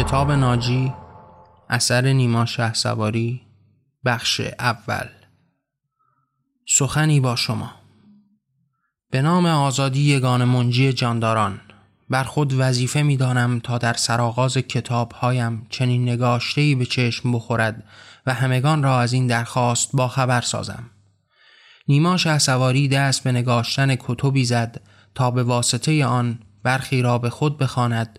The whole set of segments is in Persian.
کتاب ناجی اثر نیما شه سواری بخش اول. سخنی با شما. به نام آزادی یگان منجی جانداران بر خود وظیفه می دانم تا در سرآغاز کتاب هایم چنین نگاشتهی به چشم بخورد و همگان را از این درخواست با خبر سازم. نیما شه سواری دست به نگاشتن کتبی زد تا به واسطه آن برخی را به خود بخواند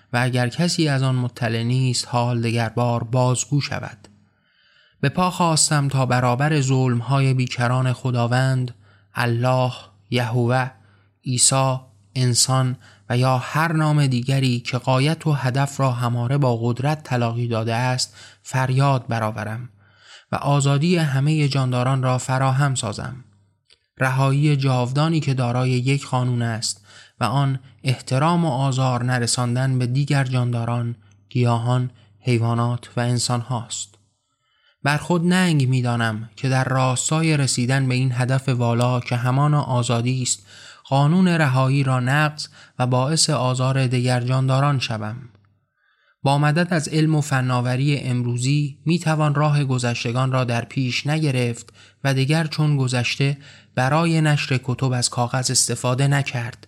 و اگر کسی از آن مطلع نیست حال دگربار بازگو شود. به پا خواستم تا برابر های بیکران خداوند الله یهوه عیسی انسان و یا هر نام دیگری که قایت و هدف را هماره با قدرت تلاقی داده است فریاد برآورم و آزادی همه جانداران را فراهم سازم. رهایی جاودانی که دارای یک قانون است. و آن احترام و آزار نرساندن به دیگر جانداران، گیاهان، حیوانات و انسان هاست. بر خود ننگ می‌دانم که در راستای رسیدن به این هدف والا که همان آزادی است قانون رهایی را نقض و باعث آزار دیگر جانداران شوم. با مدد از علم و فناوری امروزی می توان راه گذشتگان را در پیش نگرفت و دیگر چون گذشته برای نشر کتب از کاغذ استفاده نکرد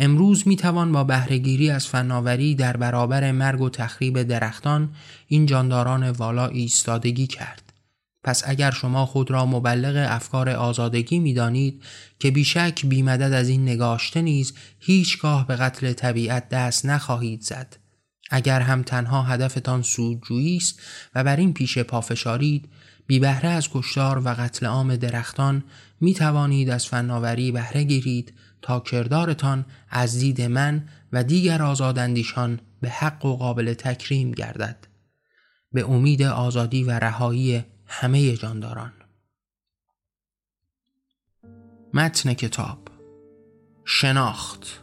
امروز می توان با بهرهگیری از فناوری در برابر مرگ و تخریب درختان این جانداران والا ایستادگی کرد. پس اگر شما خود را مبلغ افکار آزادگی می دانید که بیشک بیمدد از این نگاشته نیز هیچگاه به قتل طبیعت دست نخواهید زد. اگر هم تنها هدفتان سودجویی است و بر این پیش پافشارید بی بهره از کشتار و قتل عام درختان می توانید از فناوری بهره گیرید تا کردارتان از دید من و دیگر آزاداندیشان به حق و قابل تکریم گردد. به امید آزادی و رهایی همه جانداران. متن کتاب. شناخت.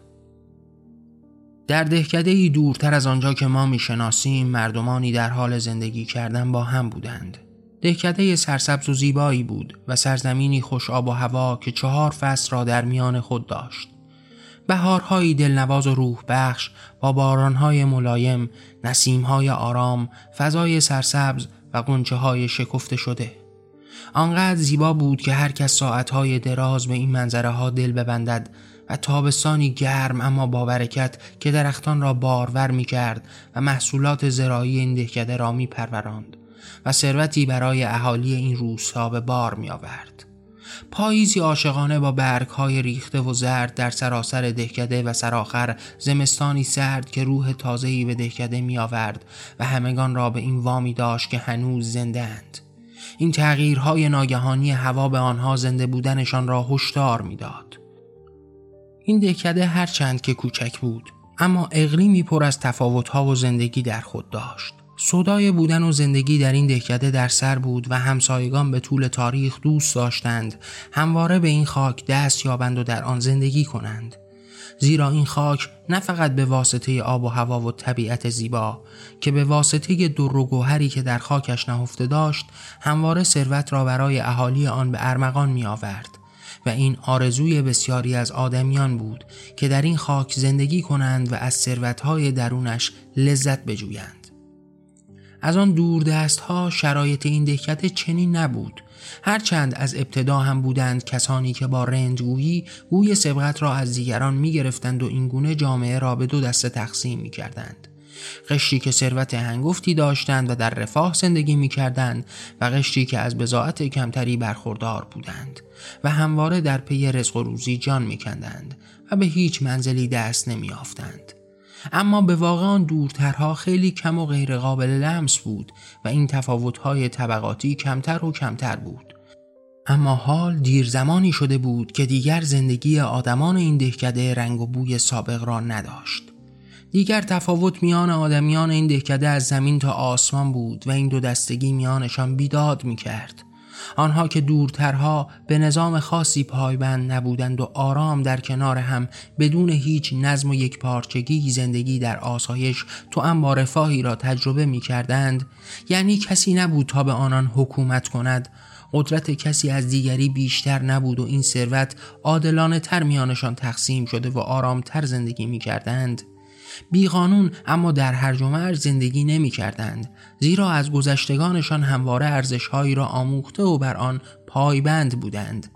در دهکده ای دورتر از آنجا که ما می‌شناسیم مردمانی در حال زندگی کردن با هم بودند. دهکده سرسبز و زیبایی بود و سرزمینی خوش آب و هوا که چهار فصل را در میان خود داشت. بهارهایی دلنواز و روح بخش با بارانهای ملایم، نسیمهای آرام، فضای سرسبز و قنچه های شکفته شده. آنقدر زیبا بود که هر کس ساعتهای دراز به این منظره ها دل ببندد و تابستانی گرم اما با برکت که درختان را بارور می کرد و محصولات زرایی این دهکده را می پروراند. و ثروتی برای اهالی این روستا به بار می آورد. پاییزی عاشقانه با برگهای ریخته و زرد در سراسر دهکده و سرآخر زمستانی سرد که روح تازه‌ای به دهکده می آورد و همگان را به این وامی داشت که هنوز زنده اند. این تغییرهای ناگهانی هوا به آنها زنده بودنشان را هشدار می‌داد. این دهکده هرچند که کوچک بود اما اقلیمی پر از تفاوتها و زندگی در خود داشت. صدای بودن و زندگی در این دهکده در سر بود و همسایگان به طول تاریخ دوست داشتند همواره به این خاک دست یابند و در آن زندگی کنند. زیرا این خاک نه فقط به واسطه آب و هوا و طبیعت زیبا که به واسطه در و گوهری که در خاکش نهفته داشت همواره ثروت را برای اهالی آن به ارمغان می آورد و این آرزوی بسیاری از آدمیان بود که در این خاک زندگی کنند و از ثروتهای درونش لذت بجویند. از آن دوردست ها شرایط این دهکده چنین نبود هرچند از ابتدا هم بودند کسانی که با رندگویی گوی سبقت را از دیگران می گرفتند و اینگونه جامعه را به دو دسته تقسیم می کردند. قشری که ثروت هنگفتی داشتند و در رفاه زندگی می کردند و قشری که از بزاعت کمتری برخوردار بودند و همواره در پی رزق و روزی جان می کندند و به هیچ منزلی دست نمی آفتند. اما به واقع آن دورترها خیلی کم و غیرقابل لمس بود و این تفاوتهای طبقاتی کمتر و کمتر بود. اما حال دیر زمانی شده بود که دیگر زندگی آدمان این دهکده رنگ و بوی سابق را نداشت. دیگر تفاوت میان آدمیان این دهکده از زمین تا آسمان بود و این دو دستگی میانشان بیداد می کرد. آنها که دورترها به نظام خاصی پایبند نبودند و آرام در کنار هم بدون هیچ نظم و یک پارچگی زندگی در آسایش تو اما رفاهی را تجربه می کردند یعنی کسی نبود تا به آنان حکومت کند. قدرت کسی از دیگری بیشتر نبود و این ثروت عادلانه تر میانشان تقسیم شده و آرامتر زندگی می کردند بیقانون اما در هر و زندگی نمی کردند زیرا از گذشتگانشان همواره ارزشهایی را آموخته و بر آن پایبند بودند.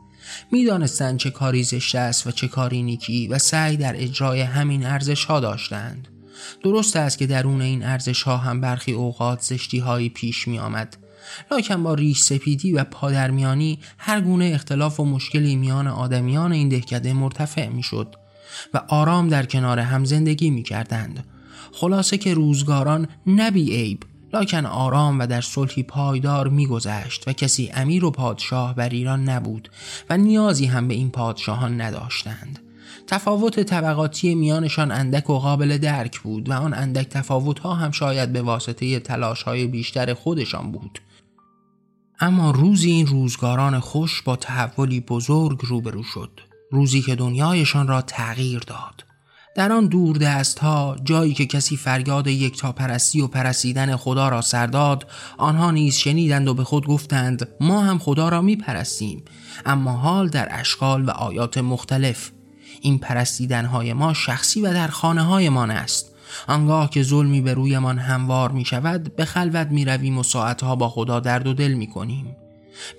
می‌دانستند چه کاری زشت است و چه کاری نیکی و سعی در اجرای همین ارزش ها داشتند. درست است که درون این ارزش ها هم برخی اوقات زشتی هایی پیش می آمد لاکن با ریش سپیدی و پادرمیانی هر گونه اختلاف و مشکلی میان آدمیان این دهکده مرتفع می شد و آرام در کنار هم زندگی می کردند. خلاصه که روزگاران نبی عیب لاکن آرام و در صلحی پایدار میگذشت و کسی امیر و پادشاه بر ایران نبود و نیازی هم به این پادشاهان نداشتند. تفاوت طبقاتی میانشان اندک و قابل درک بود و آن اندک تفاوت ها هم شاید به واسطه تلاش های بیشتر خودشان بود. اما روزی این روزگاران خوش با تحولی بزرگ روبرو شد. روزی که دنیایشان را تغییر داد. در آن دور دست ها جایی که کسی فریاد یک تا پرستی و پرستیدن خدا را سرداد آنها نیز شنیدند و به خود گفتند ما هم خدا را می پرستیم اما حال در اشکال و آیات مختلف. این پرستیدن های ما شخصی و در خانه های ما است. آنگاه که ظلمی به رویمان هموار می شود به خلوت می رویم و ساعتها با خدا درد و دل می کنیم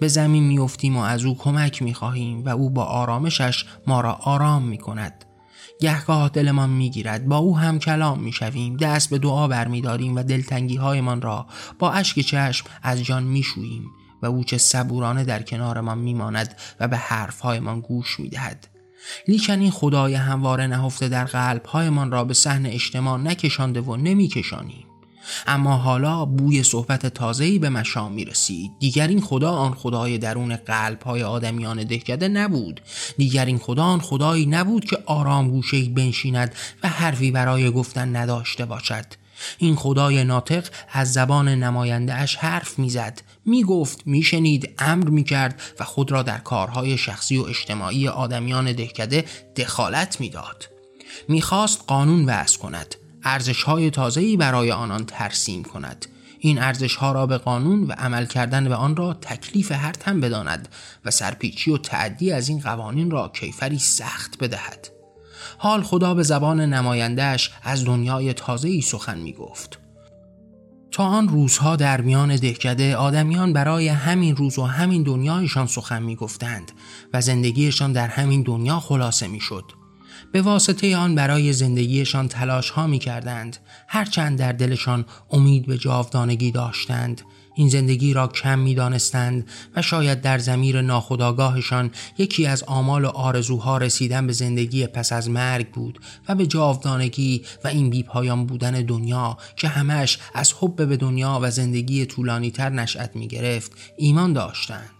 به زمین میافتیم و از او کمک می‌خواهیم و او با آرامشش ما را آرام می‌کند. گهگاه دلمان می‌گیرد. با او هم کلام می‌شویم. دست به دعا برمیداریم و دلتنگی هایمان را با اشک چشم از جان میشوییم و او چه صبورانه در کنارمان میماند و به حرفهایمان گوش می‌دهد. لیکن این خدای همواره نهفته در قلبهایمان را به صحن اجتماع نکشانده و نمیکشانیم. اما حالا بوی صحبت تازه‌ای به مشام می رسید دیگر این خدا آن خدای درون قلب های آدمیان دهکده نبود. دیگر این خدا آن خدایی نبود که آرام بنشیند و حرفی برای گفتن نداشته باشد. این خدای ناطق از زبان نماینده اش حرف می‌زد. می‌گفت میشنید امر می‌کرد و خود را در کارهای شخصی و اجتماعی آدمیان دهکده دخالت می‌داد. می‌خواست قانون وضع کند. ارزش های تازه‌ای برای آنان ترسیم کند. این ارزش ها را به قانون و عمل کردن به آن را تکلیف هر تن بداند و سرپیچی و تعدی از این قوانین را کیفری سخت بدهد. حال خدا به زبان نمایندهش از دنیای تازه‌ای سخن می گفت تا آن روزها در میان دهکده آدمیان برای همین روز و همین دنیایشان سخن می گفتند و زندگیشان در همین دنیا خلاصه می شد به واسطه آن برای زندگیشان تلاش ها می کردند هرچند در دلشان امید به جاودانگی داشتند این زندگی را کم می دانستند و شاید در زمیر ناخداگاهشان یکی از آمال و آرزوها رسیدن به زندگی پس از مرگ بود و به جاودانگی و این بیپایان بودن دنیا که همش از حب به دنیا و زندگی طولانی تر نشأت می گرفت ایمان داشتند.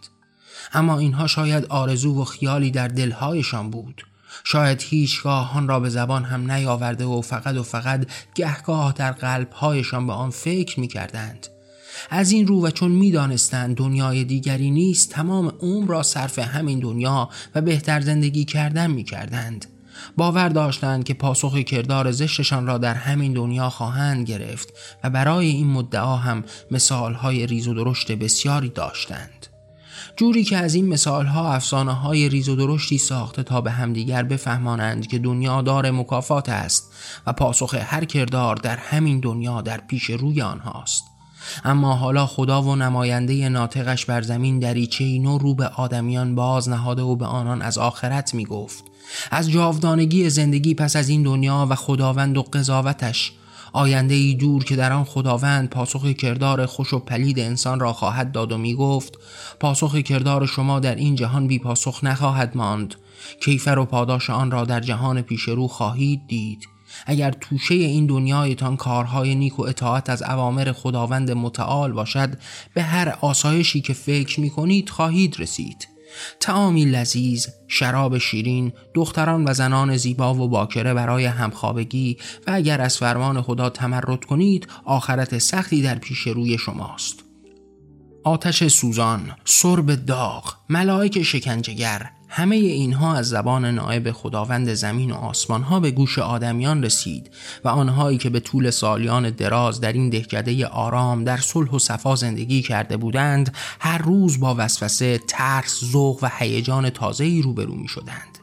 اما اینها شاید آرزو و خیالی در دلهایشان بود. شاید هیچگاه آن را به زبان هم نیاورده و فقط و فقط گهگاه در قلبهایشان به آن فکر می کردند. از این رو و چون می‌دانستند دنیای دیگری نیست تمام عمر را صرف همین دنیا و بهتر زندگی کردن می کردند. باور داشتند که پاسخ کردار زشتشان را در همین دنیا خواهند گرفت و برای این مدعا هم مثالهای ریز و درشت بسیاری داشتند. جوری که از این مثال ها افسانه های ریز و درشتی ساخته تا به همدیگر بفهمانند که دنیا دار مکافات است و پاسخ هر کردار در همین دنیا در پیش روی آنهاست. اما حالا خدا و نماینده ناطقش بر زمین دریچه نو رو به آدمیان باز نهاده و به آنان از آخرت می گفت از جاودانگی زندگی پس از این دنیا و خداوند و قضاوتش آینده ای دور که در آن خداوند پاسخ کردار خوش و پلید انسان را خواهد داد و می گفت پاسخ کردار شما در این جهان بی پاسخ نخواهد ماند. کیفر و پاداش آن را در جهان پیش رو خواهید دید. اگر توشه این دنیایتان کارهای نیک و اطاعت از اوامر خداوند متعال باشد به هر آسایشی که فکر می کنید خواهید رسید. تعامی لذیذ، شراب شیرین، دختران و زنان زیبا و باکره برای همخوابگی و اگر از فرمان خدا تمرد کنید آخرت سختی در پیش روی شماست. آتش سوزان، سرب داغ، ملائک شکنجگر، همه اینها از زبان نائب خداوند زمین و آسمان ها به گوش آدمیان رسید و آنهایی که به طول سالیان دراز در این دهکده آرام در صلح و صفا زندگی کرده بودند هر روز با وسوسه، ترس، ذوق و هیجان تازه‌ای روبرو می شدند.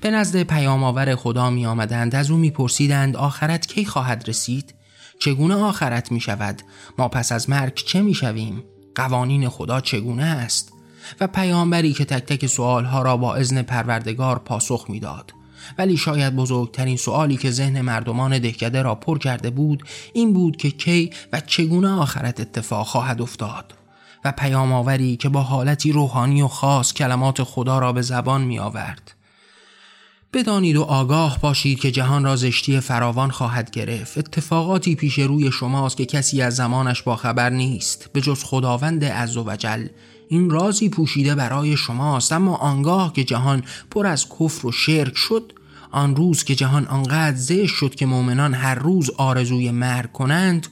به نزد پیامآور خدا می آمدند از او می پرسیدند آخرت کی خواهد رسید؟ چگونه آخرت می شود؟ ما پس از مرگ چه می شویم؟ قوانین خدا چگونه است؟ و پیامبری که تک تک سوالها را با اذن پروردگار پاسخ می‌داد. ولی شاید بزرگترین سوالی که ذهن مردمان دهکده را پر کرده بود این بود که کی و چگونه آخرت اتفاق خواهد افتاد و پیام که با حالتی روحانی و خاص کلمات خدا را به زبان می آورد. بدانید و آگاه باشید که جهان را زشتی فراوان خواهد گرفت اتفاقاتی پیش روی شماست که کسی از زمانش با خبر نیست به جز خداوند عز و جل این رازی پوشیده برای شماست. اما آنگاه که جهان پر از کفر و شرک شد آن روز که جهان آنقدر زشت شد که مؤمنان هر روز آرزوی مرگ کنند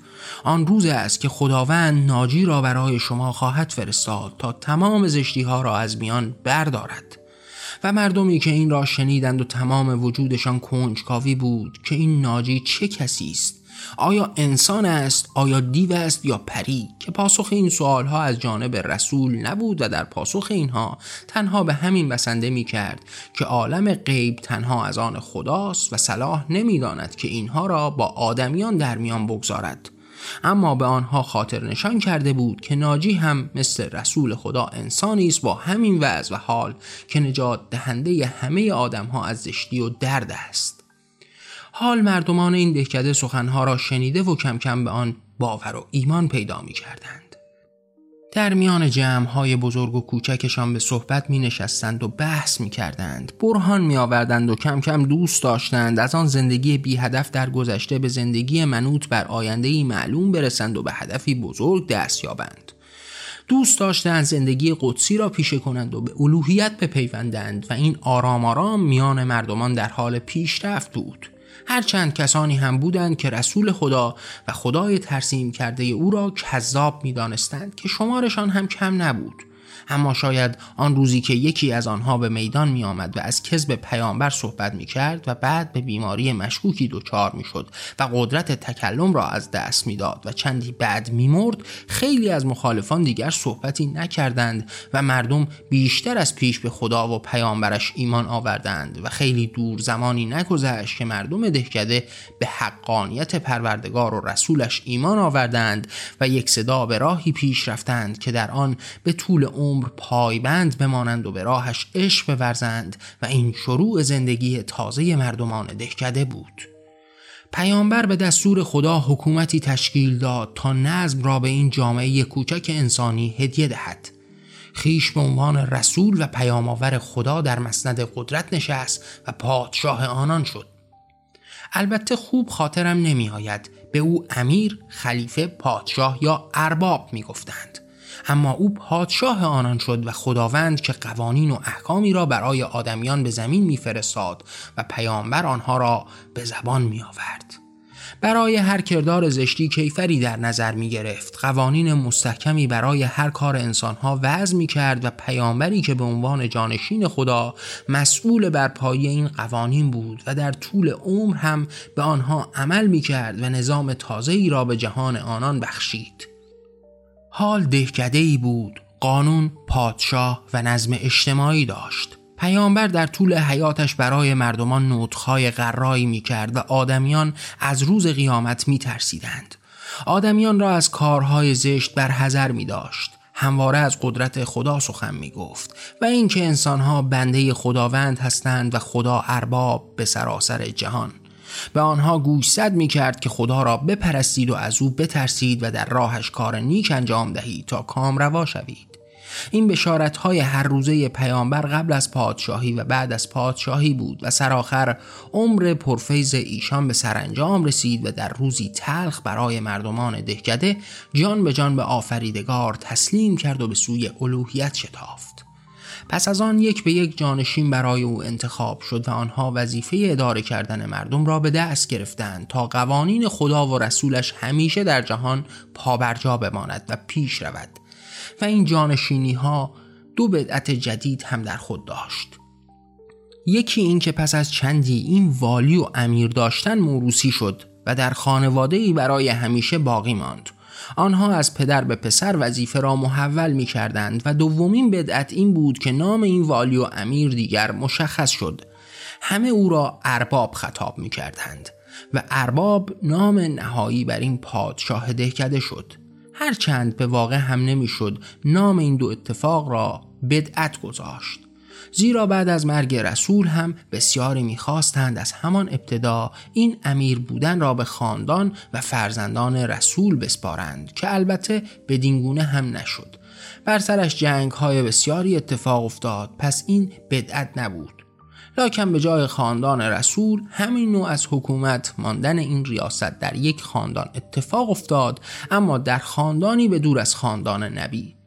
آن روز است که خداوند ناجی را برای شما خواهد فرستاد تا تمام زشتی ها را از میان بردارد. و مردمی که این را شنیدند و تمام وجودشان کنجکاوی بود که این ناجی چه کسی است؟ آیا انسان است آیا دیو است یا پری؟ که پاسخ این سوال ها از جانب رسول نبود و در پاسخ اینها تنها به همین بسنده می کرد که عالم غیب تنها از آن خداست و صلاح نمی‌داند که اینها را با آدمیان در میان بگذارد. اما به آنها خاطر نشان کرده بود که ناجی هم مثل رسول خدا انسانی است با همین وضع و حال که نجات دهنده همه آدم ها از زشتی و درد است. حال مردمان این دهکده سخنها را شنیده و کم کم به آن باور و ایمان پیدا می کردند. در میان جمعهای بزرگ و کوچکشان به صحبت می نشستند و بحث می کردند. برهان می آوردند و کم کم دوست داشتند از آن زندگی بی هدف در گذشته به زندگی منوط بر آینده معلوم برسند و به هدفی بزرگ دست یابند. دوست داشتند زندگی قدسی را پیشه کنند و به الوهیت بپیوندند و این آرام آرام میان مردمان در حال پیشرفت بود. هرچند کسانی هم بودند که رسول خدا و خدای ترسیم کرده او را کذاب می دانستند که شمارشان هم کم نبود. اما شاید آن روزی که یکی از آنها به میدان می آمد و از کذب پیامبر صحبت می کرد و بعد به بیماری مشکوکی دچار می شد و قدرت تکلم را از دست می داد و چندی بعد می مرد خیلی از مخالفان دیگر صحبتی نکردند و مردم بیشتر از پیش به خدا و پیامبرش ایمان آوردند و خیلی دور زمانی نگذشت که مردم دهکده به حقانیت پروردگار و رسولش ایمان آوردند و یک صدا به راهی پیش رفتند که در آن به طول عمر پایبند بمانند و به راهش عشق بورزند و این شروع زندگی تازه مردمان دهکده بود. پیامبر به دستور خدا حکومتی تشکیل داد تا نظم را به این جامعه کوچک انسانی هدیه دهد. خیش به عنوان رسول و پیامآور خدا در مسند قدرت نشست و پادشاه آنان شد. البته خوب خاطرم نمی آید به او امیر، خلیفه، پادشاه یا ارباب می گفتند اما او پادشاه آنان شد و خداوند که قوانین و احکامی را برای آدمیان به زمین میفرستاد و پیامبر آنها را به زبان می آورد. برای هر کردار زشتی کیفری در نظر می گرفت قوانین مستحکمی برای هر کار انسانها وضع می کرد و پیامبری که به عنوان جانشین خدا مسئول بر پایه این قوانین بود و در طول عمر هم به آنها عمل می کرد و نظام تازه ای را به جهان آنان بخشید حال دهکده ای بود قانون، پادشاه و نظم اجتماعی داشت پیامبر در طول حیاتش برای مردمان نوتخای غرایی می کرد و آدمیان از روز قیامت می ترسیدند. آدمیان را از کارهای زشت برحذر می داشت. همواره از قدرت خدا سخن می گفت و اینکه انسانها بنده خداوند هستند و خدا ارباب به سراسر جهان به آنها گوشزد می کرد که خدا را بپرستید و از او بترسید و در راهش کار نیک انجام دهید تا کام روا شوید. این بشارت های هر روزه پیامبر قبل از پادشاهی و بعد از پادشاهی بود و سرآخر عمر پرفیز ایشان به سرانجام رسید و در روزی تلخ برای مردمان دهکده جان به جان به آفریدگار تسلیم کرد و به سوی الوهیت شتافت. پس از آن یک به یک جانشین برای او انتخاب شد و آنها وظیفه اداره کردن مردم را به دست گرفتند تا قوانین خدا و رسولش همیشه در جهان پابرجا بماند و پیش رود. و این جانشینی ها دو بدعت جدید هم در خود داشت. یکی این که پس از چندی این والی و امیر داشتن موروسی شد و در خانواده ای برای همیشه باقی ماند. آنها از پدر به پسر وظیفه را محول می کردند و دومین بدعت این بود که نام این والی و امیر دیگر مشخص شد. همه او را ارباب خطاب می کردند و ارباب نام نهایی بر این پادشاه دهکده شد. هرچند به واقع هم نمی‌شد نام این دو اتفاق را بدعت گذاشت. زیرا بعد از مرگ رسول هم بسیاری می‌خواستند از همان ابتدا این امیر بودن را به خاندان و فرزندان رسول بسپارند که البته به دینگونه هم نشد. بر سرش جنگ های بسیاری اتفاق افتاد پس این بدعت نبود. لاکن به جای خاندان رسول همین نوع از حکومت ماندن این ریاست در یک خاندان اتفاق افتاد اما در خاندانی به دور از خاندان نبی.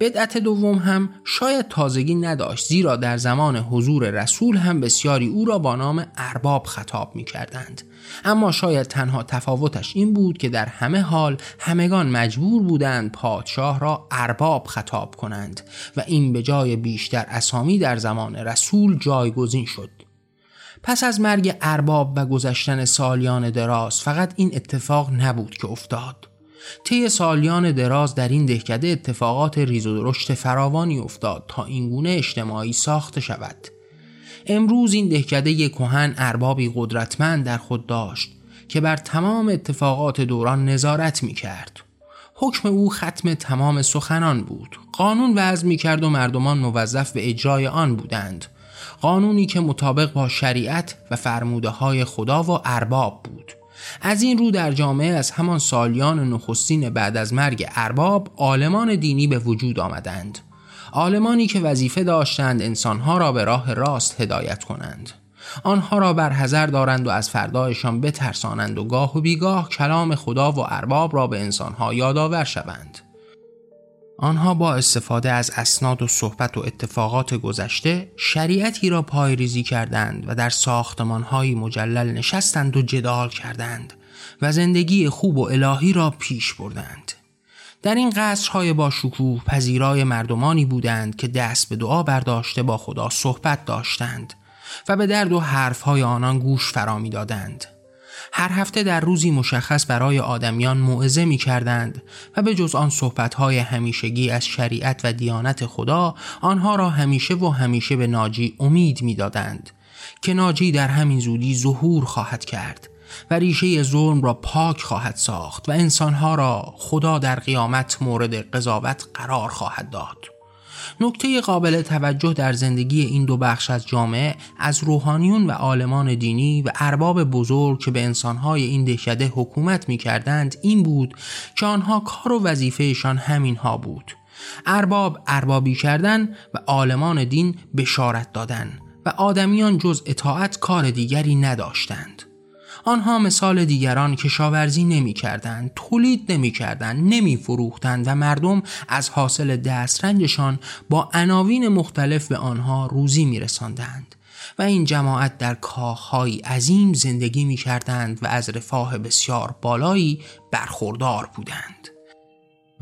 بدعت دوم هم شاید تازگی نداشت زیرا در زمان حضور رسول هم بسیاری او را با نام ارباب خطاب می کردند. اما شاید تنها تفاوتش این بود که در همه حال همگان مجبور بودند پادشاه را ارباب خطاب کنند و این به جای بیشتر اسامی در زمان رسول جایگزین شد. پس از مرگ ارباب و گذشتن سالیان دراز فقط این اتفاق نبود که افتاد. طی سالیان دراز در این دهکده اتفاقات ریز و درشت فراوانی افتاد تا اینگونه اجتماعی ساخته شود امروز این دهکده کهن اربابی قدرتمند در خود داشت که بر تمام اتفاقات دوران نظارت می کرد. حکم او ختم تمام سخنان بود. قانون وضع می کرد و مردمان موظف به اجرای آن بودند. قانونی که مطابق با شریعت و فرموده های خدا و ارباب بود. از این رو در جامعه از همان سالیان نخستین بعد از مرگ ارباب عالمان دینی به وجود آمدند. عالمانی که وظیفه داشتند انسانها را به راه راست هدایت کنند. آنها را بر حذر دارند و از فردایشان بترسانند و گاه و بیگاه کلام خدا و ارباب را به انسانها یادآور شوند. آنها با استفاده از اسناد و صحبت و اتفاقات گذشته شریعتی را پایریزی کردند و در ساختمانهایی مجلل نشستند و جدال کردند و زندگی خوب و الهی را پیش بردند. در این قصرهای با شکوه پذیرای مردمانی بودند که دست به دعا برداشته با خدا صحبت داشتند و به درد و حرفهای آنان گوش فرا دادند. هر هفته در روزی مشخص برای آدمیان موعظه می کردند و به جز آن صحبتهای همیشگی از شریعت و دیانت خدا آنها را همیشه و همیشه به ناجی امید می دادند که ناجی در همین زودی ظهور خواهد کرد و ریشه ظلم را پاک خواهد ساخت و انسانها را خدا در قیامت مورد قضاوت قرار خواهد داد. نکته قابل توجه در زندگی این دو بخش از جامعه از روحانیون و عالمان دینی و ارباب بزرگ که به انسانهای این دهکده حکومت می کردند این بود که آنها کار و وظیفهشان همین ها بود. ارباب اربابی کردن و عالمان دین بشارت دادن و آدمیان جز اطاعت کار دیگری نداشتند. آنها مثال دیگران کشاورزی نمی کردند، تولید نمی کردند، نمی فروختند و مردم از حاصل دسترنجشان با عناوین مختلف به آنها روزی می رساندند. و این جماعت در کاخهای عظیم زندگی می کردند و از رفاه بسیار بالایی برخوردار بودند.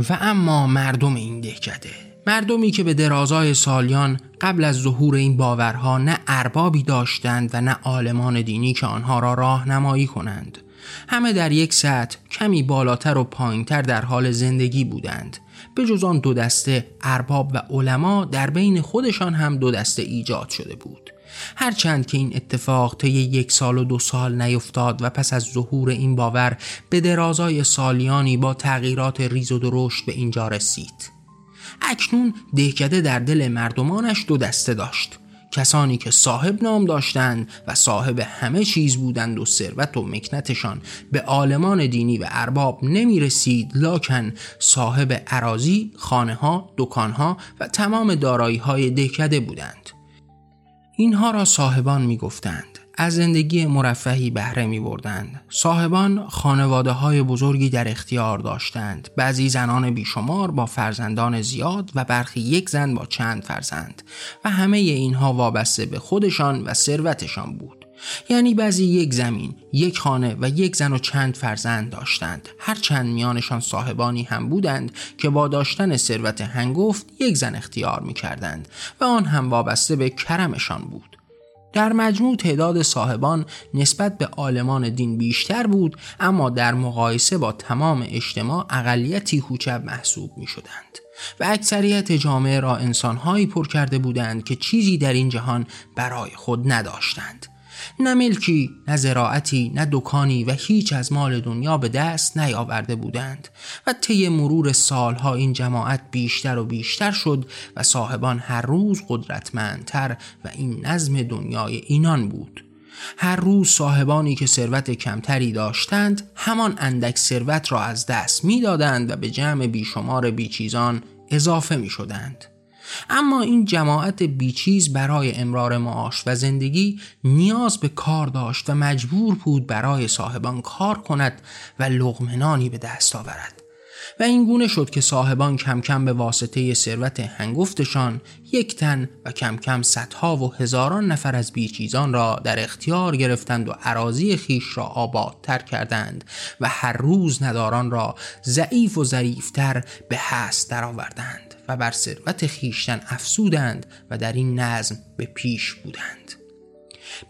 و اما مردم این دهکده مردمی که به درازای سالیان قبل از ظهور این باورها نه اربابی داشتند و نه عالمان دینی که آنها را راهنمایی کنند. همه در یک سطح کمی بالاتر و پایینتر در حال زندگی بودند. به جز آن دو دسته ارباب و علما در بین خودشان هم دو دسته ایجاد شده بود. هرچند که این اتفاق طی یک سال و دو سال نیفتاد و پس از ظهور این باور به درازای سالیانی با تغییرات ریز و درشت به اینجا رسید. اکنون دهکده در دل مردمانش دو دسته داشت. کسانی که صاحب نام داشتند و صاحب همه چیز بودند و ثروت و مکنتشان به عالمان دینی و ارباب نمی رسید لاکن صاحب عراضی، خانه ها، دکان ها و تمام دارایی های دهکده بودند. اینها را صاحبان می گفتند از زندگی مرفهی بهره می بردند. صاحبان خانواده های بزرگی در اختیار داشتند. بعضی زنان بیشمار با فرزندان زیاد و برخی یک زن با چند فرزند و همه اینها وابسته به خودشان و ثروتشان بود. یعنی بعضی یک زمین، یک خانه و یک زن و چند فرزند داشتند. هرچند میانشان صاحبانی هم بودند که با داشتن ثروت هنگفت یک زن اختیار می کردند و آن هم وابسته به کرمشان بود. در مجموع تعداد صاحبان نسبت به عالمان دین بیشتر بود اما در مقایسه با تمام اجتماع اقلیتی کوچب محسوب می شدند و اکثریت جامعه را انسانهایی پر کرده بودند که چیزی در این جهان برای خود نداشتند. نه ملکی نه زراعتی نه دکانی و هیچ از مال دنیا به دست نیاورده بودند و طی مرور سالها این جماعت بیشتر و بیشتر شد و صاحبان هر روز قدرتمندتر و این نظم دنیای اینان بود هر روز صاحبانی که ثروت کمتری داشتند همان اندک ثروت را از دست می‌دادند و به جمع بیشمار بیچیزان اضافه می شدند. اما این جماعت بیچیز برای امرار معاش و زندگی نیاز به کار داشت و مجبور بود برای صاحبان کار کند و لغمنانی به دست آورد. و این گونه شد که صاحبان کم کم به واسطه ثروت هنگفتشان یک تن و کم کم صدها و هزاران نفر از بیچیزان را در اختیار گرفتند و عراضی خیش را آبادتر کردند و هر روز نداران را ضعیف و ظریفتر به هست درآوردند. و بر ثروت خیشتن افسودند و در این نظم به پیش بودند.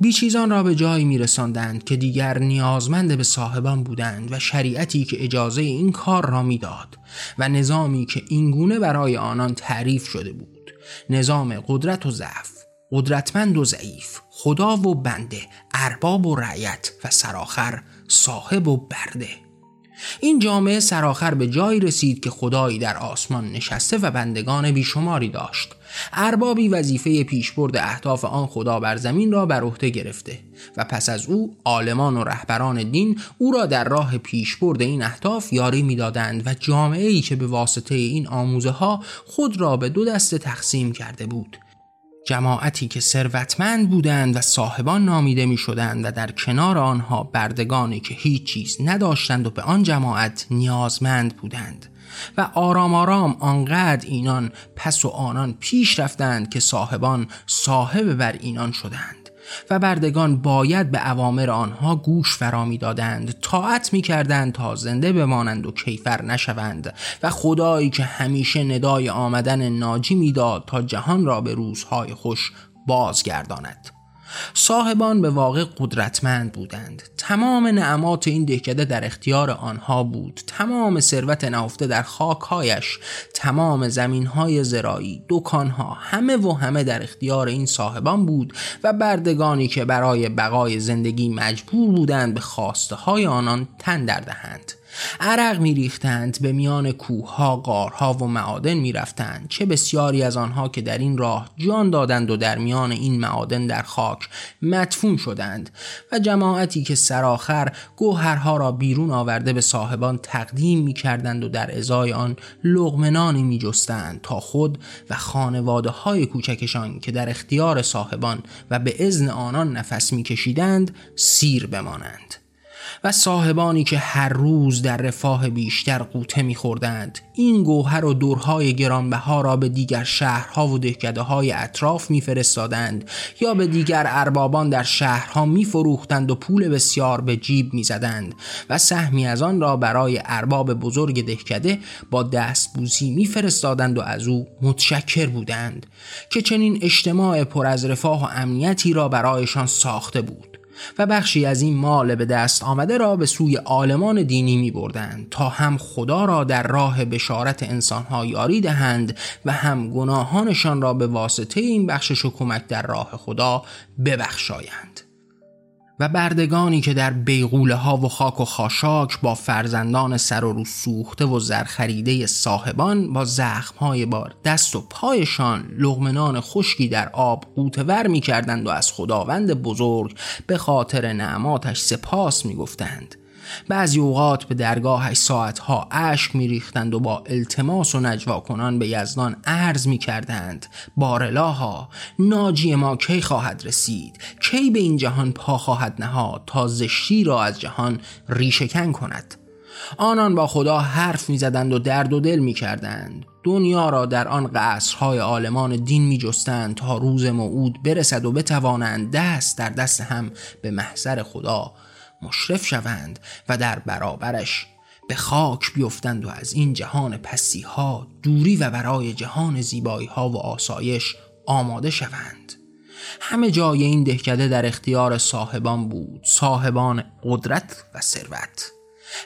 بیچیزان را به جایی می رساندند که دیگر نیازمند به صاحبان بودند و شریعتی که اجازه این کار را می‌داد و نظامی که اینگونه برای آنان تعریف شده بود. نظام قدرت و ضعف قدرتمند و ضعیف خدا و بنده ارباب و رعیت و سراخر صاحب و برده. این جامعه سرآخر به جایی رسید که خدایی در آسمان نشسته و بندگان بیشماری داشت. اربابی وظیفه پیشبرد اهداف آن خدا بر زمین را بر عهده گرفته و پس از او عالمان و رهبران دین او را در راه پیشبرد این اهداف یاری می‌دادند و جامعه ای که به واسطه این آموزه ها خود را به دو دسته تقسیم کرده بود. جماعتی که ثروتمند بودند و صاحبان نامیده می شدند و در کنار آنها بردگانی که هیچ چیز نداشتند و به آن جماعت نیازمند بودند. و آرام آرام آنقدر اینان پس و آنان پیش رفتند که صاحبان صاحب بر اینان شدند. و بردگان باید به اوامر آنها گوش فرا طاعت می کردند تا زنده بمانند و کیفر نشوند. و خدایی که همیشه ندای آمدن ناجی می‌داد تا جهان را به روزهای خوش بازگرداند. صاحبان به واقع قدرتمند بودند. تمام نعمات این دهکده در اختیار آنها بود. تمام ثروت نهفته در خاکهایش تمام زمینهای زرایی دکانها همه و همه در اختیار این صاحبان بود و بردگانی که برای بقای زندگی مجبور بودند به خواسته های آنان تن دهند. عرق میریختند به میان کوهها قارها و معادن می‌رفتند. چه بسیاری از آنها که در این راه جان دادند و در میان این معادن در خاک مدفون شدند و جماعتی که سرآخر گوهرها را بیرون آورده به صاحبان تقدیم می‌کردند و در ازای آن لغمنانی میجستند تا خود و خانواده های کوچکشان که در اختیار صاحبان و به ازن آنان نفس میکشیدند سیر بمانند. و صاحبانی که هر روز در رفاه بیشتر قوطه میخوردند. این گوهر و دورهای گرانبها را به دیگر شهرها و دهکده های اطراف میفرستادند یا به دیگر اربابان در شهرها میفروختند و پول بسیار به جیب می‌زدند و سهمی از آن را برای ارباب بزرگ دهکده با دستبوزی میفرستادند و از او متشکر بودند که چنین اجتماع پر از رفاه و امنیتی را برایشان ساخته بود. و بخشی از این مال به دست آمده را به سوی عالمان دینی می بردند تا هم خدا را در راه بشارت انسانها یاری دهند و هم گناهانشان را به واسطه این بخشش و کمک در راه خدا ببخشایند. و بردگانی که در بیغوله ها و خاک و خاشاک با فرزندان سر و رو سوخته و زرخریده صاحبان با زخم های بار دست و پایشان لغمنان خشکی در آب قوتور می کردند و از خداوند بزرگ به خاطر نعماتش سپاس می گفتند. بعضی اوقات به درگاهش ساعتها اشک میریختند و با التماس و نجوا کنان به یزدان عرض می کردند بارلاها ناجی ما کی خواهد رسید؟ کی به این جهان پا خواهد نهاد تا زشتی را از جهان ریشکن کند؟ آنان با خدا حرف می‌زدند و درد و دل می کردند دنیا را در آن قصرهای عالمان دین می جستند تا روز موعود برسد و بتوانند دست در دست هم به محضر خدا مشرف شوند و در برابرش به خاک بیفتند و از این جهان پسی ها دوری و برای جهان زیبایی ها و آسایش آماده شوند. همه جای این دهکده در اختیار صاحبان بود صاحبان قدرت و ثروت.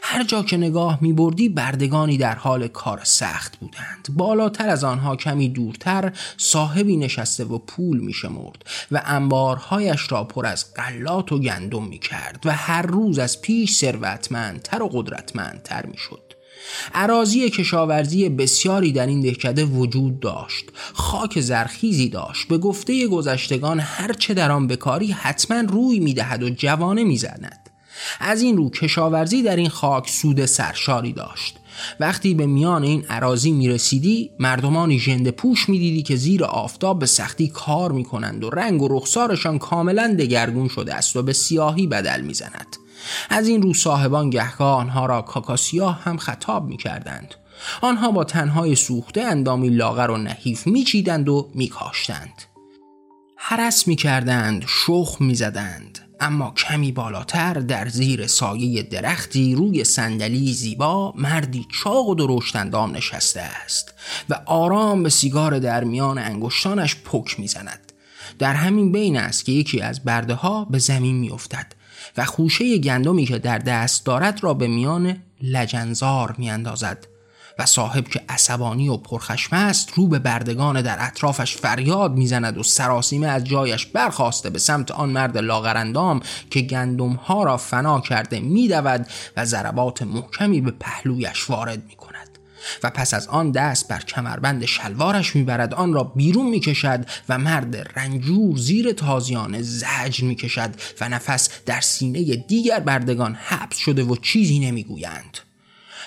هر جا که نگاه می بردی بردگانی در حال کار سخت بودند. بالاتر از آنها کمی دورتر صاحبی نشسته و پول می شمرد و انبارهایش را پر از غلات و گندم می کرد و هر روز از پیش ثروتمندتر و قدرتمندتر می شد عراضی کشاورزی بسیاری در این دهکده وجود داشت. خاک زرخیزی داشت. به گفته گذشتگان هرچه در آن بکاری حتما روی می‌دهد و جوانه می‌زند. از این رو کشاورزی در این خاک سود سرشاری داشت وقتی به میان این عراضی می رسیدی مردمانی ژنده پوش می دیدی که زیر آفتاب به سختی کار می کنند و رنگ و رخسارشان کاملا دگرگون شده است و به سیاهی بدل می زند. از این رو صاحبان گهگاه آنها را کاکاسیاه هم خطاب می کردند. آنها با تنهای سوخته اندامی لاغر و نحیف می چیدند و می کاشتند. حرس شخ می زدند. اما کمی بالاتر در زیر سایه درختی روی صندلی زیبا مردی چاق و درشتندام نشسته است و آرام به سیگار در میان انگشتانش پک می‌زند. در همین بین است که یکی از برده ها به زمین میافتد و خوشه گندمی که در دست دارد را به میان لجنزار میاندازد. و صاحب که عصبانی و پرخشمه است رو به بردگان در اطرافش فریاد می‌زند و سراسیمه از جایش برخواسته به سمت آن مرد لاغرندام که گندم ها را فنا کرده میدود و ضربات محکمی به پهلویش وارد می کند. و پس از آن دست بر کمربند شلوارش می‌برد آن را بیرون می‌کشد و مرد رنجور زیر تازیانه زجر می‌کشد و نفس در سینه دیگر بردگان حبس شده و چیزی نمی‌گویند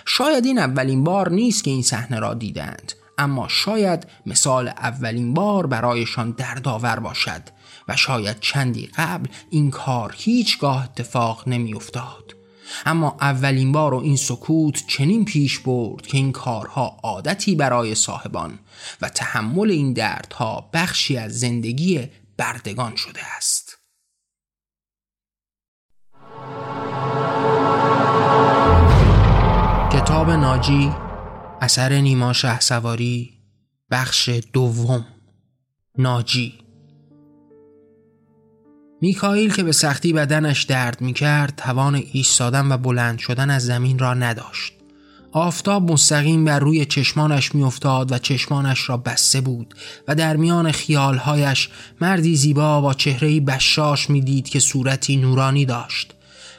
شاید این اولین بار نیست که این صحنه را دیدند اما شاید مثال اولین بار برایشان دردآور باشد و شاید چندی قبل این کار هیچگاه اتفاق نمیافتاد. اما اولین بار و این سکوت چنین پیش برد که این کارها عادتی برای صاحبان و تحمل این دردها بخشی از زندگی بردگان شده است. کتاب ناجی اثر نیما شه سواری بخش دوم ناجی. میکائیل که به سختی بدنش درد می‌کرد توان ایستادن و بلند شدن از زمین را نداشت. آفتاب مستقیم بر روی چشمانش میافتاد و چشمانش را بسته بود و در میان خیالهایش مردی زیبا با چهرهی بشاش می‌دید که صورتی نورانی داشت.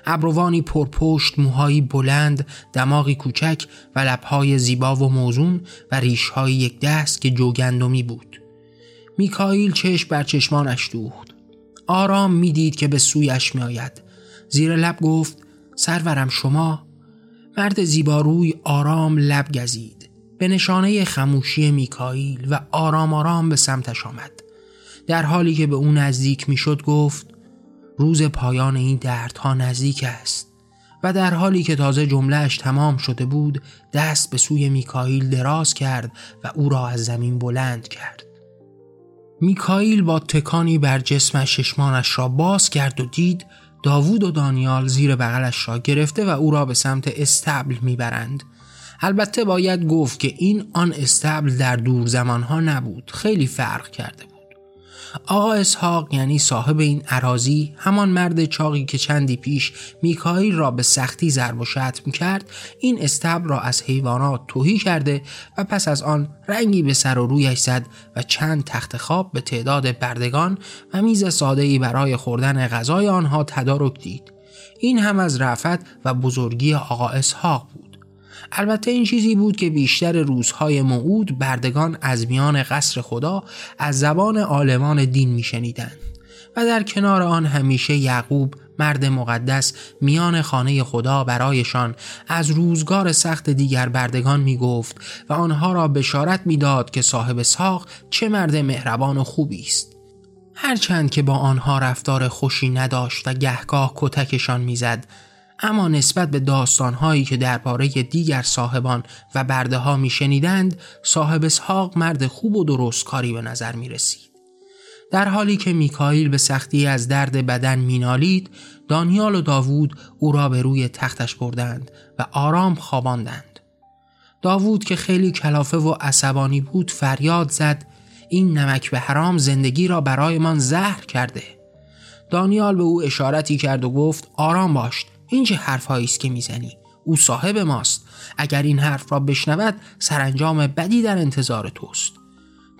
ابروانی پرپشت موهایی بلند دماغی کوچک و لبهای زیبا و موزون و ریشهای یک دست که جوگندمی بود. میکائیل چشم بر چشمانش دوخت. آرام می‌دید که به سویش میآید. زیر لب گفت سرورم شما. مرد زیباروی آرام لب گزید. به نشانه خموشی میکائیل و آرام آرام به سمتش آمد. در حالی که به او نزدیک می‌شد گفت روز پایان این دردها نزدیک است و در حالی که تازه جملهش تمام شده بود دست به سوی میکائیل دراز کرد و او را از زمین بلند کرد. میکائیل با تکانی بر جسمش ششمانش را باز کرد و دید داوود و دانیال زیر بغلش را گرفته و او را به سمت استبل می‌برند. البته باید گفت که این آن استبل در دور زمانها نبود خیلی فرق کرده آقا اسحاق یعنی صاحب این عراضی همان مرد چاقی که چندی پیش میکائیل را به سختی ضرب و شتم کرد این استبل را از حیوانات توهی کرده و پس از آن رنگی به سر و رویش زد و چند تخت خواب به تعداد بردگان و میز ساده برای خوردن غذای آنها تدارک دید. این هم از رفت و بزرگی آقا اسحاق بود. البته این چیزی بود که بیشتر روزهای موعود بردگان از میان قصر خدا از زبان عالمان دین میشنیدند و در کنار آن همیشه یعقوب مرد مقدس میان خانه خدا برایشان از روزگار سخت دیگر بردگان می گفت و آنها را بشارت می‌داد که صاحب ساق چه مرد مهربان و خوبی است. هرچند که با آنها رفتار خوشی نداشت و گهگاه کتکشان می‌زد اما نسبت به داستانهایی که درباره دیگر صاحبان و برده ها می شنیدند صاحب اسحاق مرد خوب و درست کاری به نظر می رسید. در حالی که میکائیل به سختی از درد بدن مینالید دانیال و داوود او را به روی تختش بردند و آرام خواباندند داوود که خیلی کلافه و عصبانی بود فریاد زد این نمک به حرام زندگی را برایمان زهر کرده دانیال به او اشارتی کرد و گفت آرام باش این چه حرفهایی است که می‌زنی؟ او صاحب ماست. اگر این حرف را بشنود سرانجام بدی در انتظار توست.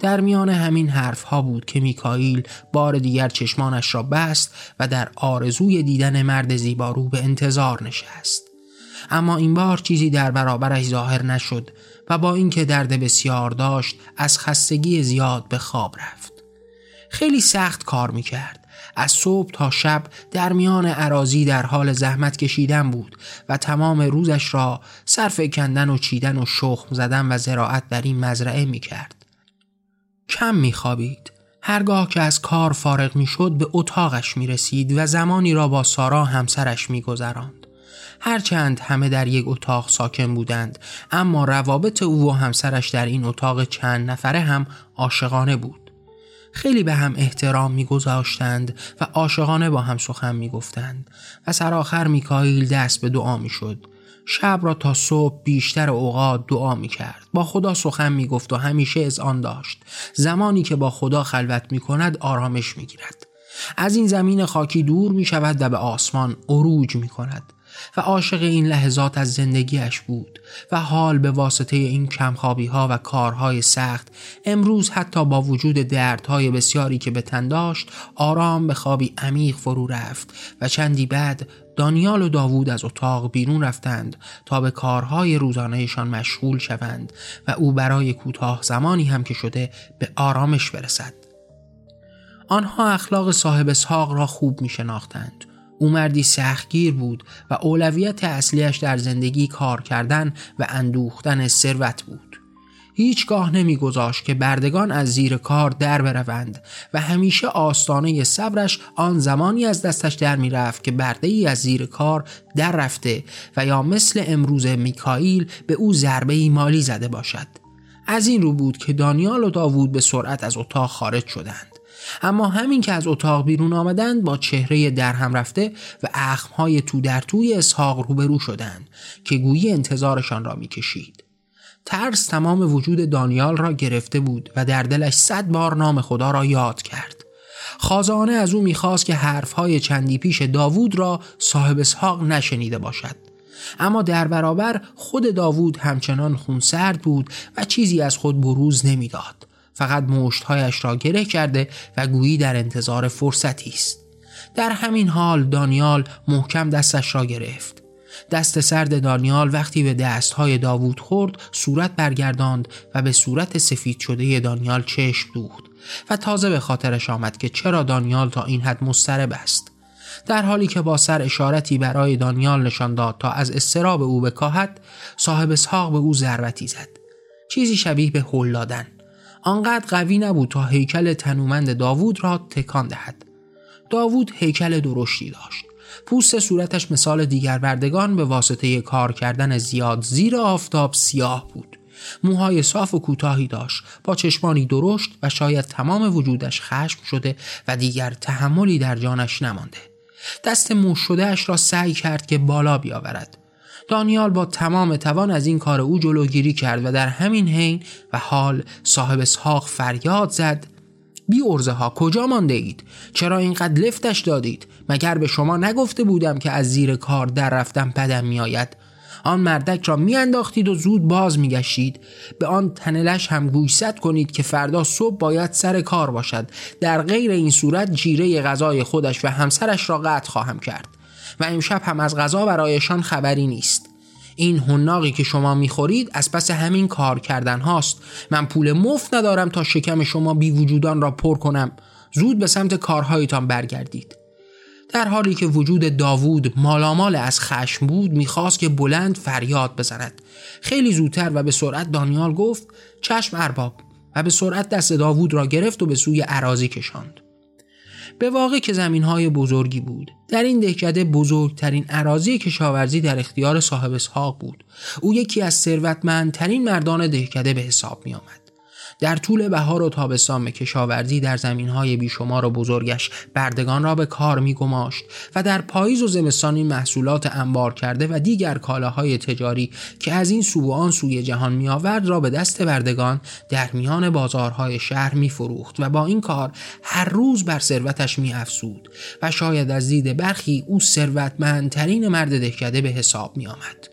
در میان همین حرف ها بود که میکائیل بار دیگر چشمانش را بست و در آرزوی دیدن مرد زیبارو به انتظار نشست. اما این بار چیزی در برابرش ظاهر نشد و با اینکه درد بسیار داشت از خستگی زیاد به خواب رفت. خیلی سخت کار می‌کرد. از صبح تا شب در میان عراضی در حال زحمت کشیدن بود و تمام روزش را صرف کندن و چیدن و شخم زدن و زراعت در این مزرعه می کرد. کم می خوابید. هرگاه که از کار فارغ می شد به اتاقش می رسید و زمانی را با سارا همسرش می گذراند. هرچند همه در یک اتاق ساکن بودند اما روابط او و همسرش در این اتاق چند نفره هم عاشقانه بود. خیلی به هم احترام میگذاشتند و عاشقانه با هم سخن می‌گفتند و سرآخر میکائیل دست به دعا می‌شد شب را تا صبح بیشتر اوقات دعا می کرد. با خدا سخن می گفت و همیشه از آن داشت. زمانی که با خدا خلوت می کند آرامش می گیرد. از این زمین خاکی دور می شود و به آسمان عروج می کند. و عاشق این لحظات از زندگیش بود و حال به واسطه این کمخوابی ها و کارهای سخت امروز حتی با وجود دردهای بسیاری که به تن داشت آرام به خوابی عمیق فرو رفت و چندی بعد دانیال و داوود از اتاق بیرون رفتند تا به کارهای روزانهشان مشغول شوند و او برای کوتاه زمانی هم که شده به آرامش برسد. آنها اخلاق صاحب اسحاق را خوب می شناختند او مردی سختگیر بود و اولویت اصلیش در زندگی کار کردن و اندوختن ثروت بود. هیچگاه نمیگذاشت که بردگان از زیر کار در بروند و همیشه آستانه صبرش آن زمانی از دستش در می‌رفت که برده ای از زیر کار در رفته و یا مثل امروز میکائیل به او ضربه مالی زده باشد. از این رو بود که دانیال و داوود به سرعت از اتاق خارج شدند. اما همین که از اتاق بیرون آمدند با چهره در رفته و اخمهای تو در توی اسحاق روبرو شدند که گویی انتظارشان را می‌کشید. ترس تمام وجود دانیال را گرفته بود و در دلش صد بار نام خدا را یاد کرد. خازانه از او می‌خواست که حرفهای چندی پیش داوود را صاحب اسحاق نشنیده باشد. اما در برابر خود داوود همچنان خونسرد بود و چیزی از خود بروز نمی‌داد. فقط مشتهایش را گره کرده و گویی در انتظار فرصتی است. در همین حال دانیال محکم دستش را گرفت. دست سرد دانیال وقتی به دستهای داوود خورد صورت برگرداند و به صورت سفید شده دانیال چشم دوخت و تازه به خاطرش آمد که چرا دانیال تا این حد مضطرب است. در حالی که با سر اشارتی برای دانیال نشان داد تا از استراب او بکاهد صاحب اسحاق به او ضربتی زد. چیزی شبیه به هل دادن. آنقدر قوی نبود تا هیکل تنومند داوود را تکان دهد. داوود هیکل درشتی داشت. پوست صورتش مثال دیگر بردگان به واسطه کار کردن زیاد زیر آفتاب سیاه بود. موهای صاف و کوتاهی داشت. با چشمانی درشت و شاید تمام وجودش خشم شده و دیگر تحملی در جانش نمانده. دست موش شدهش را سعی کرد که بالا بیاورد. دانیال با تمام توان از این کار او جلوگیری کرد و در همین حین و حال صاحب اسحاق فریاد زد. بی ارزه ها کجا مانده اید؟ چرا اینقدر لفتش دادید؟ مگر به شما نگفته بودم که از زیر کار در رفتن بدم میآید؟ آن مردک را میانداختید و زود باز میگشتید. به آن تنلش هم گوشزد کنید که فردا صبح باید سر کار باشد. در غیر این صورت جیره غذای خودش و همسرش را قطع خواهم کرد. و امشب هم از غذا برایشان خبری نیست. این هنناقی که شما می‌خورید از پس همین کار کردن هاست. من پول مفت ندارم تا شکم شما بی وجودان را پر کنم. زود به سمت کارهایتان برگردید. در حالی که وجود داوود مالامال از خشم بود می‌خواست که بلند فریاد بزند. خیلی زودتر و به سرعت دانیال گفت چشم ارباب. و به سرعت دست داوود را گرفت و به سوی عراضی کشاند. به واقع که زمین های بزرگی بود. در این دهکده بزرگترین عراضی کشاورزی در اختیار صاحب اسحاق بود. او یکی از ثروتمندترین مردان دهکده به حساب می آمد در طول بهار و تابستان به کشاورزی در زمینهای بیشمار و بزرگش بردگان را به کار می گماشت و در پاییز و زمستان این محصولات انبار کرده و دیگر کالاهای تجاری که از این سو و آن سوی جهان می آورد را به دست بردگان در میان بازارهای شهر می فروخت و با این کار هر روز بر ثروتش می افسود و شاید از دید برخی او ثروتمندترین مرد دهکده به حساب می آمد.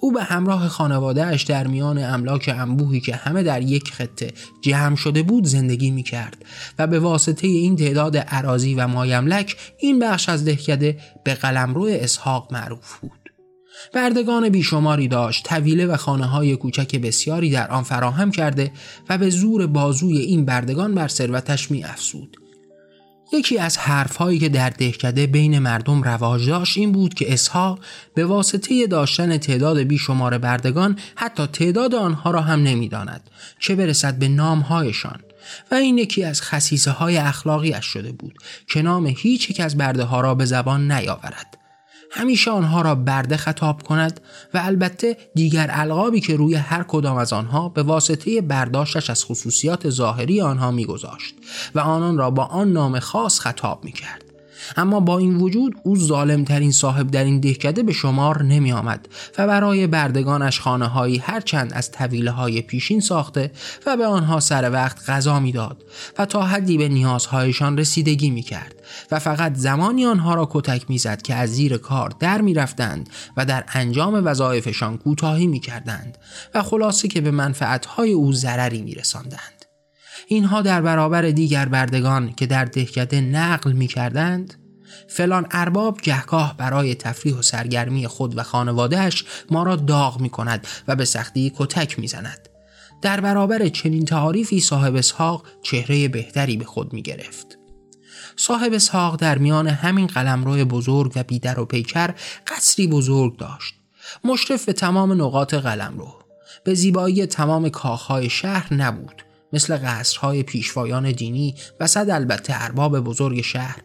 او به همراه خانوادهش در میان املاک انبوهی که همه در یک خطه جمع شده بود زندگی می کرد و به واسطه این تعداد عراضی و مایملک این بخش از دهکده به قلمرو اسحاق معروف بود. بردگان بیشماری داشت طویله و خانه های کوچک بسیاری در آن فراهم کرده و به زور بازوی این بردگان بر ثروتش می افسود. یکی از حرفهایی که در دهکده بین مردم رواج داشت این بود که اسحاق به واسطه داشتن تعداد بیشمار بردگان حتی تعداد آنها را هم نمی‌داند چه برسد به نامهایشان و این یکی از خصیصه های اخلاقیش شده بود که نام هیچ یک از برده ها را به زبان نیاورد. همیشه آنها را برده خطاب کند و البته دیگر القابی که روی هر کدام از آنها به واسطه برداشتش از خصوصیات ظاهری آنها میگذاشت و آنان را با آن نام خاص خطاب می‌کرد. اما با این وجود او ظالمترین صاحب در این دهکده به شمار نمی آمد و برای بردگانش خانه هایی هرچند از طویله های پیشین ساخته و به آنها سر وقت غذا می‌داد و تا حدی به نیازهایشان رسیدگی می کرد و فقط زمانی آنها را کتک می‌زد که از زیر کار در می رفتند و در انجام وظایفشان کوتاهی می کردند و خلاصه که به منفعتهای او ضرری می رساندند. اینها در برابر دیگر بردگان که در دهکده نقل می کردند فلان ارباب گهگاه برای تفریح و سرگرمی خود و خانوادهش ما را داغ می کند و به سختی کتک می زند. در برابر چنین تعاریفی صاحب اسحاق چهره بهتری به خود می گرفت. صاحب اسحاق در میان همین قلمرو بزرگ و بیدر و پیکر قصری بزرگ داشت. مشرف به تمام نقاط قلمرو. به زیبایی تمام کاخهای شهر نبود مثل قصرهای پیشوایان دینی و صد البته ارباب بزرگ شهر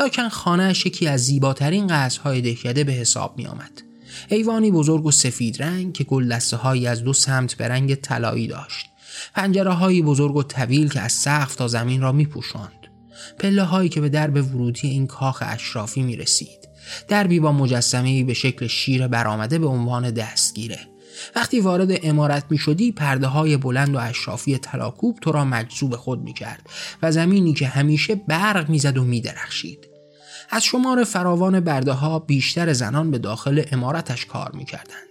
لکن خانهش یکی از زیباترین قصرهای دهکده به حساب می آمد. ایوانی بزرگ و سفید رنگ که گل هایی از دو سمت به رنگ طلایی داشت. پنجره های بزرگ و طویل که از سقف تا زمین را می پوشند. پله هایی که به درب ورودی این کاخ اشرافی می رسید. دربی با مجسمه به شکل شیر برآمده به عنوان دستگیره وقتی وارد امارت می شدی پرده های بلند و اشرافی تلاکوب تو را مجذوب خود می کرد و زمینی که همیشه برق می‌زد و می درخشید. از شمار فراوان برده ها بیشتر زنان به داخل امارتش کار می کردند.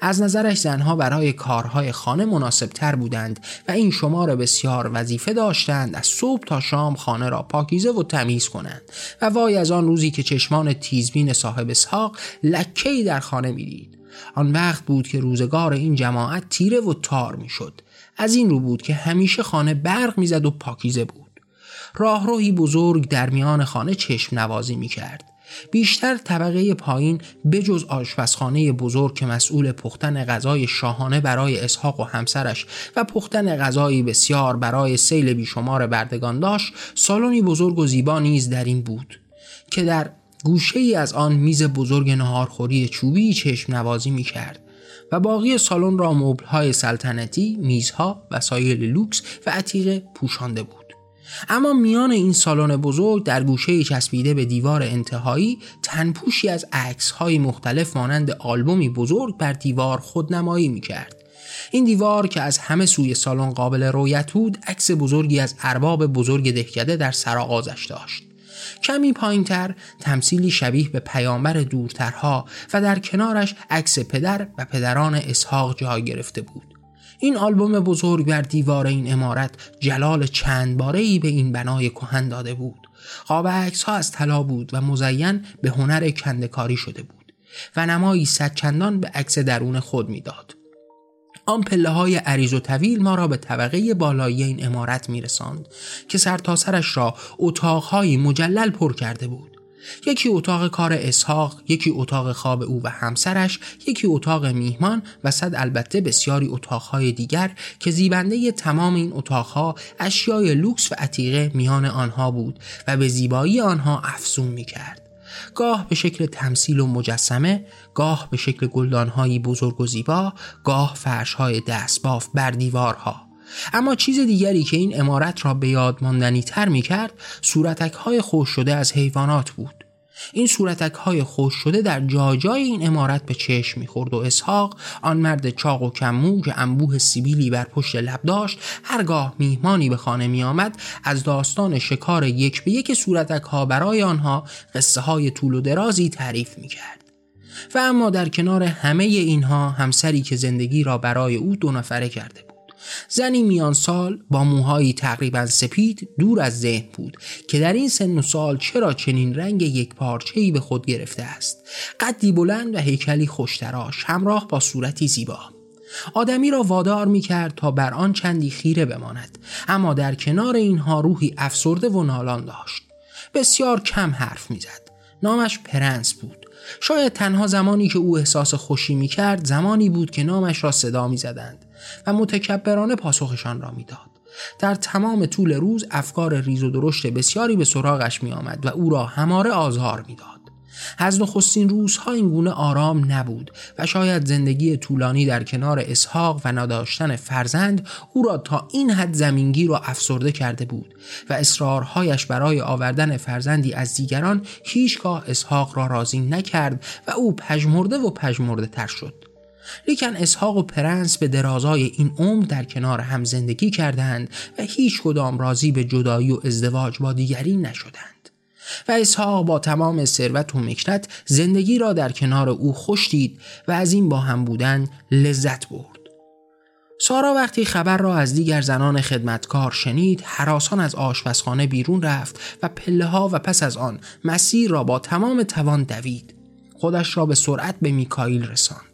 از نظرش زنها برای کارهای خانه مناسب تر بودند و این شمار بسیار وظیفه داشتند از صبح تا شام خانه را پاکیزه و تمیز کنند و وای از آن روزی که چشمان تیزبین صاحب اسحاق لکهی در خانه می‌دید آن وقت بود که روزگار این جماعت تیره و تار می‌شد از این رو بود که همیشه خانه برق می‌زد و پاکیزه بود راهروی بزرگ در میان خانه چشم نوازی می کرد. بیشتر طبقه پایین بجز آشپزخانه بزرگ که مسئول پختن غذای شاهانه برای اسحاق و همسرش و پختن غذایی بسیار برای سیل بیشمار بردگان داشت سالنی بزرگ و زیبا نیز در این بود که در گوشه ای از آن میز بزرگ نهارخوری چوبی چشم نوازی می کرد و باقی سالن را مبل های سلطنتی، میزها، وسایل لوکس و عتیقه پوشانده بود. اما میان این سالن بزرگ در گوشه چسبیده به دیوار انتهایی تنپوشی از عکس های مختلف مانند آلبومی بزرگ بر دیوار خودنمایی می کرد. این دیوار که از همه سوی سالن قابل رویت بود عکس بزرگی از ارباب بزرگ دهکده در سرآغازش داشت کمی پایینتر تمثیلی شبیه به پیامبر دورترها و در کنارش عکس پدر و پدران اسحاق جای گرفته بود. این آلبوم بزرگ بر دیوار این امارت جلال چند ای به این بنای کهن داده بود. قاب عکس ها از طلا بود و مزین به هنر کندکاری شده بود و نمایی صد چندان به عکس درون خود می‌داد. آن پله های عریض و طویل ما را به طبقه بالایی این امارت می رساند که سرتاسرش را اتاقهایی مجلل پر کرده بود یکی اتاق کار اسحاق یکی اتاق خواب او و همسرش یکی اتاق میهمان و صد البته بسیاری اتاقهای دیگر که زیبنده تمام این اتاقها اشیای لوکس و عتیقه میان آنها بود و به زیبایی آنها افزون می کرد. گاه به شکل تمثیل و مجسمه گاه به شکل گلدانهایی بزرگ و زیبا گاه فرشهای دستباف بر دیوارها. اما چیز دیگری که این امارت را به یاد ماندنی تر می کرد صورتک های خوش شده از حیوانات بود. این صورتک های خوش شده در جای جای این امارت به چشم می‌خورد و اسحاق آن مرد چاق و کمو که انبوه سیبیلی بر پشت لب داشت هرگاه میهمانی به خانه می آمد از داستان شکار یک به یک صورتک ها برای آنها قصه های طول و درازی تعریف می کرد. و اما در کنار همه اینها همسری که زندگی را برای او دو نفره کرده زنی میان سال با موهایی تقریبا سپید دور از ذهن بود که در این سن و سال چرا چنین رنگ یک پارچه‌ای به خود گرفته است. قدی بلند و هیکلی خوشتراش همراه با صورتی زیبا. آدمی را وادار می کرد تا بر آن چندی خیره بماند اما در کنار اینها روحی افسرده و نالان داشت. بسیار کم حرف می‌زد. نامش پرنس بود. شاید تنها زمانی که او احساس خوشی می کرد زمانی بود که نامش را صدا می زدند و متکبرانه پاسخشان را می‌داد. در تمام طول روز افکار ریز و درشت بسیاری به سراغش می آمد و او را هماره آزار می‌داد. از نخستین روزها این گونه آرام نبود و شاید زندگی طولانی در کنار اسحاق و نداشتن فرزند او را تا این حد زمینگیر و افسرده کرده بود و اصرارهایش برای آوردن فرزندی از دیگران هیچگاه اسحاق را راضی نکرد و او پژمرده و پژمرده تر شد لیکن اسحاق و پرنس به درازای این عمر در کنار هم زندگی کردند و هیچ کدام راضی به جدایی و ازدواج با دیگری نشدند. و اسحاق با تمام ثروت و مکنت زندگی را در کنار او خوش دید و از این با هم بودن لذت برد. سارا وقتی خبر را از دیگر زنان خدمتکار شنید حراسان از آشپزخانه بیرون رفت و پله ها و پس از آن مسیر را با تمام توان دوید. خودش را به سرعت به میکائیل رساند.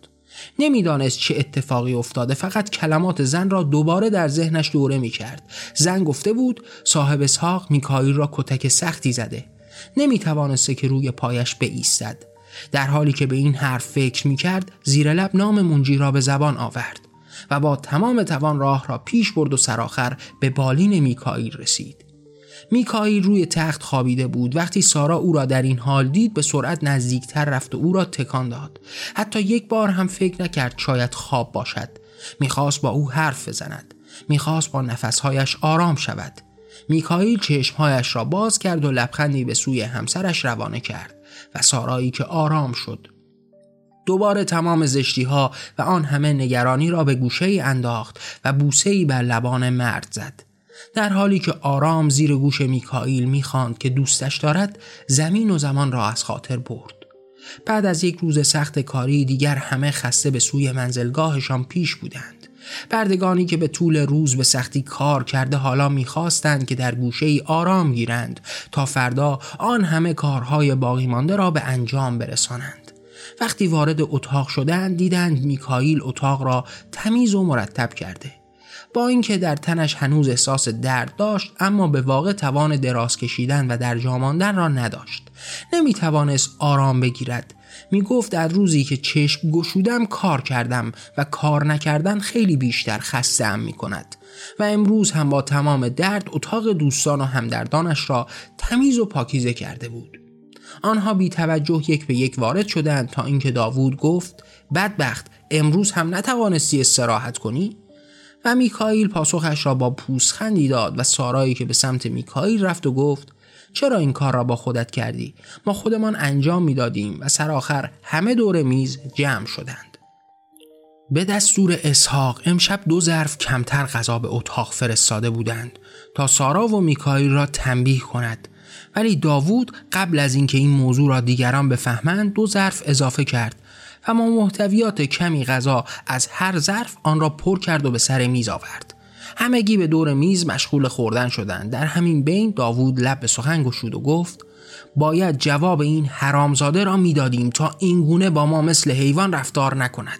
نمی‌دانست چه اتفاقی افتاده فقط کلمات زن را دوباره در ذهنش دوره می کرد زن گفته بود صاحب اسحاق میکائیل را کتک سختی زده. نمی توانسته که روی پایش بایستد. در حالی که به این حرف فکر می کرد زیر لب نام منجی را به زبان آورد و با تمام توان راه را پیش برد و سرآخر به بالین میکائیل رسید. میکائیل روی تخت خوابیده بود. وقتی سارا او را در این حال دید به سرعت نزدیکتر رفت و او را تکان داد. حتی یک بار هم فکر نکرد شاید خواب باشد. می‌خواست با او حرف بزند. می‌خواست با نفسهایش آرام شود. میکائیل چشمهایش را باز کرد و لبخندی به سوی همسرش روانه کرد و سارایی که آرام شد. دوباره تمام زشتی ها و آن همه نگرانی را به گوشه انداخت و بوسه ای بر لبان مرد زد. در حالی که آرام زیر گوش میکائیل می‌خواند که دوستش دارد زمین و زمان را از خاطر برد. بعد از یک روز سخت کاری دیگر همه خسته به سوی منزلگاهشان پیش بودند. بردگانی که به طول روز به سختی کار کرده حالا می‌خواستند که در گوشه ای آرام گیرند تا فردا آن همه کارهای باقی مانده را به انجام برسانند. وقتی وارد اتاق شدند دیدند میکائیل اتاق را تمیز و مرتب کرده. با اینکه در تنش هنوز احساس درد داشت اما به واقع توان دراز کشیدن و در جاماندن را نداشت. نمی توانست آرام بگیرد. می گفت در روزی که چشم گشودم کار کردم و کار نکردن خیلی بیشتر خسته می کند و امروز هم با تمام درد اتاق دوستان و همدردانش را تمیز و پاکیزه کرده بود. آنها بی توجه یک به یک وارد شدند تا اینکه داوود گفت بدبخت امروز هم نتوانستی استراحت کنی؟ و میکائیل پاسخش را با پوسخندی داد و سارایی که به سمت میکائیل رفت و گفت چرا این کار را با خودت کردی؟ ما خودمان انجام می‌دادیم و سرآخر همه دور میز جمع شدند. به دستور اسحاق امشب دو ظرف کمتر غذا به اتاق فرستاده بودند تا سارا و میکائیل را تنبیه کند. ولی داوود قبل از اینکه این موضوع را دیگران بفهمند دو ظرف اضافه کرد. و ما محتویات کمی غذا از هر ظرف آن را پر کرد و به سر میز آورد. همگی به دور میز مشغول خوردن شدند. در همین بین داوود لب به سخن گشود و گفت باید جواب این حرامزاده را می‌دادیم تا اینگونه با ما مثل حیوان رفتار نکند.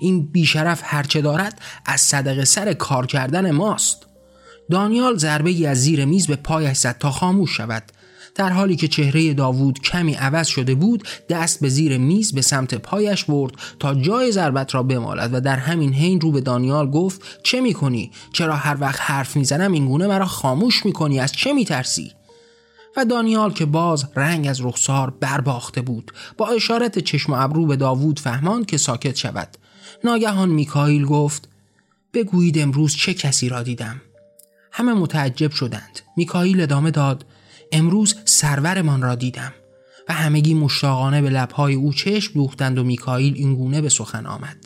این بیشرف هرچه دارد از صدق سر کار کردن ماست. دانیال ضربه از زیر میز به پایش زد تا خاموش شود. در حالی که چهره داوود کمی عوض شده بود دست به زیر میز به سمت پایش برد تا جای ضربت را بمالد و در همین حین رو به دانیال گفت چه می‌کنی؟ چرا هر وقت حرف می‌زنم اینگونه مرا خاموش می‌کنی؟ از چه میترسی؟ و دانیال که باز رنگ از رخسار برباخته بود با اشارت چشم و ابرو به داوود فهماند که ساکت شود. ناگهان میکائیل گفت بگویید امروز چه کسی را دیدم؟ همه متعجب شدند. میکائیل ادامه داد امروز سرورمان را دیدم و همگی مشتاقانه به لبهای او چشم دوختند و میکائیل اینگونه به سخن آمد.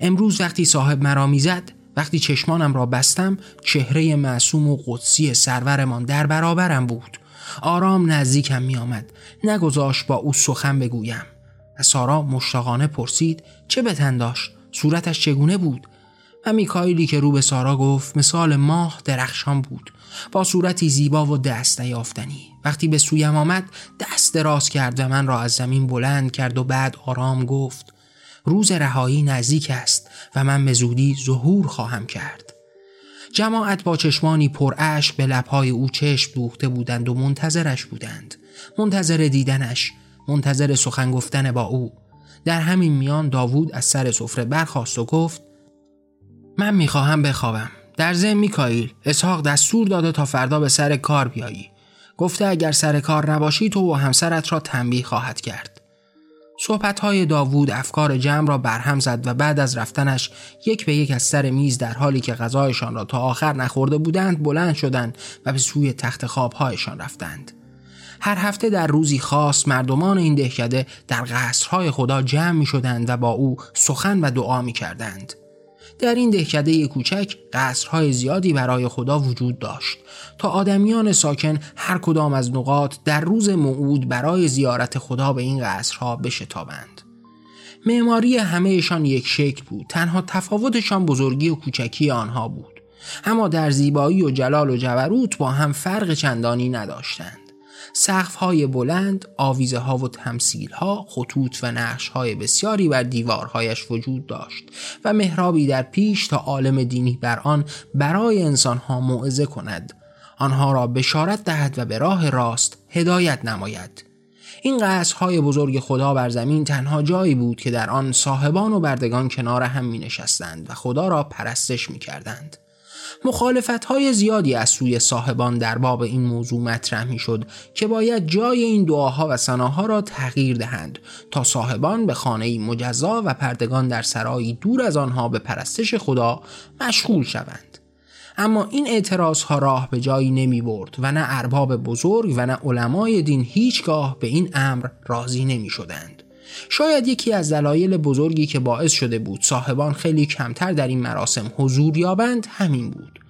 امروز وقتی صاحب مرا می‌زد وقتی چشمانم را بستم چهره معصوم و قدسی سرورمان در برابرم بود. آرام نزدیکم می آمد نگذاشت با او سخن بگویم. و سارا مشتاقانه پرسید چه بتن داشت؟ صورتش چگونه بود؟ و میکایلی که رو به سارا گفت مثال ماه درخشان بود. با صورتی زیبا و دست نیافتنی. وقتی به سویم آمد دست دراز کرد و من را از زمین بلند کرد و بعد آرام گفت روز رهایی نزدیک است و من به زودی ظهور خواهم کرد. جماعت با چشمانی پر اشک به لبهای او چشم دوخته بودند و منتظرش بودند. منتظر دیدنش منتظر سخن گفتن با او. در همین میان داوود از سر سفره برخاست و گفت من می‌خواهم بخوابم. در ضمن میکائیل اسحاق دستور داده تا فردا به سر کار بیایی. گفته اگر سر کار نباشی تو و همسرت را تنبیه خواهد کرد. های داوود افکار جمع را برهم زد و بعد از رفتنش یک به یک از سر میز در حالی که غذایشان را تا آخر نخورده بودند بلند شدند و به سوی تخت خوابهایشان رفتند. هر هفته در روزی خاص مردمان این دهکده در قصرهای خدا جمع می شدند و با او سخن و دعا می کردند. در این دهکده کوچک قصرهای زیادی برای خدا وجود داشت. تا آدمیان ساکن هر کدام از نقاط در روز موعود برای زیارت خدا به این قصرها بشتابند. معماری همهشان یک شکل بود. تنها تفاوتشان بزرگی و کوچکی آنها بود. اما در زیبایی و جلال و جبروت با هم فرق چندانی نداشتند. سقف های بلند، آویزه ها و تمثیل ها، خطوط و نقش های بسیاری بر دیوارهایش وجود داشت و محرابی در پیش تا عالم دینی بر آن برای انسان ها موعظه کند آنها را بشارت دهد و به راه راست هدایت نماید این قصرهای بزرگ خدا بر زمین تنها جایی بود که در آن صاحبان و بردگان کنار هم می نشستند و خدا را پرستش می کردند. مخالفت های زیادی از سوی صاحبان در باب این موضوع مطرح می شد که باید جای این دعاها و سناها را تغییر دهند تا صاحبان به خانه مجزا و پردگان در سرایی دور از آنها به پرستش خدا مشغول شوند اما این اعتراض ها راه به جایی نمی برد و نه ارباب بزرگ و نه علمای دین هیچگاه به این امر راضی نمی شدند. شاید یکی از دلایل بزرگی که باعث شده بود صاحبان خیلی کمتر در این مراسم حضور یابند همین بود.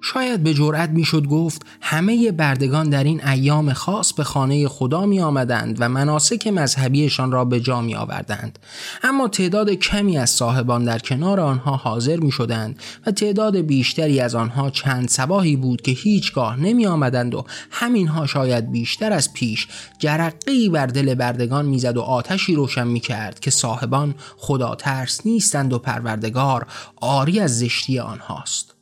شاید به جرأت می‌شد گفت همه بردگان در این ایام خاص به خانه خدا می آمدند و مناسک مذهبیشان را به جا می آوردند اما تعداد کمی از صاحبان در کنار آنها حاضر می شدند و تعداد بیشتری از آنها چند سباهی بود که هیچگاه نمی آمدند و همینها شاید بیشتر از پیش جرقی بر دل بردگان می‌زد و آتشی روشن می کرد که صاحبان خدا ترس نیستند و پروردگار آری از زشتی آنهاست.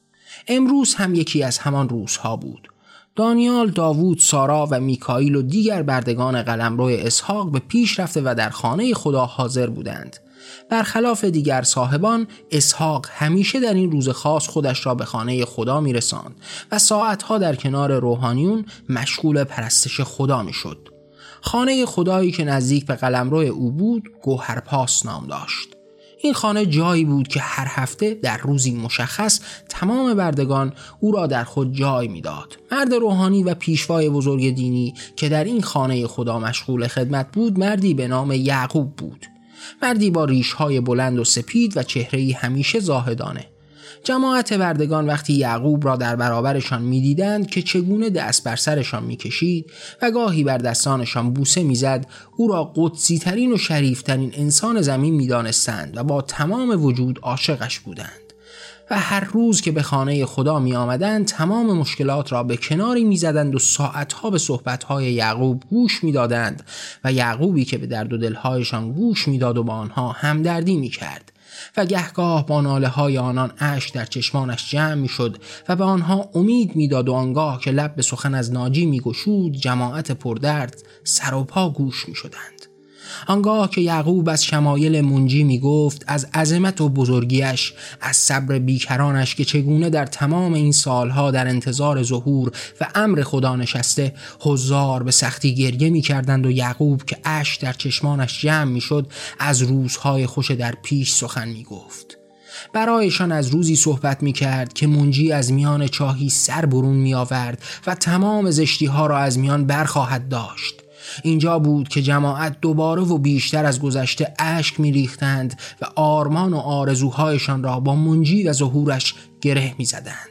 امروز هم یکی از همان روزها بود دانیال، داوود، سارا و میکائیل و دیگر بردگان قلمرو اسحاق به پیش رفته و در خانه خدا حاضر بودند. برخلاف دیگر صاحبان اسحاق همیشه در این روز خاص خودش را به خانه خدا میرساند و ساعتها در کنار روحانیون مشغول پرستش خدا می‌شد. خانه خدایی که نزدیک به قلمرو او بود گوهرپاس نام داشت. این خانه جایی بود که هر هفته در روزی مشخص تمام بردگان او را در خود جای می‌داد. مرد روحانی و پیشوای بزرگ دینی که در این خانه خدا مشغول خدمت بود مردی به نام یعقوب بود. مردی با ریشهای بلند و سپید و چهرهی همیشه زاهدانه جماعت وردگان وقتی یعقوب را در برابرشان می‌دیدند که چگونه دست بر سرشان می‌کشید و گاهی بر دستانشان بوسه می‌زد او را قدسی ترین و شریفترین انسان زمین می‌دانستند و با تمام وجود عاشقش بودند. و هر روز که به خانه خدا می آمدند تمام مشکلات را به کناری می زدند و ساعتها به صحبتهای یعقوب گوش می دادند و یعقوبی که به درد و دلهایشان گوش می داد و با آنها همدردی می کرد و گهگاه با ناله های آنان اش در چشمانش جمع می شد و به آنها امید می‌داد و آنگاه که لب به سخن از ناجی می گشود جماعت پردرد سر و پا گوش می شدند. آنگاه که یعقوب از شمایل منجی می گفت از عظمت و بزرگیش از صبر بیکرانش که چگونه در تمام این سالها در انتظار ظهور و امر خدا نشسته هزار به سختی گریه می کردند و یعقوب که اش در چشمانش جمع می شد از روزهای خوش در پیش سخن می گفت برایشان از روزی صحبت می کرد که منجی از میان چاهی سر برون می آورد و تمام زشتی ها را از میان برخواهد داشت. اینجا بود که جماعت دوباره و بیشتر از گذشته اشک میریختند و آرمان و آرزوهایشان را با منجی و ظهورش گره می‌زدند.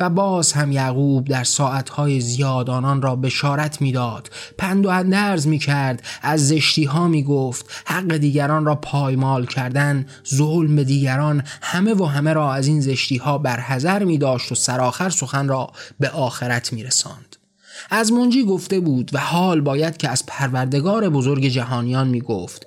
و باز هم یعقوب در ساعتهای زیاد آنان را بشارت می‌داد. پند و اندرز می کرد از زشتی ها می گفت حق دیگران را پایمال کردن ظلم به دیگران همه و همه را از این زشتی ها برحضر می داشت و سرآخر سخن را به آخرت می رساند. از منجی گفته بود و حال باید که از پروردگار بزرگ جهانیان می گفت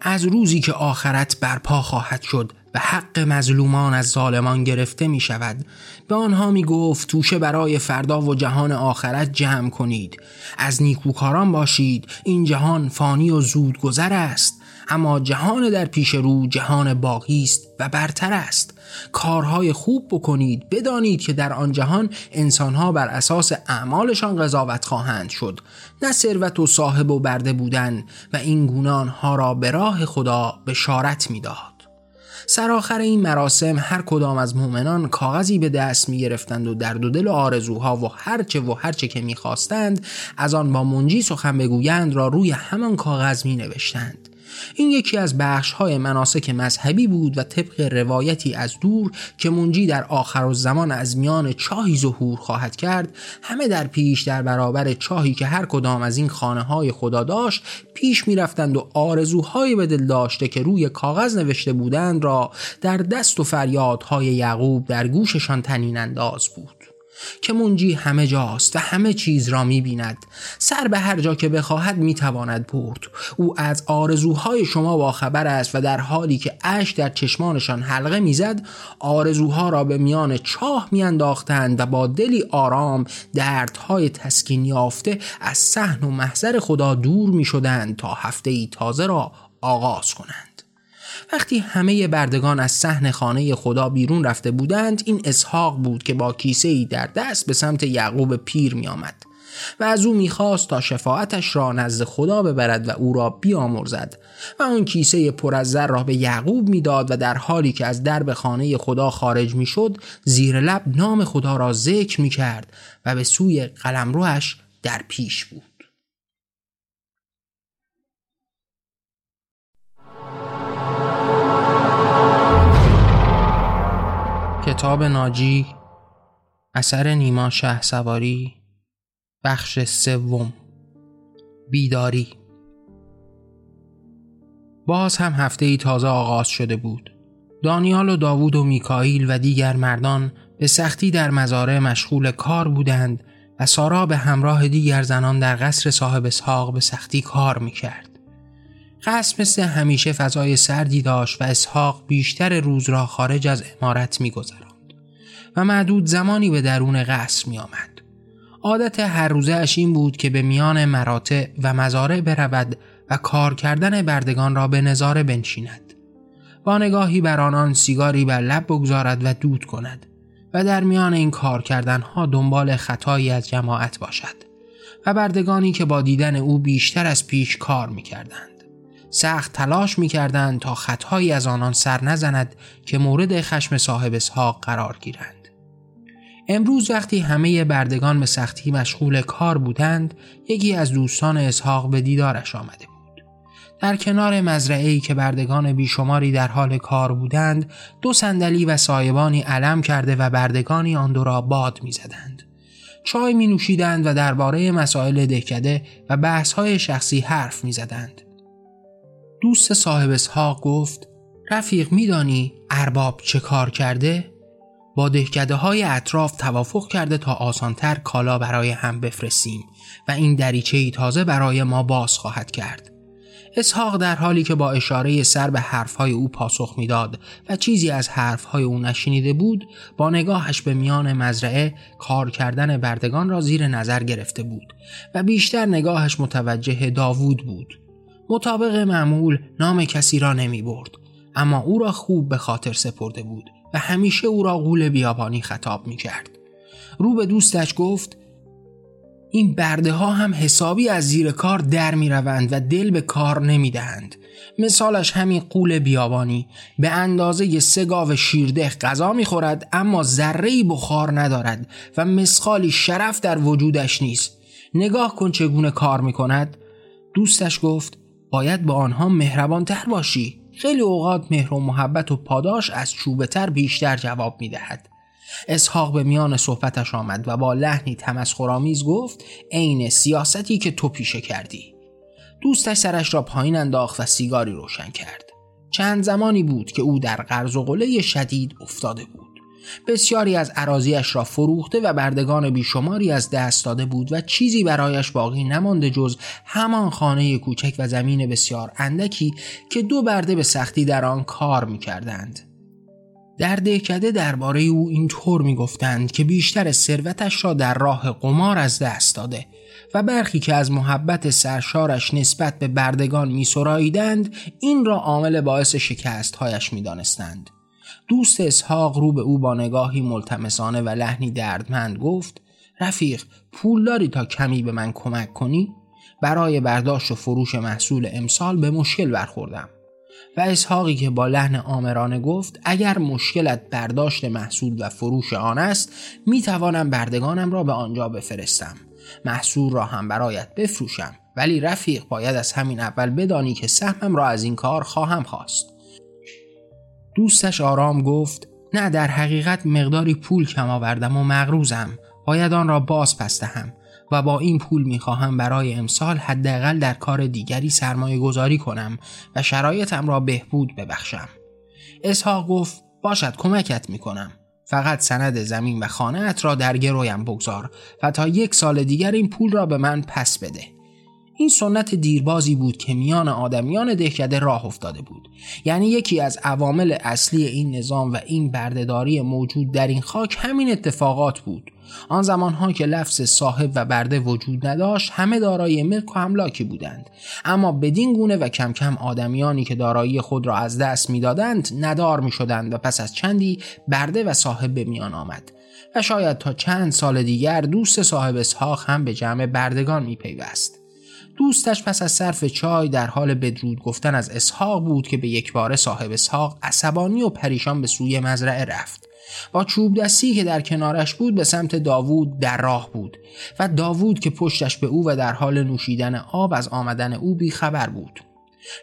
از روزی که آخرت برپا خواهد شد و حق مظلومان از ظالمان گرفته می شود به آنها می گفت توشه برای فردا و جهان آخرت جمع کنید از نیکوکاران باشید این جهان فانی و زود گذر است. اما جهان در پیش رو جهان باقی است و برتر است. کارهای خوب بکنید بدانید که در آن جهان انسانها بر اساس اعمالشان قضاوت خواهند شد نه ثروت و صاحب و برده بودن و این گونه را به راه خدا بشارت می‌داد. سرآخر این مراسم هر کدام از مؤمنان کاغذی به دست می گرفتند و در دو دل و آرزوها و هرچه و هرچه که می خواستند از آن با منجی سخن بگویند را روی همان کاغذ می نوشتند این یکی از بخش های مناسک مذهبی بود و طبق روایتی از دور که منجی در آخر زمان از میان چاهی ظهور خواهد کرد همه در پیش در برابر چاهی که هر کدام از این خانه های خدا داشت پیش می رفتند و آرزوهای به دل داشته که روی کاغذ نوشته بودند را در دست و فریادهای یعقوب در گوششان تنین انداز بود. که منجی همه جاست و همه چیز را می بیند سر به هر جا که بخواهد می تواند برد. او از آرزوهای شما با خبر است و در حالی که اش در چشمانشان حلقه می‌زد آرزوها را به میان چاه میانداختند و با دلی آرام دردهای تسکین یافته از صحن و محضر خدا دور می شدند تا هفته ای تازه را آغاز کنند. وقتی همه بردگان از صحن خانه خدا بیرون رفته بودند این اسحاق بود که با کیسه ای در دست به سمت یعقوب پیر می آمد و از او می‌خواست تا شفاعتش را نزد خدا ببرد و او را بیامرزد و آن کیسه پر از زر را به یعقوب می‌داد و در حالی که از درب خانه خدا خارج می‌شد زیر لب نام خدا را ذکر می کرد و به سوی قلمروش در پیش بود. کتاب ناجی اثر نیما شه سواری بخش سوم بیداری. باز هم هفته ای تازه آغاز شده بود. دانیال و داوود و میکائیل و دیگر مردان به سختی در مزارع مشغول کار بودند و سارا به همراه دیگر زنان در قصر صاحب اسحاق به سختی کار می‌کرد. قصر مثل همیشه فضای سردی داشت و اسحاق بیشتر روز را خارج از امارت میگذراند و معدود زمانی به درون قصر می آمد. عادت هر روزه اش این بود که به میان مراتع و مزارع برود و کار کردن بردگان را به نظاره بنشیند. با نگاهی بر آنان سیگاری بر لب بگذارد و دود کند و در میان این کار کردنها دنبال خطایی از جماعت باشد و بردگانی که با دیدن او بیشتر از پیش کار می کردند. سخت تلاش می کردند تا خطایی از آنان سر نزند که مورد خشم صاحب اسحاق قرار گیرند. امروز وقتی همه بردگان به سختی مشغول کار بودند یکی از دوستان اسحاق به دیدارش آمده بود در کنار مزرعه ای که بردگان بیشماری در حال کار بودند دو صندلی و سایبانی علم کرده و بردگانی آن دو را باد می‌زدند چای می نوشیدند و درباره مسائل دهکده و بحث های شخصی حرف می زدند. دوست صاحب اسحاق گفت رفیق میدانی ارباب چه کار کرده؟ با دهکده های اطراف توافق کرده تا آسانتر کالا برای هم بفرستیم و این دریچه ای تازه برای ما باز خواهد کرد. اسحاق در حالی که با اشاره سر به حرفهای او پاسخ می‌داد و چیزی از حرفهای او نشنیده بود با نگاهش به میان مزرعه کار کردن بردگان را زیر نظر گرفته بود و بیشتر نگاهش متوجه داوود بود مطابق معمول نام کسی را نمی برد اما او را خوب به خاطر سپرده بود و همیشه او را غول بیابانی خطاب می کرد. رو به دوستش گفت این برده ها هم حسابی از زیر کار در می روند و دل به کار نمی دهند. مثالش همین قول بیابانی به اندازه سه گاو شیرده غذا می خورد اما ذره بخار ندارد و مسخالی شرف در وجودش نیست. نگاه کن چگونه کار می کند؟ دوستش گفت باید با آنها مهربان تر باشی. خیلی اوقات مهر و محبت و پاداش از چوبه تر بیشتر جواب می دهد. اسحاق به میان صحبتش آمد و با لحنی تمسخرآمیز گفت عین سیاستی که تو پیشه کردی دوستش سرش را پایین انداخت و سیگاری روشن کرد چند زمانی بود که او در قرض و قله شدید افتاده بود بسیاری از عراضیش را فروخته و بردگان بیشماری از دست داده بود و چیزی برایش باقی نمانده جز همان خانه کوچک و زمین بسیار اندکی که دو برده به سختی در آن کار می کردند. در دهکده درباره او اینطور می‌گفتند که بیشتر ثروتش را در راه قمار از دست داده و برخی که از محبت سرشارش نسبت به بردگان میسراییدند این را عامل باعث شکستهایش می‌دانستند دوست اسحاق رو به او با نگاهی ملتمسانه و لحنی دردمند گفت رفیق پول داری تا کمی به من کمک کنی؟ برای برداشت و فروش محصول امسال به مشکل برخوردم. و اسحاقی که با لحن آمرانه گفت اگر مشکلت برداشت محصول و فروش آن است می توانم بردگانم را به آنجا بفرستم. محصول را هم برایت بفروشم. ولی رفیق باید از همین اول بدانی که سهمم را از این کار خواهم خواست. دوستش آرام گفت نه در حقیقت مقداری پول کم آوردم و مغروزم باید آن را باز پس دهم و با این پول می‌خواهم برای امسال حداقل در کار دیگری سرمایه گذاری کنم و شرایطم را بهبود ببخشم. اسحاق گفت باشد کمکت می‌کنم. فقط سند زمین و خانه را در گرویم بگذار و تا یک سال دیگر این پول را به من پس بده. این سنت دیربازی بود که میان آدمیان دهکده راه افتاده بود. یعنی یکی از عوامل اصلی این نظام و این بردهداری موجود در این خاک همین اتفاقات بود. آن زمانها که لفظ صاحب و برده وجود نداشت همه دارای ملک و املاکی بودند. اما بدین گونه و کم کم آدمیانی که دارایی خود را از دست می‌دادند ندار می‌شدند و پس از چندی برده و صاحب به میان آمد. و شاید تا چند سال دیگر دوست صاحب اسحاق هم به جمع بردگان میپیوست. دوستش پس از صرف چای در حال بدرود گفتن از اسحاق بود که به یک بار صاحب اسحاق عصبانی و پریشان به سوی مزرعه رفت. با چوب دستی که در کنارش بود به سمت داوود در راه بود و داوود که پشتش به او و در حال نوشیدن آب از آمدن او بیخبر بود.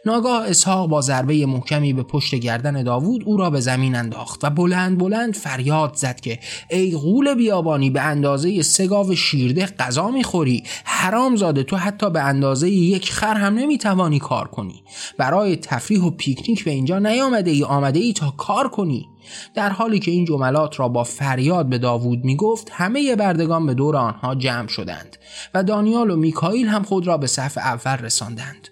ناگاه اسحاق با ضربه محکمی به پشت گردن داوود او را به زمین انداخت و بلند بلند فریاد زد که ای غول بیابانی به اندازه سگاو شیرده غذا می‌خوری. حرام زاده تو حتی به اندازه یک خر هم نمی‌توانی کار کنی. برای تفریح و پیکنیک به اینجا نیامده ای آمده ای تا کار کنی. در حالی که این جملات را با فریاد به داوود می‌گفت همه بردگان به دور آنها جمع شدند و دانیال و میکائیل هم خود را به صف اول رساندند.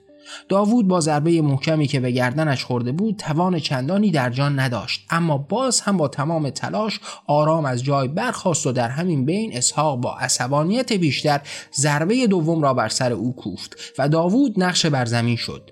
داوود با ضربه محکمی که به گردنش خورده بود توان چندانی در جان نداشت. اما باز هم با تمام تلاش آرام از جای برخاست و در همین بین اسحاق با عصبانیت بیشتر ضربه دوم را بر سر او کوفت و داوود نقش بر زمین شد.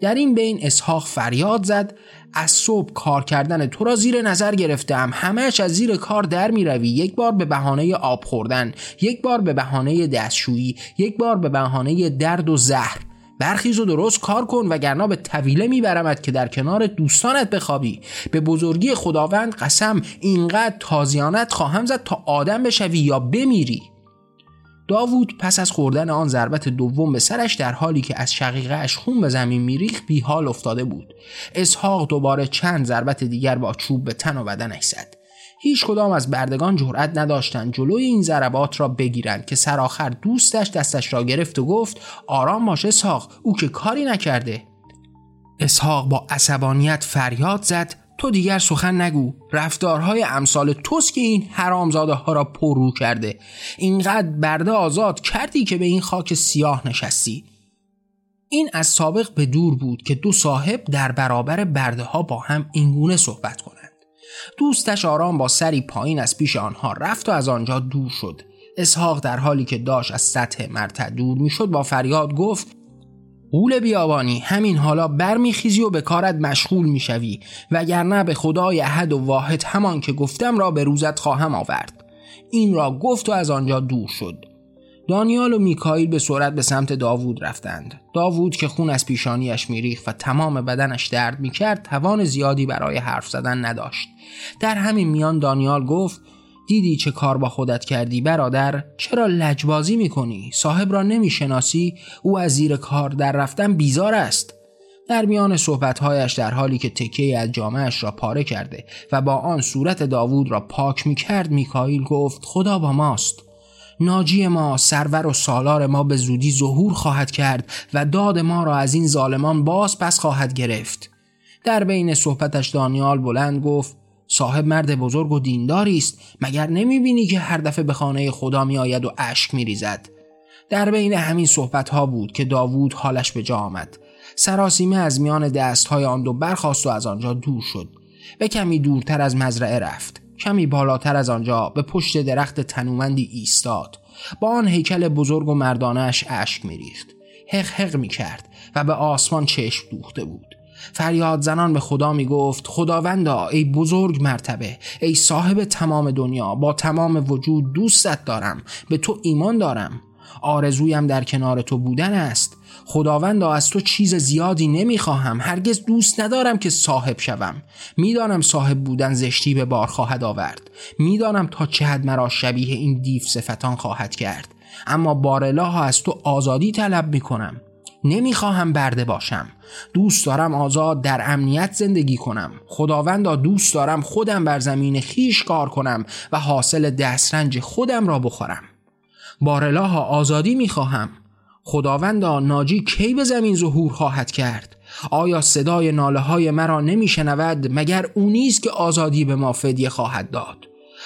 در این بین اسحاق فریاد زد از صبح کار کردن تو را زیر نظر گرفتم. همهش از زیر کار در می روی. یک بار به بهانه آب خوردن یک بار به بهانه دستشویی یک بار به بهانه درد و زهر. برخیز و درست کار کن وگرنه به طویله میبرمت که در کنار دوستانت بخوابی. به بزرگی خداوند قسم اینقدر تازیانت خواهم زد تا آدم بشوی یا بمیری. داوود پس از خوردن آن ضربت دوم به سرش در حالی که از شقیقهش خون به زمین میریخ بیحال افتاده بود. اسحاق دوباره چند ضربت دیگر با چوب به تن و بدنش زد. هیچ کدام از بردگان جرأت نداشتند جلوی این ضربات را بگیرند که سرآخر دوستش دستش را گرفت و گفت آرام باش اسحاق او که کاری نکرده. اسحاق با عصبانیت فریاد زد تو دیگر سخن نگو رفتارهای امثال توست که این حرامزاده ها را پررو کرده. اینقدر برده آزاد کردی که به این خاک سیاه نشستی. این از سابق به دور بود که دو صاحب در برابر برده ها با هم اینگونه صحبت کنند. دوستش آرام با سری پایین از پیش آنها رفت و از آنجا دور شد. اسحاق در حالی که داشت از سطح مرتع دور می‌شد با فریاد گفت قول بیابانی همین حالا برمیخیزی و به کارت مشغول می‌شوی وگرنه به خدای احد و واحد همان که گفتم را به روزت خواهم آورد. این را گفت و از آنجا دور شد. دانیال و میکائیل به سرعت به سمت داوود رفتند. داوود که خون از پیشانیش میریخت و تمام بدنش درد می‌کرد توان زیادی برای حرف زدن نداشت. در همین میان دانیال گفت دیدی چه کار با خودت کردی برادر؟ چرا لجبازی می‌کنی؟ صاحب را نمی‌شناسی؟ او از زیر کار در رفتن بیزار است. در میان صحبتهایش در حالی که تکه از جامعش را پاره کرده و با آن صورت داوود را پاک می‌کرد میکائیل گفت خدا با ماست. ناجی ما سرور و سالار ما به زودی ظهور خواهد کرد و داد ما را از این ظالمان باز پس خواهد گرفت. در بین صحبتش دانیال بلند گفت صاحب مرد بزرگ و دینداری است مگر نمی‌بینی که هر دفعه به خانه خدا میآید و اشک میریزد؟ در بین همین صحبت ها بود که داوود حالش به جا آمد. سراسیمه از میان دست های آن دو برخاست و از آنجا دور شد. به کمی دورتر از مزرعه رفت. کمی بالاتر از آنجا به پشت درخت تنومندی ایستاد. با آن هیکل بزرگ و مردانش اشک میریخت. حق حق می کرد و به آسمان چشم دوخته بود. فریاد زنان به خدا می گفت خداوندا ای بزرگ مرتبه ای صاحب تمام دنیا با تمام وجود دوستت دارم به تو ایمان دارم. آرزویم در کنار تو بودن است. خداوندا از تو چیز زیادی نمی‌خواهم. هرگز دوست ندارم که صاحب شوم. می‌دانم صاحب بودن زشتی به بار خواهد آورد. می‌دانم تا چه حد مرا شبیه این دیو صفتان خواهد کرد. اما بارالله از تو آزادی طلب می‌کنم. نمی‌خواهم برده باشم. دوست دارم آزاد در امنیت زندگی کنم. خداوندا دوست دارم خودم بر زمین خیش کار کنم و حاصل دسترنج خودم را بخورم. بارلاها آزادی می‌خواهم. خداوندا ناجی کی به زمین ظهور خواهد کرد؟ آیا صدای ناله های مرا نمیشنود مگر او نیست که آزادی به ما فدیه خواهد داد؟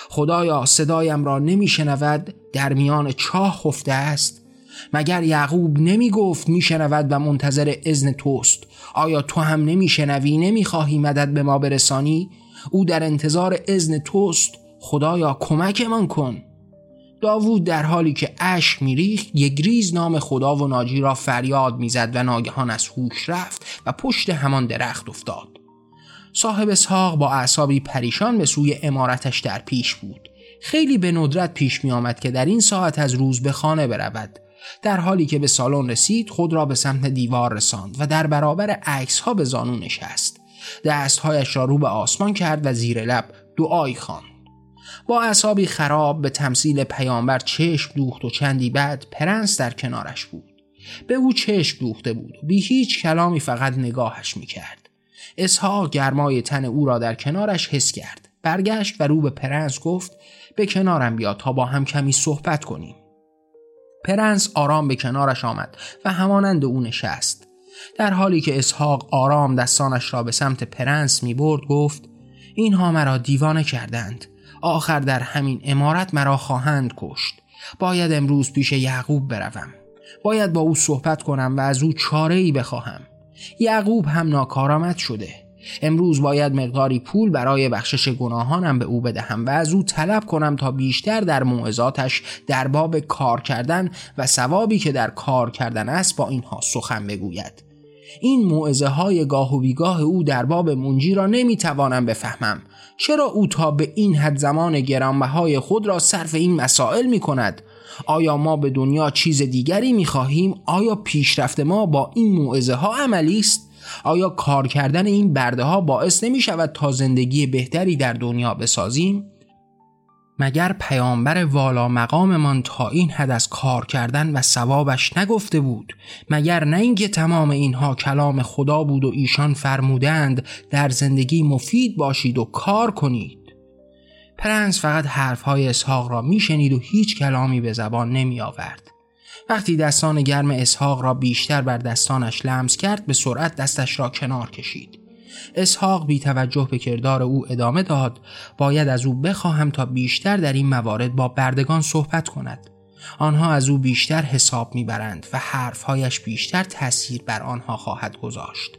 خدایا صدایم را نمیشنود در میان چاه خفته است؟ مگر یعقوب نمی گفت می شنود و منتظر ازن توست؟ آیا تو هم نمی شنوی نمی خواهی مدد به ما برسانی؟ او در انتظار ازن توست. خدایا کمکمان کن. داوود در حالی که اشک میریخت یک ریز نام خدا و ناجی را فریاد می‌زد و ناگهان از هوش رفت و پشت همان درخت افتاد. صاحب اسحاق با اعصابی پریشان به سوی امارتش در پیش بود. خیلی به ندرت پیش می آمد که در این ساعت از روز به خانه برود. در حالی که به سالن رسید خود را به سمت دیوار رساند و در برابر عکس ها به زانو نشست. دستهایش را رو به آسمان کرد و زیر لب دعایی خواند. با اعصابی خراب به تمثیل پیامبر چشم دوخت و چندی بعد پرنس در کنارش بود. به او چشم دوخته بود بی هیچ کلامی فقط نگاهش می‌کرد. اسحاق گرمای تن او را در کنارش حس کرد. برگشت و رو به پرنس گفت به کنارم بیا تا با هم کمی صحبت کنیم. پرنس آرام به کنارش آمد و همانند او نشست. در حالی که اسحاق آرام دستانش را به سمت پرنس می برد گفت اینها مرا دیوانه کردند. آخر در همین عمارت مرا خواهند کشت. باید امروز پیش یعقوب بروم. باید با او صحبت کنم و از او چاره ای بخواهم. یعقوب هم ناکارآمد شده. امروز باید مقداری پول برای بخشش گناهانم به او بدهم و از او طلب کنم تا بیشتر در موعظاتش در باب کار کردن و ثوابی که در کار کردن است با اینها سخن بگوید. این موعظه های گاه و بیگاه او در باب منجی را نمی‌توانم بفهمم چرا او تا به این حد زمان گرانبهای خود را صرف این مسائل می کند آیا ما به دنیا چیز دیگری می خواهیم؟ آیا پیشرفت ما با این موعظه ها عملی است؟ آیا کار کردن این برده ها باعث نمی شود تا زندگی بهتری در دنیا بسازیم؟ مگر پیامبر والا مقاممان تا این حد از کار کردن و ثوابش نگفته بود؟ مگر نه اینکه تمام اینها کلام خدا بود و ایشان فرمودند در زندگی مفید باشید و کار کنید؟ پرنس فقط حرفهای اسحاق را میشنید و هیچ کلامی به زبان نمی آورد وقتی دستان گرم اسحاق را بیشتر بر دستانش لمس کرد به سرعت دستش را کنار کشید. اسحاق بی توجه به کردار او ادامه داد باید از او بخواهم تا بیشتر در این موارد با بردگان صحبت کند. آنها از او بیشتر حساب می‌برند و حرفهایش بیشتر تاثیر بر آنها خواهد گذاشت.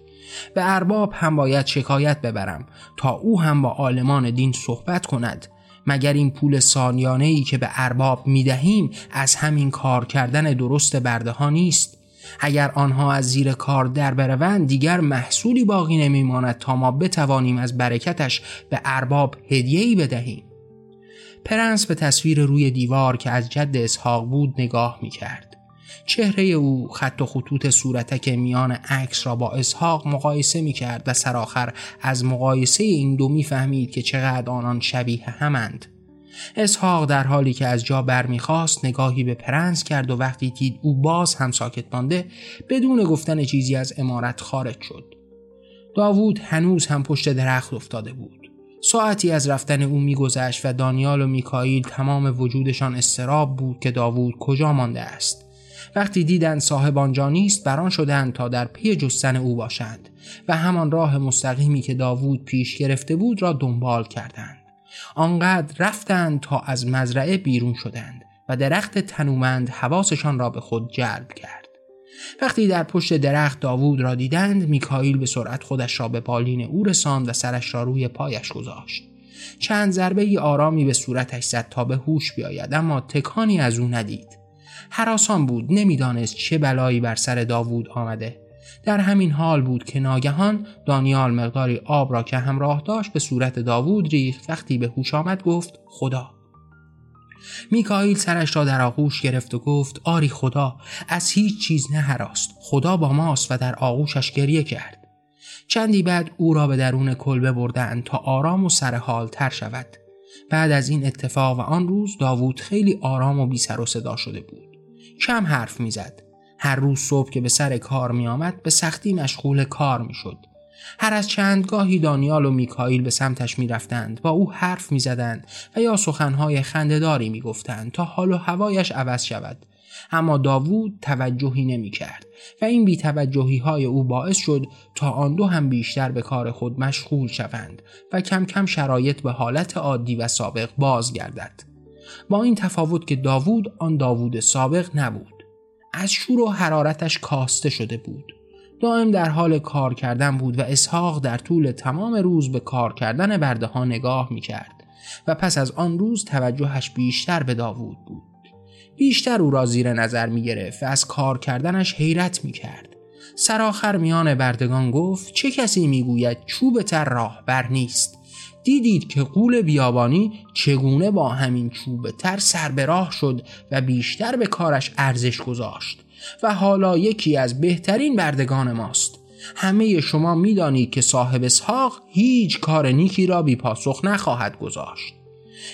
به ارباب هم باید شکایت ببرم تا او هم با عالمان دین صحبت کند. مگر این پول سالیانه ای که به ارباب می دهیم از همین کار کردن درست برده ها نیست؟ اگر آنها از زیر کار در بروند دیگر محصولی باقی نمیماند تا ما بتوانیم از برکتش به ارباب هدیه‌ای بدهیم پرنس به تصویر روی دیوار که از جد اسحاق بود نگاه می کرد. چهره او خط و خطوط صورتک میان عکس را با اسحاق مقایسه می کرد و سرآخر از مقایسه این دو می فهمید که چقدر آنان شبیه همند اسحاق در حالی که از جا برمیخواست نگاهی به پرنس کرد و وقتی دید او باز هم ساکت مانده بدون گفتن چیزی از عمارت خارج شد. داوود هنوز هم پشت درخت افتاده بود. ساعتی از رفتن او میگذشت و دانیال و میکائیل تمام وجودشان اضطراب بود که داوود کجا مانده است. وقتی دیدند صاحب آنجا نیست بر آن شدند تا در پی جستن او باشند و همان راه مستقیمی که داوود پیش گرفته بود را دنبال کردند. آنقدر رفتند تا از مزرعه بیرون شدند و درخت تنومند حواسشان را به خود جلب کرد. وقتی در پشت درخت داوود را دیدند میکائیل به سرعت خودش را به بالین او رساند و سرش را روی پایش گذاشت. چند ضربه ای آرامی به صورتش زد تا به هوش بیاید اما تکانی از او ندید. حراسان بود نمی‌دانست چه بلایی بر سر داوود آمده. در همین حال بود که ناگهان دانیال مقداری آب را که همراه داشت به صورت داوود ریخت وقتی به هوش آمد گفت خدا. میکائیل سرش را در آغوش گرفت و گفت آری خدا از هیچ چیز نه هراست. خدا با ماست و در آغوشش گریه کرد. چندی بعد او را به درون کلبه بردن تا آرام و سرحال تر شود. بعد از این اتفاق و آن روز داوود خیلی آرام و بی سر و صدا شده بود. کم حرف می‌زد. هر روز صبح که به سر کار می آمد به سختی مشغول کار می شد. هر از چندگاهی دانیال و میکائیل به سمتش می رفتند با او حرف می زدند و یا سخنهای خندهداری می گفتند تا حال و هوایش عوض شود. اما داوود توجهی نمی کرد و این بیتوجهی های او باعث شد تا آن دو هم بیشتر به کار خود مشغول شوند و کم کم شرایط به حالت عادی و سابق بازگردد. با این تفاوت که داوود آن داوود سابق نبود. از شور و حرارتش کاسته شده بود. دائم در حال کار کردن بود و اسحاق در طول تمام روز به کار کردن برده ها نگاه می کرد و پس از آن روز توجهش بیشتر به داوود بود. بیشتر او را زیر نظر می گرفت و از کار کردنش حیرت می کرد سرآخر میان بردگان گفت چه کسی می‌گوید چوب تر راه بر نیست؟ دیدید که قول بیابانی چگونه با همین چوب تر سر به راه شد و بیشتر به کارش ارزش گذاشت و حالا یکی از بهترین بردگان ماست. همه شما می‌دانید که صاحب اسحاق هیچ کار نیکی را بی پاسخ نخواهد گذاشت.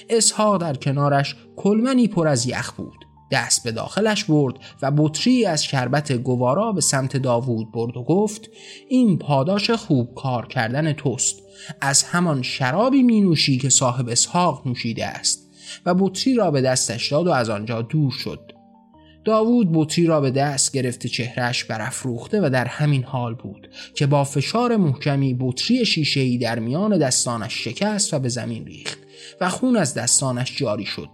اسحاق در کنارش کلمنی پر از یخ بود. دست به داخلش برد و بطری از شربت گوارا به سمت داوود برد و گفت این پاداش خوب کار کردن توست. از همان شرابی می نوشی که صاحب اسحاق نوشیده است. و بطری را به دستش داد و از آنجا دور شد. داوود بطری را به دست گرفته چهرش برافروخته و در همین حال بود که با فشار محکمی بطری شیشه‌ای در میان دستانش شکست و به زمین ریخت و خون از دستانش جاری شد.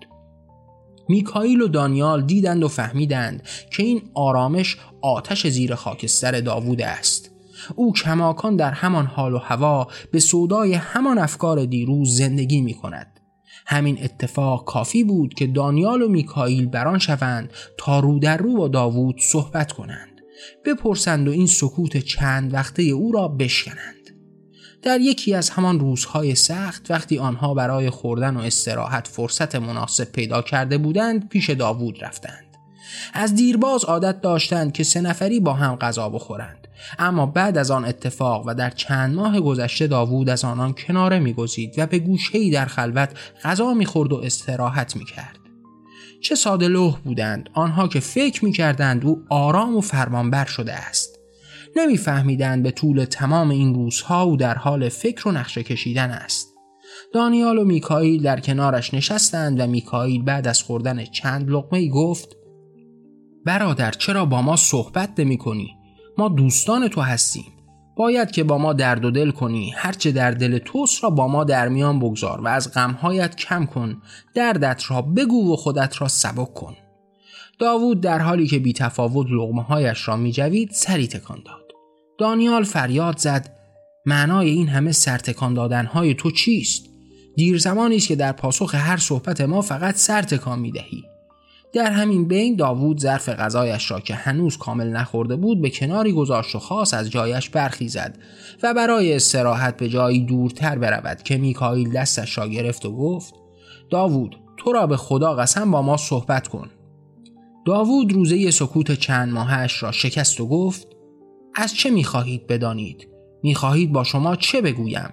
میکائیل و دانیال دیدند و فهمیدند که این آرامش آتش زیر خاکستر داوود است. او کماکان در همان حال و هوا به سودای همان افکار دیروز زندگی می کند همین اتفاق کافی بود که دانیال و میکائیل بران شوند تا رو در رو با داوود صحبت کنند. بپرسند و این سکوت چند وقته او را بشکنند. در یکی از همان روزهای سخت وقتی آنها برای خوردن و استراحت فرصت مناسب پیدا کرده بودند پیش داوود رفتند. از دیرباز عادت داشتند که سه نفری با هم غذا بخورند. اما بعد از آن اتفاق و در چند ماه گذشته داوود از آنان کناره میگزید و به گوشه‌ای در خلوت غذا می‌خورد و استراحت می‌کرد. چه ساده لوح بودند. آنها که فکر می‌کردند او آرام و فرمانبر شده است. نمیفهمیدند به طول تمام این روزها او در حال فکر و نقشه کشیدن است. دانیال و میکائیل در کنارش نشستند و میکائیل بعد از خوردن چند لقمه گفت برادر چرا با ما صحبت نمی کنی؟ ما دوستان تو هستیم. باید که با ما درد و دل کنی. هرچه در دل توست را با ما در میان بگذار و از غمهایت کم کن. دردت را بگو و خودت را سبک کن. داوود در حالی که بی تفاوت لغمه هایش را می جوید سری تکان داد. دانیال فریاد زد معنای این همه سرتکان دادن های تو چیست؟ دیر زمانی است که در پاسخ هر صحبت ما فقط سر تکان می دهی. در همین بین داوود ظرف غذایش را که هنوز کامل نخورده بود به کناری گذاشت و خاص از جایش برخیزد و برای استراحت به جایی دورتر برود که میکائیل دستش را گرفت و گفت داوود تو را به خدا قسم با ما صحبت کن داوود روزه سکوت چند ماهش را شکست و گفت از چه می‌خواهید بدانید؟ می‌خواهید با شما چه بگویم؟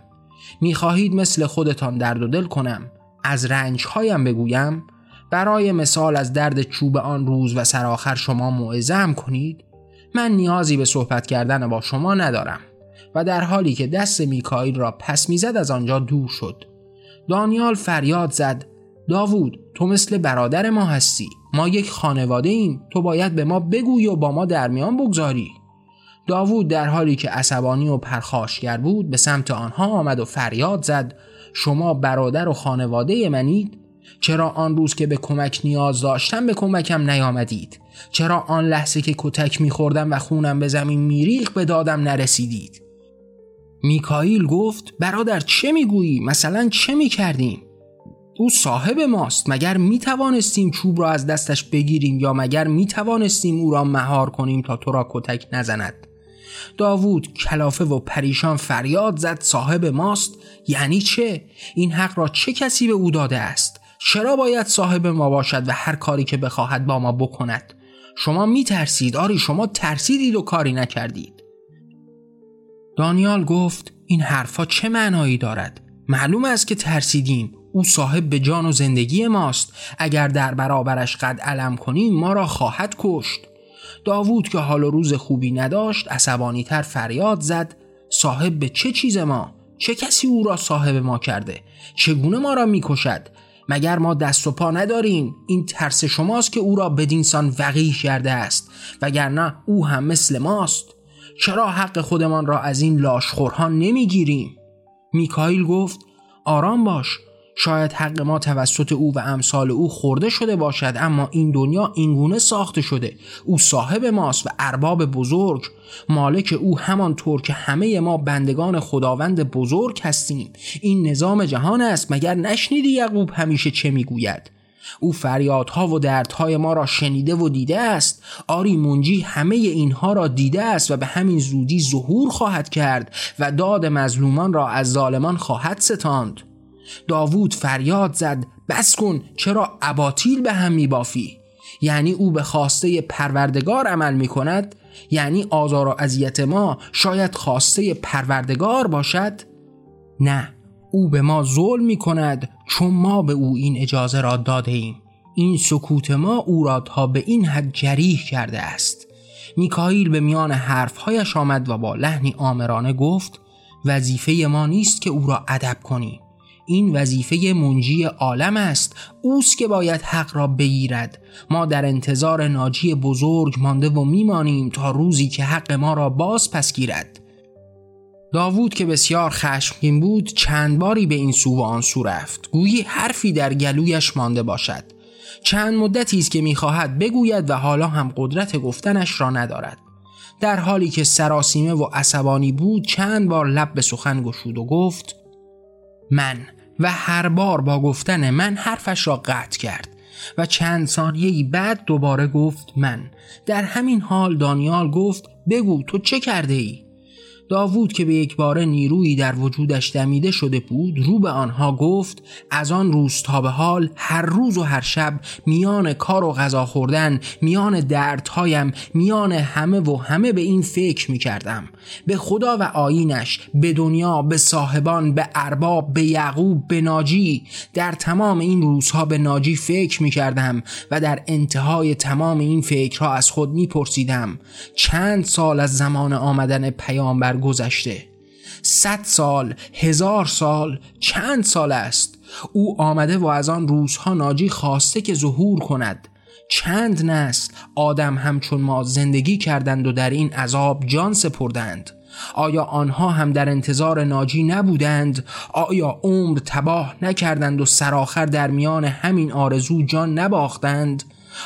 می‌خواهید مثل خودتان درد و دل کنم؟ از رنجهایم بگویم؟ برای مثال از درد چوب آن روز و سرآخر شما موعظه کنید؟ من نیازی به صحبت کردن با شما ندارم و در حالی که دست میکائیل را پس می‌زد از آنجا دور شد. دانیال فریاد زد داوود تو مثل برادر ما هستی. ما یک خانواده ایم تو باید به ما بگویی و با ما در میان بگذاری. داوود در حالی که عصبانی و پرخاشگر بود به سمت آنها آمد و فریاد زد شما برادر و خانواده منید؟ چرا آن روز که به کمک نیاز داشتم به کمکم نیامدید؟ چرا آن لحظه که کتک میخوردم و خونم به زمین میریخ به دادم نرسیدید؟ میکائیل گفت برادر چه می‌گویی؟ مثلا چه می‌کردیم؟ او صاحب ماست مگر می توانستیم چوب را از دستش بگیریم یا مگر می توانستیم او را مهار کنیم تا تو را کتک نزند؟ داوود کلافه و پریشان فریاد زد صاحب ماست. یعنی چه؟ این حق را چه کسی به او داده است؟ چرا باید صاحب ما باشد و هر کاری که بخواهد با ما بکند؟ شما می ترسید آری شما ترسیدید و کاری نکردید. دانیال گفت این حرفا چه معنایی دارد؟ معلوم است که ترسیدیم. او صاحب به جان و زندگی ماست. اگر در برابرش قد علم کنیم ما را خواهد کشت. داوود که حال و روز خوبی نداشت عصبانی تر فریاد زد صاحب به چه چیز ما؟ چه کسی او را صاحب ما کرده؟ چگونه ما را می‌کشد؟ مگر ما دست و پا نداریم؟ این ترس شماست که او را بدینسان وقیح کرده است وگرنه او هم مثل ماست. چرا حق خودمان را از این لاشخورها نمی‌گیریم؟ میکائیل گفت آرام باش. شاید حق ما توسط او و امثال او خورده شده باشد اما این دنیا اینگونه ساخته شده. او صاحب ماست و ارباب بزرگ. مالک او همانطور که همه ما بندگان خداوند بزرگ هستیم. این نظام جهان است مگر نشنیدی یعقوب همیشه چه می‌گوید؟ او فریادها و دردهای ما را شنیده و دیده است. آری منجی همه اینها را دیده است و به همین زودی ظهور خواهد کرد و داد مظلومان را از ظالمان خواهد ستاند. داوود فریاد زد بس کن چرا اباطیل به هم میبافی؟ یعنی او به خواسته پروردگار عمل می کند یعنی آزار و اذیت ما شاید خواسته پروردگار باشد؟ نه او به ما ظلم می کند چون ما به او این اجازه را داده ایم. این سکوت ما او را تا به این حد جریح کرده است. میکائیل به میان حرفهایش آمد و با لحنی آمرانه گفت وظیفه ما نیست که او را ادب کنیم این وظیفه منجی عالم است. اوست که باید حق را بگیرد. ما در انتظار ناجی بزرگ مانده و میمانیم تا روزی که حق ما را باز پس گیرد. داوود که بسیار خشمگین بود چند باری به این سو و آن سو رفت. گویی حرفی در گلویش مانده باشد. چند مدتی است که می‌خواهد بگوید و حالا هم قدرت گفتنش را ندارد. در حالی که سراسیمه و عصبانی بود چند بار لب به سخن گشود و گفت من و هر بار با گفتن من حرفش را قطع کرد و چند ثانیه بعد دوباره گفت من در همین حال دانیال گفت بگو تو چه کرده ای؟ داوود که به یک بار نیرویی در وجودش دمیده شده بود رو به آنها گفت از آن روز تا به حال هر روز و هر شب میان کار و غذا خوردن میان دردهایم میان همه و همه به این فکر می کردم به خدا و آینش به دنیا به صاحبان به ارباب به یعقوب به ناجی. در تمام این روزها به ناجی فکر می کردم و در انتهای تمام این فکرها از خود می پرسیدم چند سال از زمان آمدن پیامبر گذشته؟ صد سال هزار سال چند سال است؟ او آمده و از آن روزها ناجی خواسته که ظهور کند. چند نسل آدم همچون ما زندگی کردند و در این عذاب جان سپردند. آیا آنها هم در انتظار ناجی نبودند؟ آیا عمر تباه نکردند و سرآخر در میان همین آرزو جان نباختند؟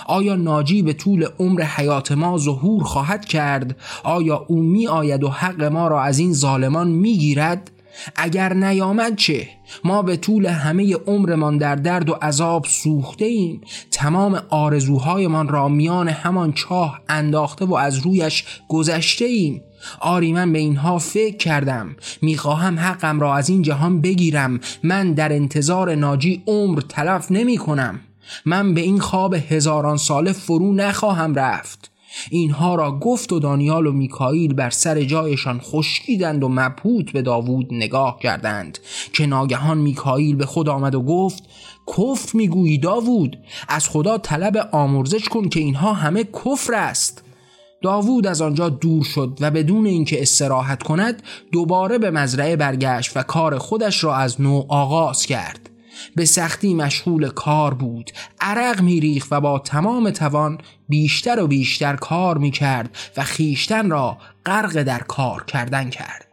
آیا ناجی به طول عمر حیات ما ظهور خواهد کرد؟ آیا او می آید و حق ما را از این ظالمان می گیرد اگر نیامد چه؟ ما به طول همه عمرمان در درد و عذاب سوخته ایم تمام آرزوهایمان را میان همان چاه انداخته و از رویش گذشته ایم آری من به اینها فکر کردم. می‌خواهم حقم را از این جهان بگیرم. من در انتظار ناجی عمر تلف نمی کنم من به این خواب هزاران ساله فرو نخواهم رفت. اینها را گفت و دانیال و میکائیل بر سر جایشان خشکیدند و مبهوت به داوود نگاه کردند که ناگهان میکائیل به خود آمد و گفت کفر می‌گویی داوود؟ از خدا طلب آمرزش کن که اینها همه کفر است. داوود از آنجا دور شد و بدون اینکه استراحت کند دوباره به مزرعه برگشت و کار خودش را از نو آغاز کرد. به سختی مشغول کار بود. عرق میریخت و با تمام توان بیشتر و بیشتر کار می‌کرد و خیشتن را غرق در کار کردن کرد.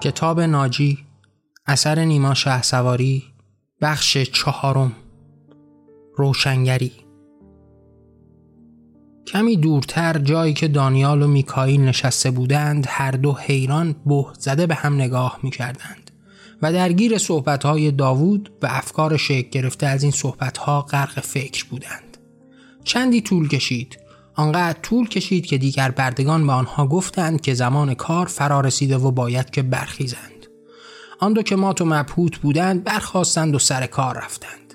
کتاب ناجی اثر نیما شه سواری بخش چهارم روشنگری. کمی دورتر جایی که دانیال و میکائیل نشسته بودند هر دو حیران به زده به هم نگاه می کردند و درگیر صحبتهای داوود و افکار شکل گرفته از این صحبتها غرق فکر بودند. چندی طول کشید آنقدر طول کشید که دیگر بردگان به آنها گفتند که زمان کار فرا رسیده و باید که برخیزند. آن دو که مات و مبهوت بودند برخواستند و سر کار رفتند.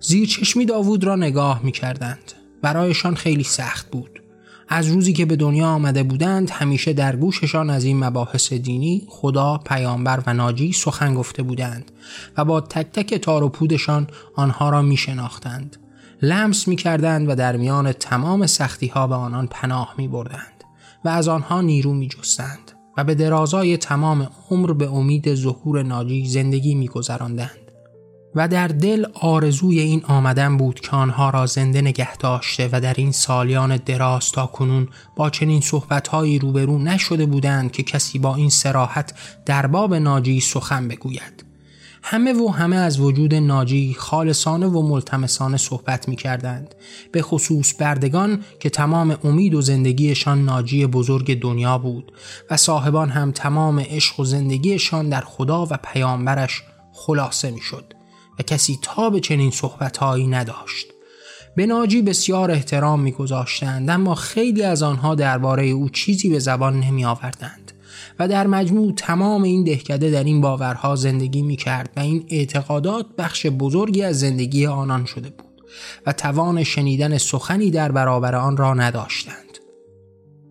زیر چشمی داوود را نگاه می کردند برایشان خیلی سخت بود. از روزی که به دنیا آمده بودند همیشه در گوششان از این مباحث دینی خدا پیامبر و ناجی سخن گفته بودند و با تک تک تار و پودشان آنها را می شناختند لمس می کردند و در میان تمام سختی ها به آنان پناه می بردند و از آنها نیرو می جستند. و به درازای تمام عمر به امید ظهور ناجی زندگی میگذراندند. و در دل آرزوی این آمدن بود که آنها را زنده نگه داشته و در این سالیان دراز تا کنون با چنین صحبتهایی روبرو نشده بودند که کسی با این سراحت در باب ناجی سخن بگوید. همه و همه از وجود ناجی خالصانه و ملتمسانه صحبت می کردند به خصوص بردگان که تمام امید و زندگیشان ناجی بزرگ دنیا بود و صاحبان هم تمام عشق و زندگیشان در خدا و پیامبرش خلاصه می شد و کسی تا به چنین صحبتهایی نداشت. به ناجی بسیار احترام میگذاشتند اما خیلی از آنها درباره او چیزی به زبان نمی آوردند و در مجموع تمام این دهکده در این باورها زندگی می کرد و این اعتقادات بخش بزرگی از زندگی آنان شده بود و توان شنیدن سخنی در برابر آن را نداشتند.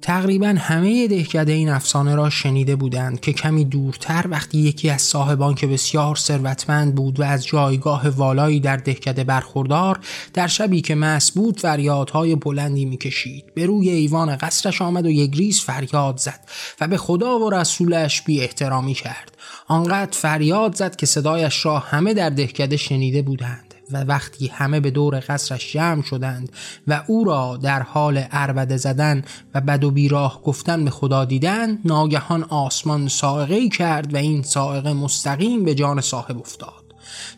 تقریبا همه دهکده این افسانه را شنیده بودند که کمی دورتر وقتی یکی از صاحبان که بسیار ثروتمند بود و از جایگاه والایی در دهکده برخوردار در شبی که مس بود فریادهای بلندی می‌کشید به روی ایوان قصرش آمد و یک ریز فریاد زد و به خدا و رسولش بی احترامی کرد. آنقدر فریاد زد که صدایش را همه در دهکده شنیده بودند. و وقتی همه به دور قصرش جمع شدند و او را در حال عربده زدن و بد و بیراه گفتن به خدا دیدن ناگهان آسمان سائقه کرد و این سائقه مستقیم به جان صاحب افتاد.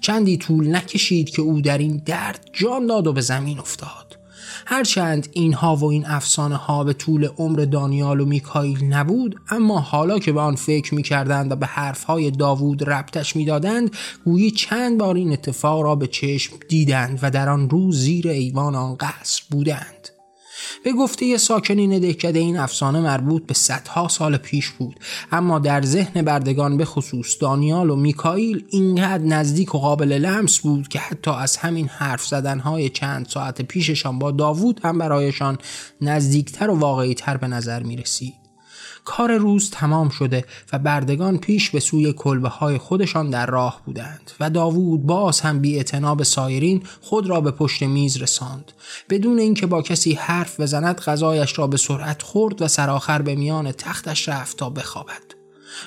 چندی طول نکشید که او در این درد جان داد و به زمین افتاد. هرچند اینها و این افسانه ها به طول عمر دانیال و میکائیل نبود اما حالا که به آن فکر می‌کردند و به حرفهای داوود ربطش می‌دادند گویی چند بار این اتفاق را به چشم دیدند و در آن روز زیر ایوان آن قصر بودند. به گفته ساکنین دهکده این افسانه مربوط به صدها سال پیش بود اما در ذهن بردگان به خصوص دانیال و میکائیل اینقدر نزدیک و قابل لمس بود که حتی از همین حرف زدنهای چند ساعت پیششان با داوود هم برایشان نزدیکتر و واقعیتر به نظر می رسید. کار روز تمام شده و بردگان پیش به سوی کلبه های خودشان در راه بودند و داوود باز هم بی به سایرین خود را به پشت میز رساند. بدون اینکه با کسی حرف بزند غذایش را به سرعت خورد و سرآخر به میان تختش رفت تا بخوابد.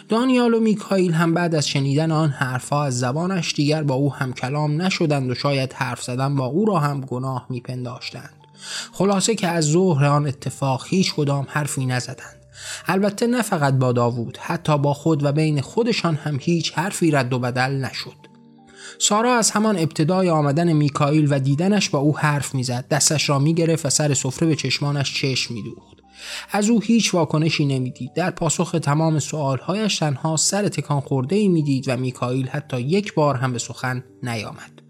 دانیال و میکائیل هم بعد از شنیدن آن حرفها از زبانش دیگر با او هم کلام نشدند و شاید حرف زدن با او را هم گناه میپنداشتند. خلاصه که از ظهر آن اتفاق هیچ کدام حرفی نزدند. البته نه فقط با داوود حتی با خود و بین خودشان هم هیچ حرفی رد و بدل نشد. سارا از همان ابتدای آمدن میکائیل و دیدنش با او حرف می‌زد. دستش را می‌گرفت و سر سفره به چشمانش چشم میدوخت. از او هیچ واکنشی نمی‌دید. در پاسخ تمام سوالهایش تنها سر تکان خورده ای می‌دید و میکائیل حتی یک بار هم به سخن نیامد.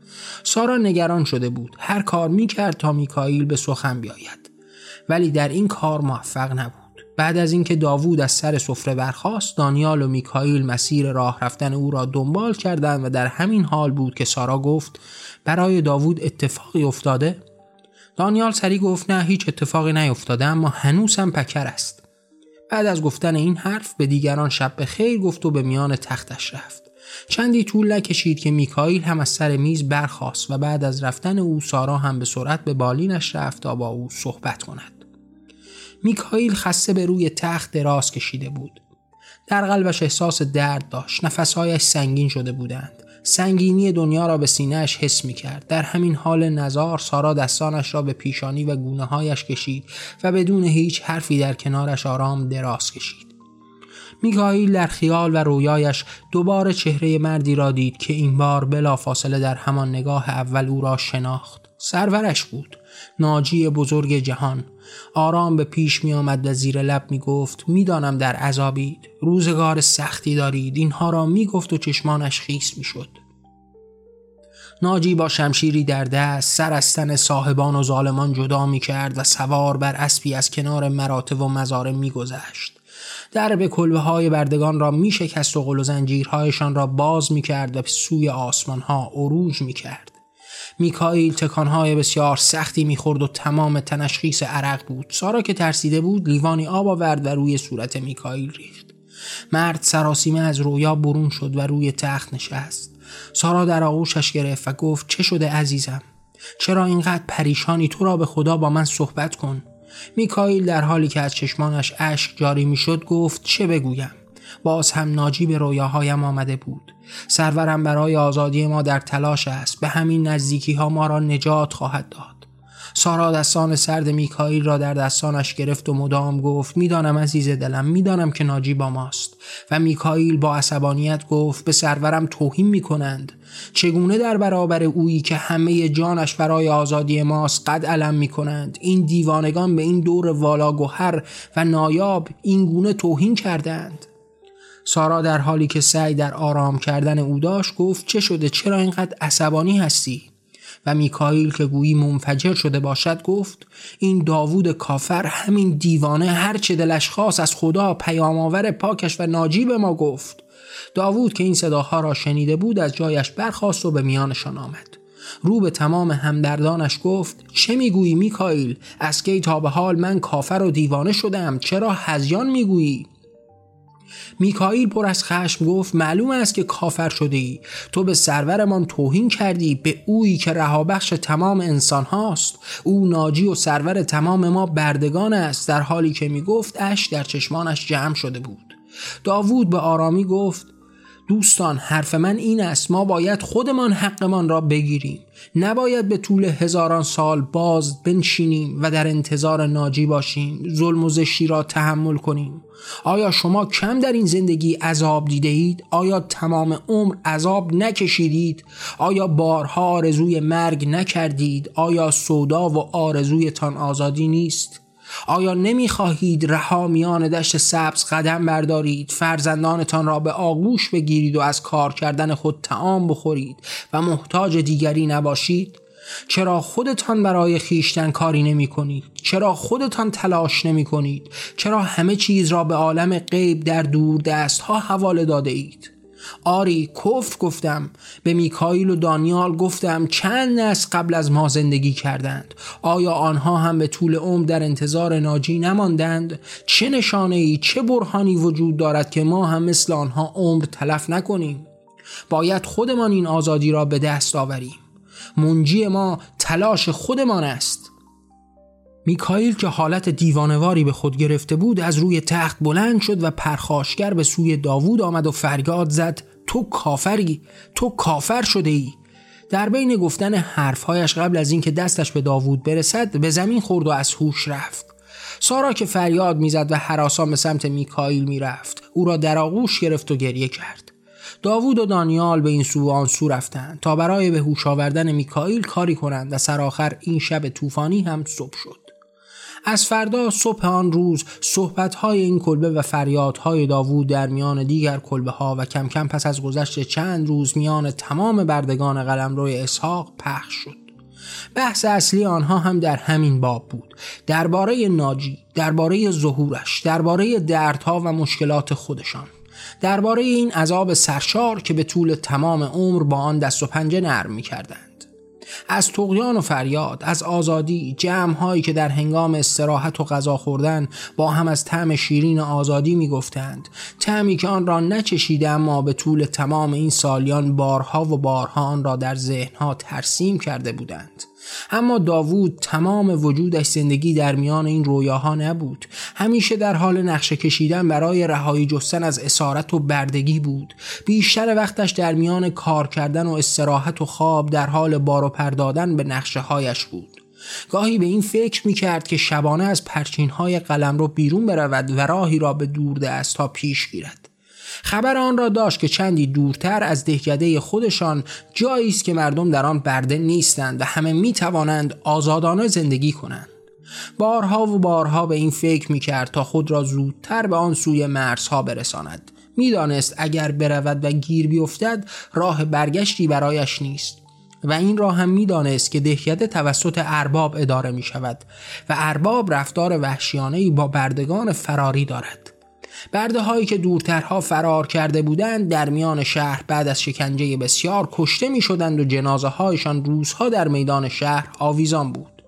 سارا نگران شده بود. هر کار می‌کرد تا میکائیل به سخن بیاید. ولی در این کار موفق نبود. بعد از اینکه داوود از سر سفره برخاست دانیال و میکائیل مسیر راه رفتن او را دنبال کردند و در همین حال بود که سارا گفت برای داوود اتفاقی افتاده؟ دانیال سری گفت نه هیچ اتفاقی نیفتاده اما هنوز هم پکر است. بعد از گفتن این حرف به دیگران شب به خیر گفت و به میان تختش رفت. چندی طول نکشید که میکائیل هم از سر میز برخاست و بعد از رفتن او سارا هم به سرعت به بالینش رفت تا با او صحبت کند. میکائیل خسته به روی تخت دراز کشیده بود در قلبش احساس درد داشت نفسهایش سنگین شده بودند سنگینی دنیا را به سینهش حس می کرد. در همین حال نزار سارا دستانش را به پیشانی و گونه هایش کشید و بدون هیچ حرفی در کنارش آرام دراز کشید. میکائیل در خیال و رویایش دوباره چهره مردی را دید که این بار بلافاصله در همان نگاه اول او را شناخت. سرورش بود. ناجی بزرگ جهان آرام به پیش می آمد و زیر لب می گفت می دانم در عذابید روزگار سختی دارید اینها را می گفت و چشمانش خیس می شد ناجی با شمشیری در دست سر از تن صاحبان و ظالمان جدا می کرد و سوار بر اسبی از کنار مراتب و مزاره می گذشت. درب کلبه های بردگان را می شکست و قل و زنجیرهایشان را باز می کرد و به سوی آسمان ها عروج می کرد. میکائیل تکانهای بسیار سختی می‌خورد و تمام تنش عرق بود. سارا که ترسیده بود لیوانی آب آورد و روی صورت میکائیل ریخت. مرد سراسیمه از رویا برون شد و روی تخت نشست. سارا در آغوشش گرفت و گفت چه شده عزیزم؟ چرا اینقدر پریشانی؟ تو را به خدا با من صحبت کن. میکائیل در حالی که از چشمانش اشک جاری می‌شد گفت چه بگویم؟ باز هم ناجی به رویاهایم آمده بود. سرورم برای آزادی ما در تلاش است. به همین نزدیکی ها ما را نجات خواهد داد. سارا دستان سرد میکائیل را در دستانش گرفت و مدام گفت می‌دانم عزیز دلم می‌دانم که ناجی با ماست. و میکائیل با عصبانیت گفت به سرورم توهین می‌کنند. چگونه در برابر اویی که همه جانش برای آزادی ماست قد علم می‌کنند؟ این دیوانگان به این دور والا گوهر و نایاب این گونه توهین کردند. سارا در حالی که سعی در آرام کردن او داشت گفت چه شده؟ چرا اینقدر عصبانی هستی؟ و میکائیل که گویی منفجر شده باشد گفت این داوود کافر همین دیوانه هر چه دلش خواست از خدا پیامآور پاکش و ناجی به ما گفت. داوود که این صداها را شنیده بود از جایش برخاست و به میانشان آمد. رو به تمام همدردانش گفت چه می‌گویی میکائیل؟ از کی تا به حال من کافر و دیوانه شدم؟ چرا هزیان می‌گویی؟ میکائیل پر از خشم گفت معلوم است که کافر شده ای تو به سرورمان توهین کردی به اویی که رهابخش تمام انسان هاست. او ناجی و سرور تمام ما بردگان است در حالی که می‌گفت اش در چشمانش جمع شده بود. داوود به آرامی گفت دوستان حرف من این است ما باید خودمان حقمان را بگیریم نباید به طول هزاران سال باز بنشینیم و در انتظار ناجی باشیم ظلم و زشتی را تحمل کنیم آیا شما کم در این زندگی عذاب دیده اید؟ آیا تمام عمر عذاب نکشیدید؟ آیا بارها آرزوی مرگ نکردید؟ آیا سودا و آرزویتان آزادی نیست؟ آیا نمی‌خواهید رها میان دشت سبز قدم بردارید فرزندانتان را به آغوش بگیرید و از کار کردن خود تعام بخورید و محتاج دیگری نباشید چرا خودتان برای خیشتن کاری نمی کنید؟ چرا خودتان تلاش نمی کنید؟ چرا همه چیز را به عالم غیب در دور دست ها حواله داده اید؟ آری کفر گفتم به میکایل و دانیال گفتم چند نسل قبل از ما زندگی کردند. آیا آنها هم به طول عمر در انتظار ناجی نماندند؟ چه نشانه ای چه برهانی وجود دارد که ما هم مثل آنها عمر تلف نکنیم؟ باید خودمان این آزادی را به دست آوریم. منجی ما تلاش خودمان است. میکائیل که حالت دیوانواری به خود گرفته بود از روی تخت بلند شد و پرخاشگر به سوی داوود آمد و فریاد زد تو کافری؟ تو کافر شده ای در بین گفتن حرفهایش قبل از اینکه دستش به داوود برسد به زمین خورد و از هوش رفت. سارا که فریاد می‌زد و حراسان به سمت میکائیل می‌رفت. او را در آغوش گرفت و گریه کرد. داوود و دانیال به این سو و آن سو رفتند. تا برای به هوش آوردن میکائیل کاری کنند و سرآخر این شب طوفانی هم صبح شد. از فردا صبح آن روز صحبتهای این کلبه و فریادهای داوود در میان دیگر کلبه ها و کم کم پس از گذشت چند روز میان تمام بردگان قلمروی اسحاق پخش شد. بحث اصلی آنها هم در همین باب بود. درباره ناجی درباره ظهورش درباره دردها و مشکلات خودشان. درباره این عذاب سرشار که به طول تمام عمر با آن دست و پنجه نرم می از تقیان و فریاد از آزادی جمع هایی که در هنگام استراحت و غذا خوردن با هم از طعم شیرین آزادی می‌گفتند. طعمی که آن را نچشیده اما به طول تمام این سالیان بارها و بارها آن را در ذهنها ترسیم کرده بودند. اما داوود تمام وجودش زندگی در میان این رویاها نبود. همیشه در حال نقشه کشیدن برای رهایی جستن از اسارت و بردگی بود. بیشتر وقتش در میان کار کردن و استراحت و خواب در حال بار و پردادن به نقشه هایش بود. گاهی به این فکر می کرد که شبانه از پرچین های قلم رو بیرون برود و راهی را به دور دست ها پیش گیرد. خبر آن را داشت که چندی دورتر از دهکده خودشان جایی است که مردم در آن برده نیستند و همه می توانند آزادانه زندگی کنند. بارها و بارها به این فکر می کرد تا خود را زودتر به آن سوی مرزها برساند. می‌دانست اگر برود و گیر بیفتد راه برگشتی برایش نیست. و این را هم می‌دانست که دهکده توسط ارباب اداره می شود و ارباب رفتار وحشیانه با بردگان فراری دارد. برده هایی که دورترها فرار کرده بودند در میان شهر بعد از شکنجه بسیار کشته می شدند و جنازه هایشان روزها در میدان شهر آویزان بود.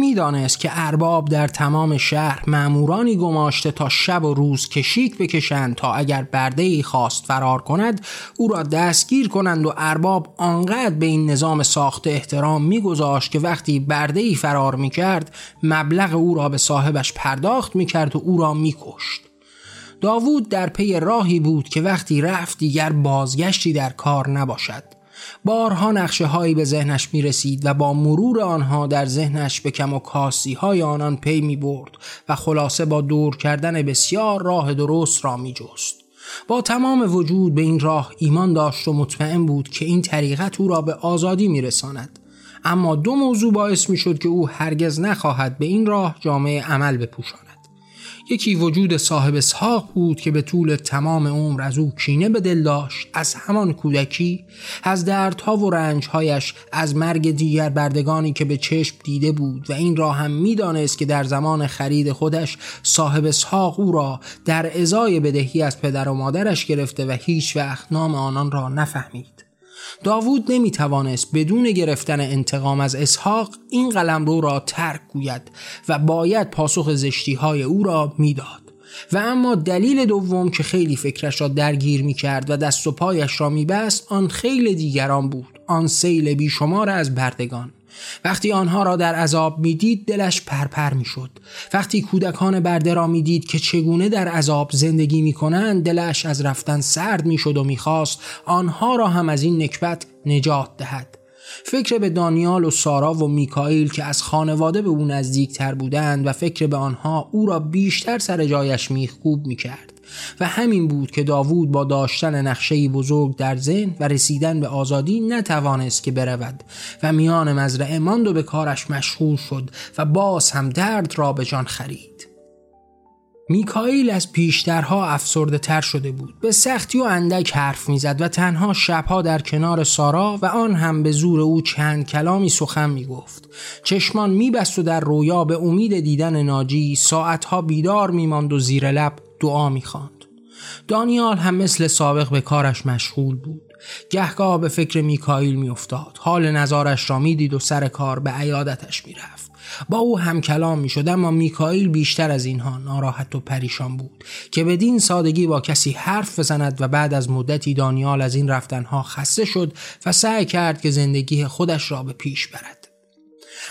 می‌دانست که ارباب در تمام شهر معمورانی گماشته تا شب و روز کشیک بکشند تا اگر برده ای خواست فرار کند او را دستگیر کنند و ارباب آنقدر به این نظام ساخته احترام میگذاشت که وقتی برده ای فرار می‌کرد مبلغ او را به صاحبش پرداخت می‌کرد و او را میکشت. داوود در پی راهی بود که وقتی رفت دیگر بازگشتی در کار نباشد بارها نقشه هایی به ذهنش می رسید و با مرور آنها در ذهنش به کم و کاسی های آنان پی می برد و خلاصه با دور کردن بسیار راه درست را می جست. با تمام وجود به این راه ایمان داشت و مطمئن بود که این طریقت او را به آزادی می رساند. اما دو موضوع باعث می شد که او هرگز نخواهد به این راه جامعه عمل بپوشاند. یکی وجود صاحب اسحاق بود که به طول تمام عمر از او کینه به دل داشت از همان کودکی از دردها و رنجهایش از مرگ دیگر بردگانی که به چشم دیده بود و این را هم می‌دانست که در زمان خرید خودش صاحب اسحاق او را در ازای بدهی از پدر و مادرش گرفته و هیچ وقت نام آنان را نفهمید. داوود نمی توانست بدون گرفتن انتقام از اسحاق این قلمرو را ترک گوید و باید پاسخ زشتی های او را می‌داد. و اما دلیل دوم که خیلی فکرش را درگیر می کرد و دست و پایش را می بست آن خیلی دیگران بود آن سیل بیشمار از بردگان وقتی آنها را در عذاب می‌دید دلش پرپر می‌شد. وقتی کودکان برده را می‌دید که چگونه در عذاب زندگی می‌کنند دلش از رفتن سرد می‌شد و می‌خواست آنها را هم از این نکبت نجات دهد. فکر به دانیال و سارا و میکائیل که از خانواده به او نزدیکتر بودند و فکر به آنها او را بیشتر سر جایش میخکوب می‌کرد. و همین بود که داوود با داشتن نقشه بزرگ در ذهن و رسیدن به آزادی نتوانست که برود و میان مزرعه ماند و به کارش مشغول شد و باز هم درد را به جان خرید. میکائیل از پیشترها افسرده تر شده بود. به سختی و اندک حرف می‌زد و تنها شبها در کنار سارا و آن هم به زور او چند کلامی سخن می‌گفت. چشمان میبست و در رویا به امید دیدن ناجی ساعتها بیدار میماند و زیر لب دعا می‌خواند. دانیال هم مثل سابق به کارش مشغول بود. گهگاه به فکر میکائیل میافتاد. حال نظارش را می‌دید و سر کار به عیادتش می‌رفت. با او هم کلام می‌شد اما میکائیل بیشتر از اینها ناراحت و پریشان بود که بدین سادگی با کسی حرف بزند و بعد از مدتی دانیال از این رفتنها خسته شد و سعی کرد که زندگی خودش را به پیش برد.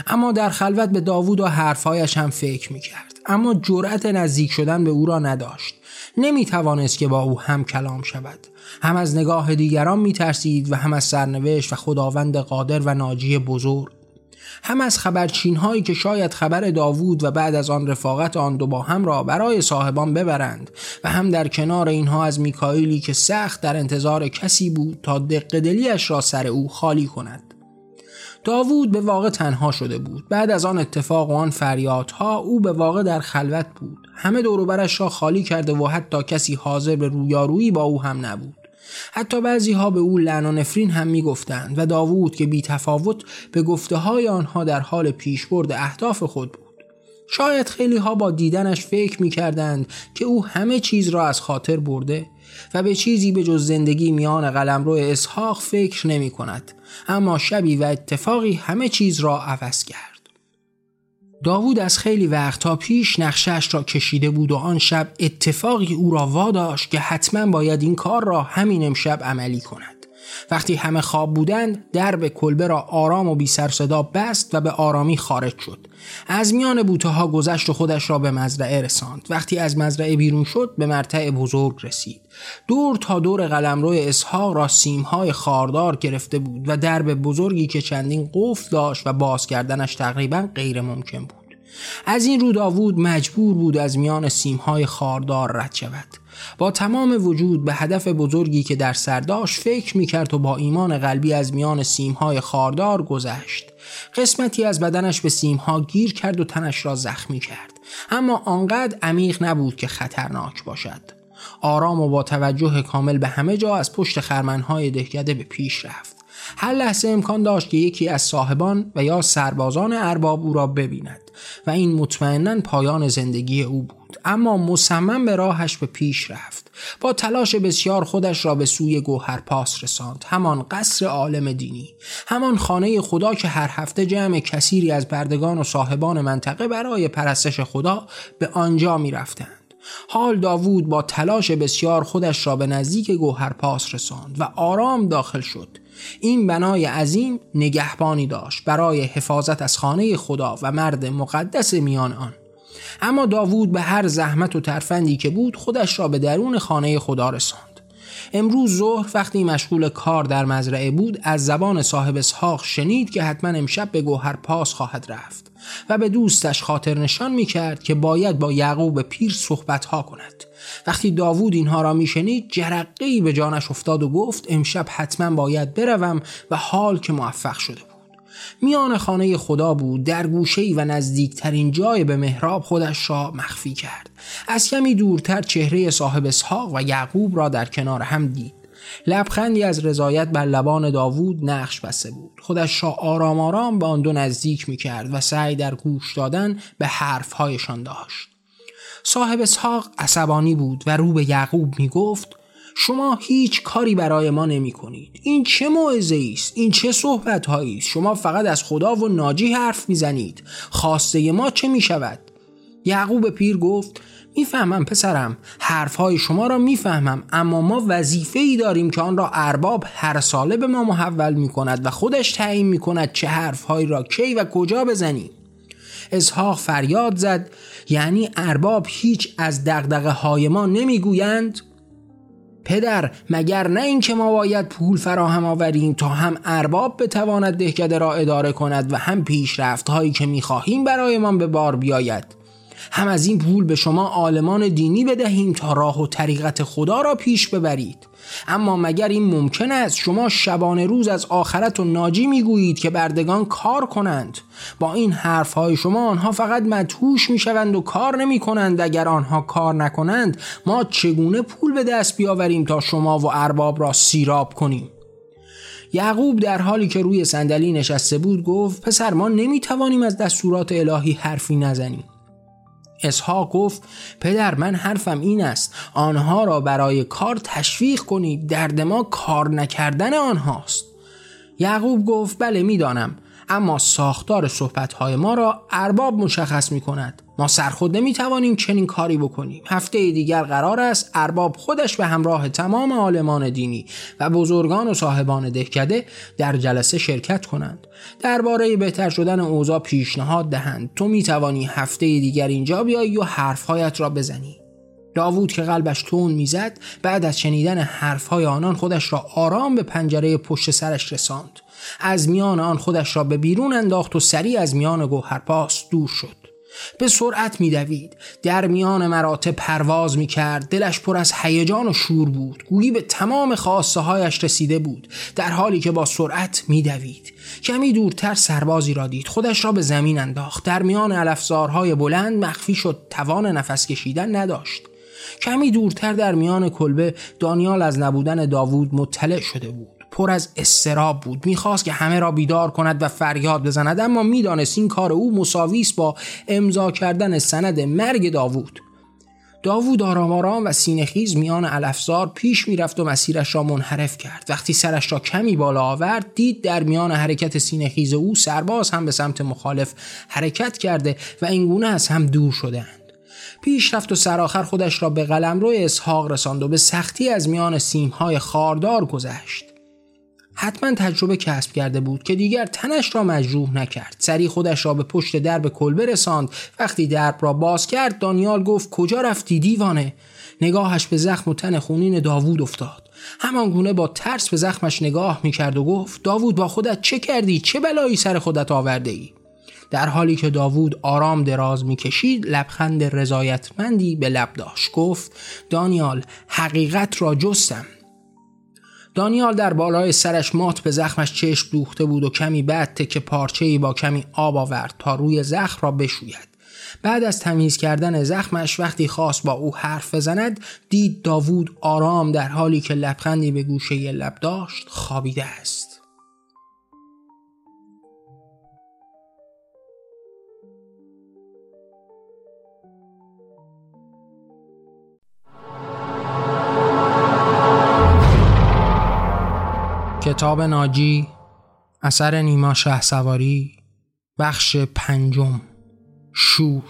اما در خلوت به داوود و حرفهایش هم فکر می‌کرد. اما جرأت نزدیک شدن به او را نداشت. نمی توانست که با او هم کلام شود. هم از نگاه دیگران می ترسید و هم از سرنوشت و خداوند قادر و ناجی بزرگ. هم از خبرچین هایی که شاید خبر داوود و بعد از آن رفاقت آن دو با هم را برای صاحبان ببرند و هم در کنار اینها از میکائیلی که سخت در انتظار کسی بود تا دقدلیش را سر او خالی کند. داوود به واقع تنها شده بود. بعد از آن اتفاق و آن فریادها او به واقع در خلوت بود. همه دوروبرش را خالی کرده و حتی کسی حاضر به رویارویی با او هم نبود. حتی بعضی ها به او لعن و نفرین هم می گفتند و داوود که بی تفاوت به گفته های آنها در حال پیشبرد اهداف خود بود. شاید خیلی ها با دیدنش فکر می کردند که او همه چیز را از خاطر برده و به چیزی به جز زندگی میان قلمرو اسحاق فکر نمی کند اما شبی و اتفاقی همه چیز را عوض کرد. داوود از خیلی وقتها پیش نقشش را کشیده بود و آن شب اتفاقی او را واداشت که حتما باید این کار را همین امشب عملی کند. وقتی همه خواب بودند درب کلبه را آرام و بی سر صدا بست و به آرامی خارج شد. از میان بوته ها گذشت و خودش را به مزرعه رساند. وقتی از مزرعه بیرون شد به مرتع بزرگ رسید. دور تا دور قلمرو اسحاق را سیمهای خاردار گرفته بود و درب بزرگی که چندین قفل داشت و باز کردنش تقریبا غیر ممکن بود. از این رو داوود مجبور بود از میان سیمهای خاردار رد شود. با تمام وجود به هدف بزرگی که در سر داشت فکر می‌کرد و با ایمان قلبی از میان سیمهای خاردار گذشت. قسمتی از بدنش به سیمها گیر کرد و تنش را زخمی کرد. اما آنقدر عمیق نبود که خطرناک باشد. آرام و با توجه کامل به همه جا از پشت خرمنهای دهکده به پیش رفت. هر لحظه امکان داشت که یکی از صاحبان و یا سربازان ارباب او را ببیند و این مطمئنا پایان زندگی او بود. اما مصمم به راهش به پیش رفت. با تلاش بسیار خودش را به سوی گوهر پاس رساند. همان قصر عالم دینی همان خانه خدا که هر هفته جمع کثیری از بردگان و صاحبان منطقه برای پرستش خدا به آنجا می رفتند. حال داوود با تلاش بسیار خودش را به نزدیک گوهر پاس رساند و آرام داخل شد. این بنای عظیم نگهبانی داشت برای حفاظت از خانه خدا و مرد مقدس میان آن. اما داوود به هر زحمت و ترفندی که بود خودش را به درون خانه خدا رساند. امروز ظهر وقتی مشغول کار در مزرعه بود از زبان صاحب اسحاق شنید که حتما امشب به گوهر پاس خواهد رفت. و به دوستش خاطر نشان می کرد که باید با یعقوب پیر صحبت ها کند. وقتی داوود اینها را میشنید جرقه به جانش افتاد و گفت امشب حتما باید بروم و حال که موفق شده بود. میان خانه خدا بود در گوشه و نزدیکترین جای به محراب خودش را مخفی کرد. از کمی دورتر چهره صاحب اسحاق و یعقوب را در کنار هم دید. لبخندی از رضایت بر لبان داوود نقش بسته بود. خودش را آرام آرام به آن دو نزدیک می کرد و سعی در گوش دادن به حرفهایشان داشت. صاحب اسحاق عصبانی بود و رو به یعقوب می گفت شما هیچ کاری برای ما نمی کنید این چه موعظه است؟ این چه صحبت هایی است؟ شما فقط از خدا و ناجی حرف می‌زنید. خواسته ما چه می شود یعقوب پیر گفت می‌فهمم پسرم. حرفهای شما را می‌فهمم اما ما وظیفه ای داریم که آن را ارباب هر ساله به ما محول می کند و خودش تعیین می کند چه حرفهایی را کی و کجا بزنیم اسحاق فریاد زد یعنی ارباب هیچ از دقدقه های ما نمی‌گویند؟ پدر مگر نه اینکه ما باید پول فراهم آوریم تا هم ارباب بتواند دهکده را اداره کند و هم پیشرفت هایی که می‌خواهیم برایمان به بار بیاید؟ هم از این پول به شما عالمان دینی بدهیم تا راه و طریقت خدا را پیش ببرید. اما مگر این ممکن است شما شبانه روز از آخرت و ناجی می‌گویید که بردگان کار کنند؟ با این حرف های شما آنها فقط مدهوش می‌شوند و کار نمی کنند اگر آنها کار نکنند ما چگونه پول به دست بیاوریم تا شما و ارباب را سیراب کنیم؟ یعقوب در حالی که روی صندلی نشسته بود گفت پسر ما نمی‌توانیم از دستورات الهی حرفی نزنیم. اسحاق گفت پدر من حرفم این است آنها را برای کار تشویق کنید درد ما کار نکردن آنهاست. یعقوب گفت بله می‌دانم. اما ساختار صحبتهای ما را ارباب مشخص می کند ما سرخود نمی توانیم چنین کاری بکنیم. هفته دیگر قرار است ارباب خودش به همراه تمام عالمان دینی و بزرگان و صاحبان دهکده در جلسه شرکت کنند. درباره بهتر شدن اوضاع پیشنهاد دهند. تو می توانی هفته دیگر اینجا بیایی و حرفهایت را بزنی. داوود که قلبش تون می‌زد بعد از شنیدن حرفهای آنان خودش را آرام به پنجره پشت سرش رساند. از میان آن خودش را به بیرون انداخت و سریع از میان گوهرپاس دور شد. به سرعت میدوید. در میان مراتب پرواز می‌کرد. دلش پر از هیجان و شور بود. گویی به تمام خواسته هایش رسیده بود. در حالی که با سرعت میدوید. کمی دورتر سربازی را دید. خودش را به زمین انداخت. در میان الفزارهای بلند مخفی شد. توان نفس کشیدن نداشت. کمی دورتر در میان کلبه دانیال از نبودن داوود مطلع شده بود. پر از استراب بود. می‌خواست که همه را بیدار کند و فریاد بزند اما می‌دانست این کار او مساوی با امضا کردن سند مرگ داوود. داوود آرام آرام و سینهخیز میان الافزار پیش می‌رفت و مسیرش را منحرف کرد. وقتی سرش را کمی بالا آورد دید در میان حرکت سینهخیز او سرباز هم به سمت مخالف حرکت کرده و اینگونه از هم دور شدهاند. پیش رفت و سرآخر خودش را به قلم روی اسحاق رساند و به سختی از میان سیمهای خاردار گذشت. حتما تجربه کسب کرده بود که دیگر تنش را مجروح نکرد. سری خودش را به پشت درب کلبه رساند وقتی درب را باز کرد دانیال گفت کجا رفتی دیوانه؟ نگاهش به زخم و تن خونین داوود افتاد. همان گونه با ترس به زخمش نگاه می‌کرد و گفت داوود با خودت چه کردی؟ چه بلایی سر خودت آورده ای در حالی که داوود آرام دراز می‌کشید لبخند رضایتمندی به لب داشت. گفت دانیال حقیقت را جستم. دانیال در بالای سرش مات به زخمش چشم دوخته بود و کمی بعد تکه پارچه‌ای با کمی آب آورد تا روی زخم را بشوید. بعد از تمیز کردن زخمش وقتی خواست با او حرف بزند دید داوود آرام در حالی که لبخندی به گوشه لب داشت خوابیده است. کتاب ناجی اثر نیما شه سواری بخش پنجم شور.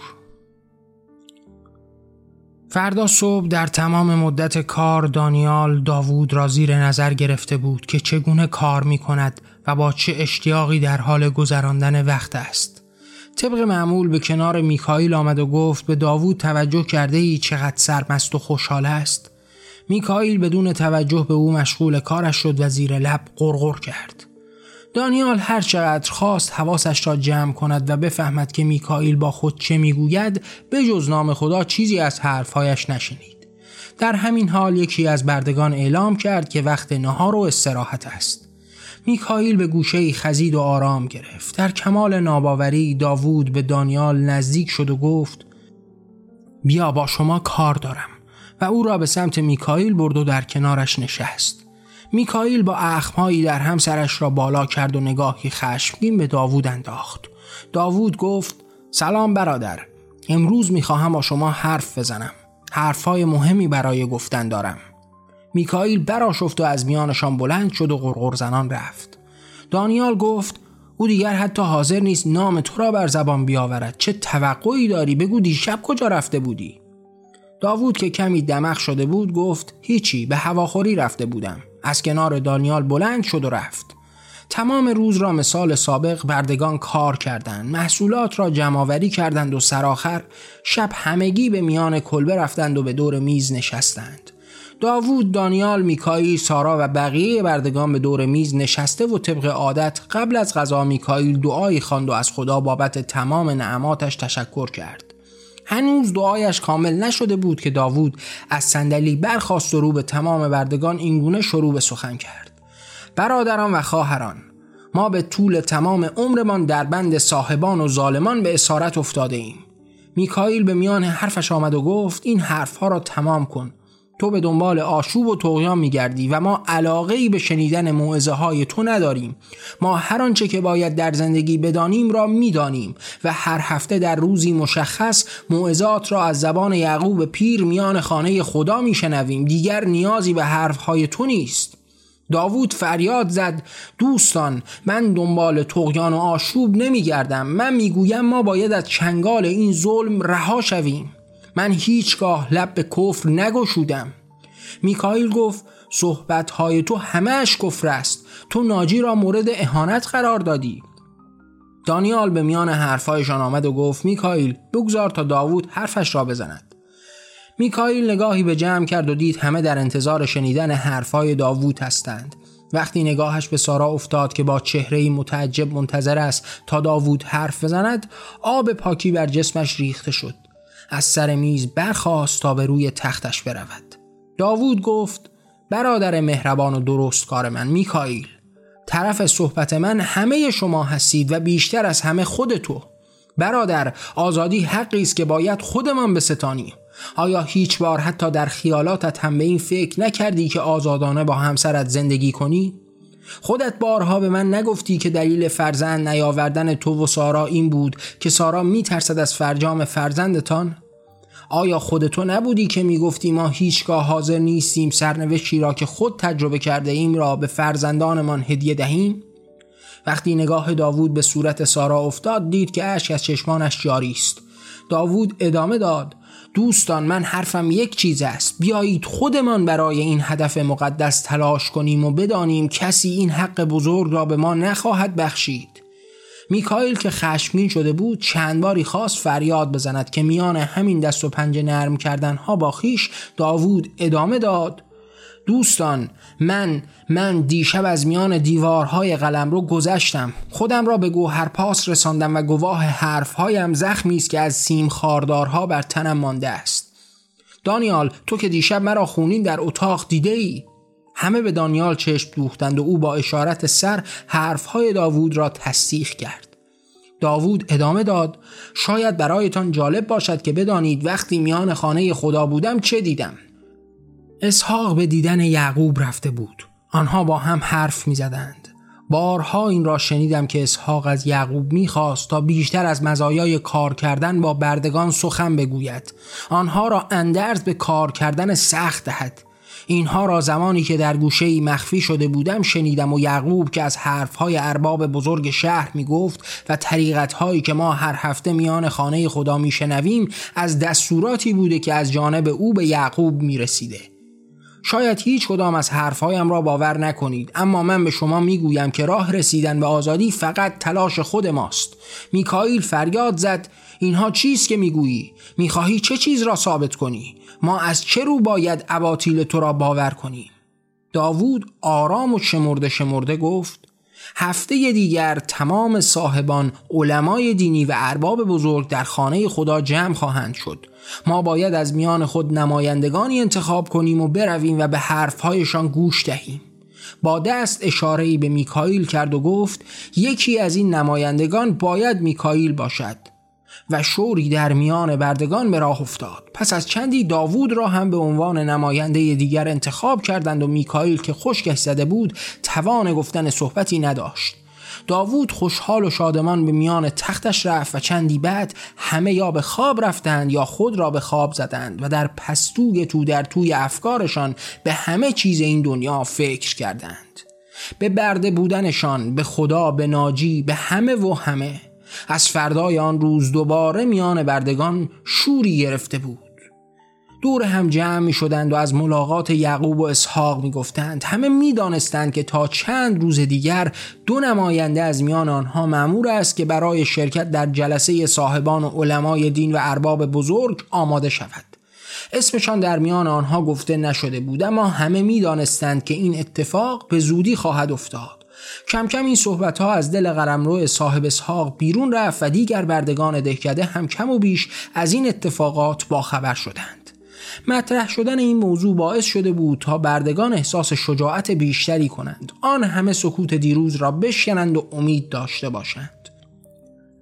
فردا صبح در تمام مدت کار دانیال داوود را زیر نظر گرفته بود که چگونه کار می کند و با چه اشتیاقی در حال گذراندن وقت است. طبق معمول به کنار میکائیل آمد و گفت به داوود توجه کرده ای چقدر سرمست و خوشحال است. میکائیل بدون توجه به او مشغول کارش شد و زیر لب قرقر کرد. دانیال هر چقدر خواست حواسش را جمع کند و بفهمد که میکائیل با خود چه می‌گوید به جز نام خدا چیزی از حرفهایش نشنید. در همین حال یکی از بردگان اعلام کرد که وقت نهار و استراحت است. میکائیل به گوشه خزید و آرام گرفت. در کمال ناباوری داوود به دانیال نزدیک شد و گفت بیا با شما کار دارم. و او را به سمت میکائیل برد و در کنارش نشست. میکائیل با اخمهایی در هم سرش را بالا کرد و نگاهی خشمگین به داوود انداخت. داوود گفت سلام برادر امروز می‌خواهم با شما حرف بزنم. حرفهای مهمی برای گفتن دارم. میکائیل براشفت و از میانشان بلند شد و غرغر زنان رفت. دانیال گفت او دیگر حتی حاضر نیست نام تو را بر زبان بیاورد. چه توقعی داری؟ بگو دیشب کجا رفته بودی؟ داوود که کمی دمخ شده بود گفت هیچی به هواخوری رفته بودم. از کنار دانیال بلند شد و رفت. تمام روز را مثال سابق بردگان کار کردند. محصولات را جمعآوری کردند و سرآخر شب همگی به میان کلبه رفتند و به دور میز نشستند. داوود، دانیال، میکائیل، سارا و بقیه بردگان به دور میز نشسته و طبق عادت قبل از غذا میکائیل دعایی خواند و از خدا بابت تمام نعماتش تشکر کرد. هنوز دعایش کامل نشده بود که داوود از صندلی برخاست و رو به تمام بردگان اینگونه شروع به سخن کرد. برادران و خواهران ما به طول تمام عمرمان در بند صاحبان و ظالمان به اسارت افتاده ایم. میکائیل به میان حرفش آمد و گفت این حرفها را تمام کن تو به دنبال آشوب و تغیان میگردی و ما علاقه ای به شنیدن موعظه های تو نداریم. ما هر آنچه که باید در زندگی بدانیم را می‌دانیم و هر هفته در روزی مشخص موعظات را از زبان یعقوب پیر میان خانه خدا میشنویم. دیگر نیازی به حرفهای تو نیست. داوود فریاد زد دوستان من دنبال تغیان و آشوب نمیگردم. من می‌گویم ما باید از چنگال این ظلم رها شویم. من هیچگاه لب به کفر نگشودم. میکائیل گفت صحبتهای تو همهش کفر است. تو ناجی را مورد اهانت قرار دادی. دانیال به میان حرفهایشان آمد و گفت میکائیل بگذار تا داوود حرفش را بزند. میکائیل نگاهی به جمع کرد و دید همه در انتظار شنیدن حرفهای داوود هستند. وقتی نگاهش به سارا افتاد که با چهره متعجب منتظر است تا داوود حرف بزند آب پاکی بر جسمش ریخته شد. از سر میز برخواست تا به روی تختش برود داوود گفت برادر مهربان و درست کار من میکائیل طرف صحبت من همه شما هستید و بیشتر از همه خود تو برادر آزادی حقی است که باید خودمان بستانیم آیا هیچ بار حتی در خیالاتت هم به این فکر نکردی که آزادانه با همسرت زندگی کنی؟ خودت بارها به من نگفتی که دلیل فرزند نیاوردن تو و سارا این بود که سارا میترسد از فرجام فرزندتان؟ آیا خود تو نبودی که می‌گفتی ما هیچگاه حاضر نیستیم سرنوشتی را که خود تجربه کرده ایم را به فرزندانمان هدیه دهیم؟ وقتی نگاه داوود به صورت سارا افتاد دید که اشک از چشمانش جاری است. داوود ادامه داد دوستان من حرفم یک چیز است بیایید خودمان برای این هدف مقدس تلاش کنیم و بدانیم کسی این حق بزرگ را به ما نخواهد بخشید میکائیل که خشمگین شده بود چند باری خواست فریاد بزند که میان همین دست و پنجه نرم کردن ها با خیش داوود ادامه داد. دوستان من من دیشب از میان دیوارهای قلم رو گذشتم. خودم را به گوهر پاس رساندم و گواه حرفهایم زخمی است که از سیم خاردارها بر تنم مانده است. دانیال تو که دیشب مرا خونین در اتاق دیده ای همه به دانیال چشم دوختند و او با اشارت سر حرفهای داوود را تصدیق کرد. داوود ادامه داد شاید برایتان جالب باشد که بدانید وقتی میان خانه خدا بودم چه دیدم. اسحاق به دیدن یعقوب رفته بود. آنها با هم حرف می زدند. بارها این را شنیدم که اسحاق از یعقوب می‌خواست تا بیشتر از مزایای کار کردن با بردگان سخن بگوید. آنها را اندرز به کار کردن سخت دهد. اینها را زمانی که در گوشه مخفی شده بودم شنیدم و یعقوب که از حرفهای ارباب بزرگ شهر می گفت و طریقتهایی که ما هر هفته میان خانه خدا می شنویم از دستوراتی بوده که از جانب او به یعقوب می رسیده. شاید هیچ کدام از حرفهایم را باور نکنید اما من به شما می‌گویم که راه رسیدن به آزادی فقط تلاش خود ماست میکائیل فریاد زد اینها چیست که می‌گویی؟ می‌خواهی چه چیز را ثابت کنی؟ ما از چه رو باید اباطیل تو را باور کنیم؟ داوود آرام و شمرده شمرده گفت هفته دیگر تمام صاحبان علمای دینی و ارباب بزرگ در خانه خدا جمع خواهند شد. ما باید از میان خود نمایندگانی انتخاب کنیم و برویم و به حرفهایشان گوش دهیم. با دست اشاره به میکائیل کرد و گفت یکی از این نمایندگان باید میکائیل باشد. و شوری در میان بردگان به راه افتاد. پس از چندی داوود را هم به عنوان نماینده دیگر انتخاب کردند و میکائیل که خشکش زده بود توان گفتن صحبتی نداشت. داوود خوشحال و شادمان به میان تختش رفت و چندی بعد همه یا به خواب رفتند یا خود را به خواب زدند و در پستوی تو در توی افکارشان به همه چیز این دنیا فکر کردند. به برده بودنشان به خدا به ناجی به همه و همه. از فردای آن روز دوباره میان بردگان شوری گرفته بود. دور هم جمع می شدند و از ملاقات یعقوب و اسحاق می گفتند همه می دانستند که تا چند روز دیگر دو نماینده از میان آنها معمور است که برای شرکت در جلسه صاحبان و علمای دین و ارباب بزرگ آماده شود. اسمشان در میان آنها گفته نشده بود اما همه می دانستند که این اتفاق به زودی خواهد افتاد. کم کم این صحبت ها از دل قلمرو صاحب اسحاق بیرون رفت و دیگر بردگان دهکده هم کم و بیش از این اتفاقات باخبر شدند. مطرح شدن این موضوع باعث شده بود تا بردگان احساس شجاعت بیشتری کنند. آن همه سکوت دیروز را بشکنند و امید داشته باشند.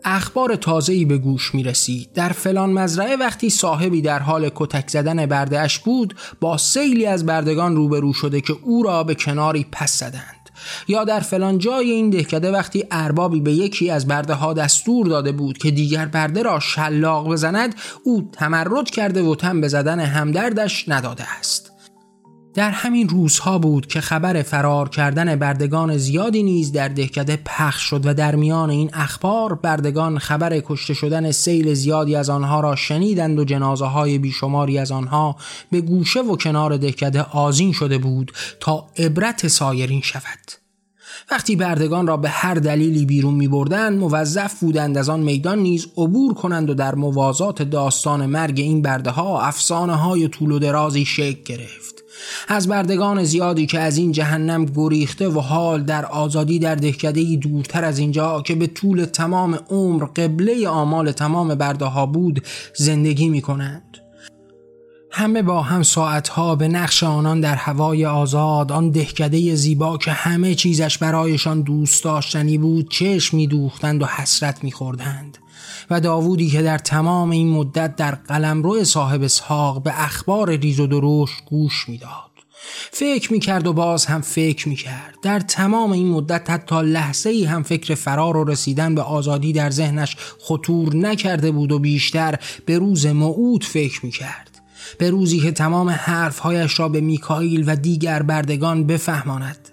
اخبار تازه‌ای به گوش می رسید. در فلان مزرعه وقتی صاحبی در حال کتک زدن بردهش بود با سیلی از بردگان روبرو شده که او را به کناری پس زدند. یا در فلان جای این دهکده وقتی اربابی به یکی از برده ها دستور داده بود که دیگر برده را شلاق بزند او تمرد کرده و تن به زدن همدردش نداده است. در همین روزها بود که خبر فرار کردن بردگان زیادی نیز در دهکده پخش شد و در میان این اخبار بردگان خبر کشته شدن سیل زیادی از آنها را شنیدند و جنازه های بیشماری از آنها به گوشه و کنار دهکده آزین شده بود تا عبرت سایرین شود. وقتی بردگان را به هر دلیلی بیرون می بردن موظف بودند از آن میدان نیز عبور کنند و در موازات داستان مرگ این برده ها افسانه های طول و درازی شکل گرفت. از بردگان زیادی که از این جهنم گریخته و حال در آزادی در دهکده دورتر از اینجا که به طول تمام عمر قبله آمال تمام برده ها بود زندگی می کنند. همه با هم ساعتها به نقش آنان در هوای آزاد آن دهکده زیبا که همه چیزش برایشان دوست داشتنی بود چشم میدوختند و حسرت میخوردند و داوودی که در تمام این مدت در قلمرو صاحب اسحاق به اخبار ریز و دروش گوش می‌داد. فکر می‌کرد و باز هم فکر می‌کرد. در تمام این مدت حتی لحظه ای هم فکر فرار و رسیدن به آزادی در ذهنش خطور نکرده بود و بیشتر به روز موعود فکر می‌کرد. به روزی که تمام حرفهایش را به میکائیل و دیگر بردگان بفهماند.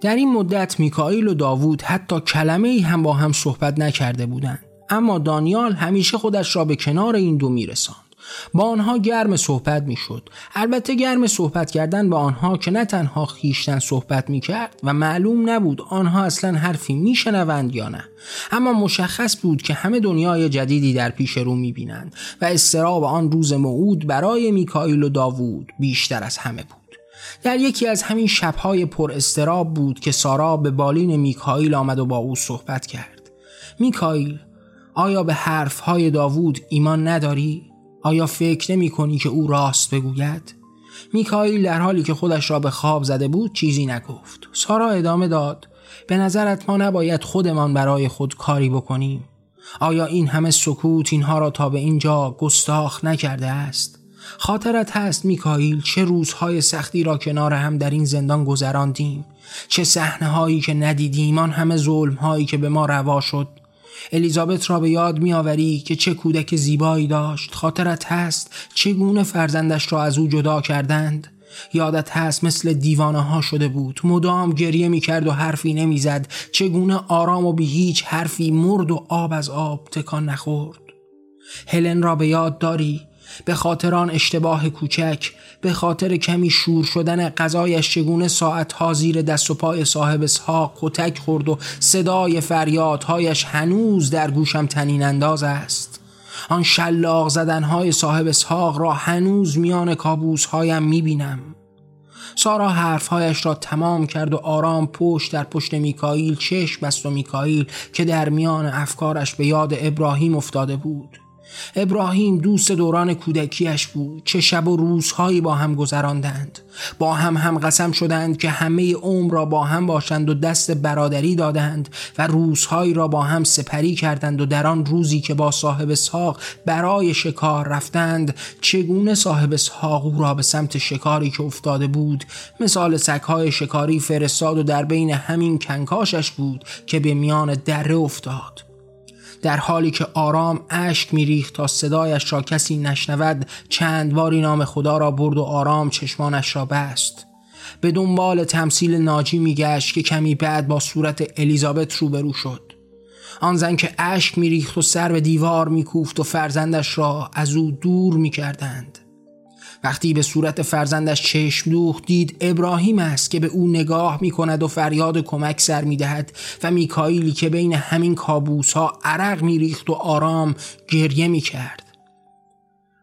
در این مدت میکائیل و داوود حتی کلمه ای هم با هم صحبت نکرده بودند. اما دانیال همیشه خودش را به کنار این دو میرساند. با آنها گرم صحبت می‌شد. البته گرم صحبت کردن با آنها که نه تنها خیشتن صحبت می‌کرد و معلوم نبود آنها اصلا حرفی میشنوند یا نه. اما مشخص بود که همه دنیای جدیدی در پیش رو می‌بینند و استراب آن روز موعود برای میکائیل و داوود بیشتر از همه بود. در یکی از همین شبهای پر استراب بود که سارا به بالین میکائیل آمد و با او صحبت کرد. میکائیل آیا به حرفهای داوود ایمان نداری؟ آیا فکر نمی کنی که او راست بگوید؟ میکائیل در حالی که خودش را به خواب زده بود چیزی نگفت سارا ادامه داد به نظرت ما نباید خودمان برای خود کاری بکنیم آیا این همه سکوت اینها را تا به اینجا گستاخ نکرده است خاطرت هست میکائیل چه روزهای سختی را کنار هم در این زندان گذراندیم چه صحنه هایی که ندیدیم آن همه ظلم هایی که به ما روا شد الیزابت را به یاد میآوری که چه کودک زیبایی داشت. خاطرت هست چگونه فرزندش را از او جدا کردند؟ یادت هست مثل دیوانه ها شده بود. مدام گریه می کرد و حرفی نمی‌زد. چگونه آرام و بی هیچ حرفی مرد و آب از آب تکان نخورد؟ هلن را به یاد داری؟ به خاطر آن اشتباه کوچک به خاطر کمی شور شدن غذایش چگونه ساعتها زیر دست و پای صاحب اسحاق کتک خورد و صدای فریادهایش هنوز در گوشم تنین انداز است. آن شلاق زدنهای صاحب اسحاق را هنوز میان کابوسهایم می‌بینم. سارا حرفهایش را تمام کرد و آرام پشت در پشت میکائیل چشم بست و میکائیل که در میان افکارش به یاد ابراهیم افتاده بود. ابراهیم دوست دوران کودکیش بود چه شب و روزهایی با هم گذراندند. با هم هم قسم شدند که همه عمر را با هم باشند و دست برادری دادند و روزهایی را با هم سپری کردند و در آن روزی که با صاحب اسحاق برای شکار رفتند چگونه صاحب اسحاق او را به سمت شکاری که افتاده بود مثال سگهای شکاری فرستاد و در بین همین کنکاشش بود که به میان دره افتاد. در حالی که آرام اشک میریخت تا صدایش را کسی نشنود چند باری نام خدا را برد و آرام چشمانش را بست. به دنبال تمثیل ناجی میگشت که کمی بعد با صورت الیزابت روبرو شد. آن زن که اشک میریخت و سر به دیوار میکوفت و فرزندش را از او دور می‌کردند. وقتی به صورت فرزندش چشم دوخت دید ابراهیم است که به او نگاه می کند و فریاد کمک سر می دهد و میکائیلی که بین همین کابوس ها عرق می ریخت و آرام گریه می کرد.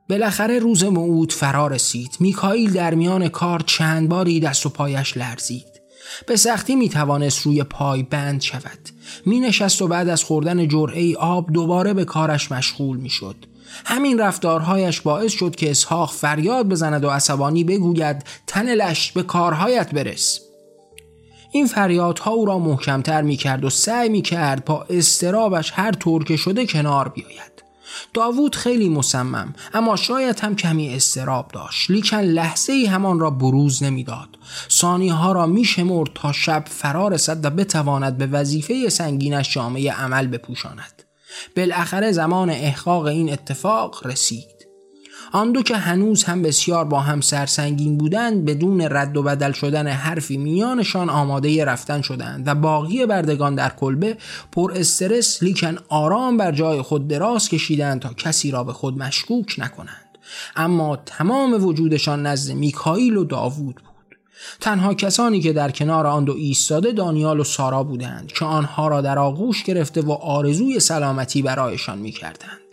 بالاخره روز موعود فرا رسید. میکائیل در میان کار چند باری دست و پایش لرزید. به سختی می توانست روی پای بند شود. می نشست و بعد از خوردن جرعه آب دوباره به کارش مشغول می شد همین رفتارهایش باعث شد که اسحاق فریاد بزند و عصبانی بگوید تن لشت به کارهایت برس. این فریادها او را محکمتر می کرد و سعی می کرد با استرابش هر طور که شده کنار بیاید. داوود خیلی مصمم اما شاید هم کمی استراب داشت. لیکن لحظه ای همان را بروز نمی‌داد. سانی ها را می شمرد تا شب فرا رسد و بتواند به وظیفه سنگینش جامعه عمل بپوشاند. بالاخره زمان احقاق این اتفاق رسید. آن دو که هنوز هم بسیار با هم سرسنگین بودند بدون رد و بدل شدن حرفی میانشان آماده رفتن شدند و باقی بردگان در کلبه پر استرس لیکن آرام بر جای خود دراز کشیدند تا کسی را به خود مشکوک نکنند. اما تمام وجودشان نزد میکائیل و داوود تنها کسانی که در کنار آن دو ایستاده دانیال و سارا بودند که آنها را در آغوش گرفته و آرزوی سلامتی برایشان می‌کردند.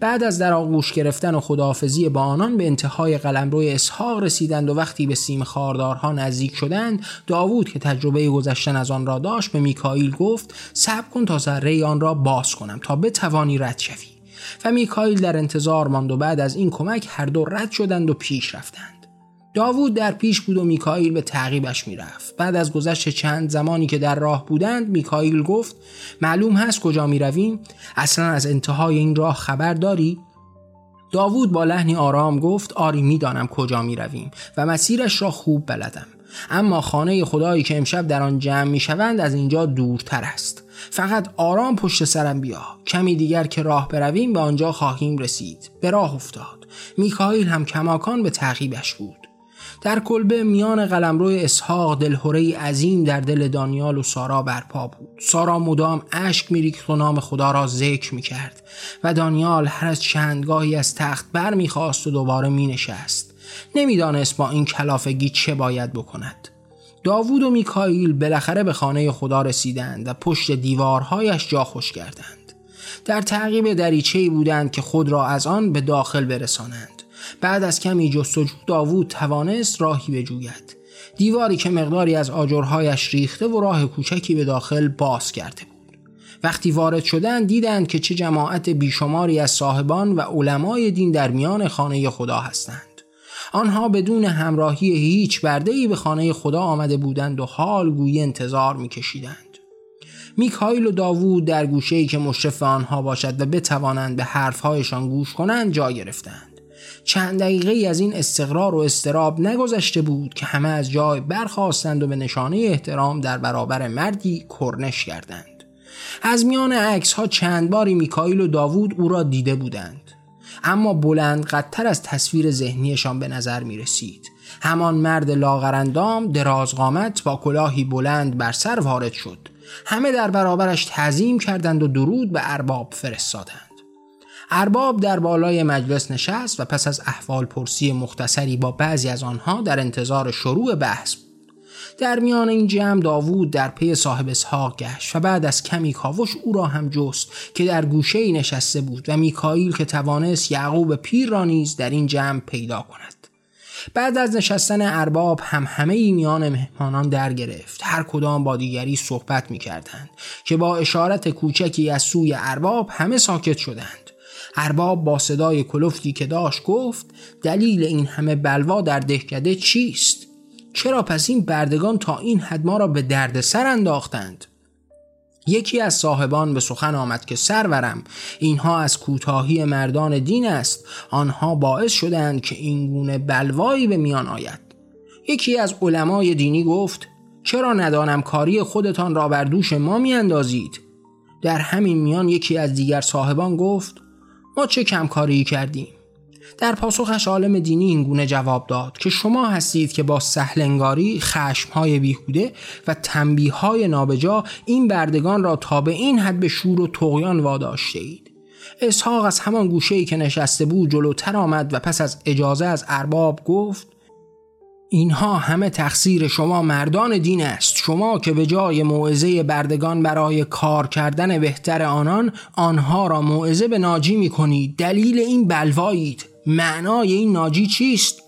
بعد از در آغوش گرفتن و خداحافظی با آنان به انتهای قلمروی اسحاق رسیدند و وقتی به سیم خاردارها نزدیک شدند داوود که تجربه گذشتن از آن را داشت به میکائیل گفت صبر کن تا ذره آن را باز کنم تا بتوانی رد شوی. و میکائیل در انتظار ماند و بعد از این کمک هر دو رد شدند و پیش رفتند. داوود در پیش بود و میکائیل به تعقیبش می‌رفت. بعد از گذشت چند زمانی که در راه بودند میکائیل گفت معلوم هست کجا می‌رویم؟ اصلا از انتهای این راه خبر داری؟ داوود با لحنی آرام گفت آری می‌دانم کجا می‌رویم و مسیرش را خوب بلدم. اما خانه خدایی که امشب در آن جمع می‌شوند از اینجا دورتر است. فقط آرام پشت سرم بیا. کمی دیگر که راه برویم به آنجا خواهیم رسید. به راه افتاد. میکائیل هم کماکان به تعقیبش بود. در کلبه میان قلمرو اسحاق دلهوره عظیم در دل دانیال و سارا برپا بود. سارا مدام اشک میریخت و نام خدا را ذکر می‌کرد و دانیال هر از چندگاهی از تخت بر می‌خواست و دوباره مینشست. نمی‌دانست با این کلافگی چه باید بکند. داوود و میکائیل بالاخره به خانه خدا رسیدند و پشت دیوارهایش جا خوش کردند. در تعقیب دریچه‌ای بودند که خود را از آن به داخل برسانند. بعد از کمی جستجو داوود توانست راهی بجوید. دیواری که مقداری از آجرهایش ریخته و راه کوچکی به داخل باز کرده بود. وقتی وارد شدن دیدند که چه جماعت بیشماری از صاحبان و علمای دین در میان خانه خدا هستند. آنها بدون همراهی هیچ بردهی به خانه خدا آمده بودند و حال گویی انتظار میکشیدند. میکایل و داوود در گوشه‌ای که مشرف آنها باشد و بتوانند به حرفهایشان گوش کنند جا گرفتند. چند دقیقه از این استقرار و استراب نگذشته بود که همه از جای برخواستند و به نشانه احترام در برابر مردی کرنش کردند. از میان عکس ها چند باری میکائیل و داوود او را دیده بودند. اما بلند قدتر از تصویر ذهنیشان به نظر می رسید همان مرد لاغرندام درازقامت با کلاهی بلند بر سر وارد شد. همه در برابرش تعظیم کردند و درود به ارباب فرستادند. ارباب در بالای مجلس نشست و پس از احوال پرسی مختصری با بعضی از آنها در انتظار شروع بحث بود. در میان این جمع داوود در پی صاحب اسحاق گشت و بعد از کمی کاوش او را هم جست که در گوشه ای نشسته بود و میکائیل که توانست یعقوب پیر را نیز در این جمع پیدا کند. بعد از نشستن ارباب هم همه ای میان مهمانان در گرفت. هر کدام با دیگری صحبت می کردند که با اشارت کوچکی از سوی ارباب همه ساکت شدند. ارباب با صدای کلفتی که داشت گفت دلیل این همه بلوا در دهکده چیست؟ چرا پس این بردگان تا این حد ما را به درد سر انداختند؟ یکی از صاحبان به سخن آمد که سرورم اینها از کوتاهی مردان دین است آنها باعث شدند که این گونه بلوایی به میان آید یکی از علمای دینی گفت چرا ندانم کاری خودتان را بر دوش ما میاندازید در همین میان یکی از دیگر صاحبان گفت ما چه کمکاری کردیم؟ در پاسخش عالم دینی این گونه جواب داد که شما هستید که با سهلنگاری خشمهای بیهوده و تنبیههای نابجا این بردگان را تا به این حد به شور و تغیان واداشته اید اسحاق از همان گوشه که نشسته بود جلوتر آمد و پس از اجازه از ارباب گفت اینها همه تقصیر شما مردان دین است. شما که به جای موعظه بردگان برای کار کردن بهتر آنان آنها را موعظه به ناجی می کنید دلیل این بلوایید. معنای این ناجی چیست؟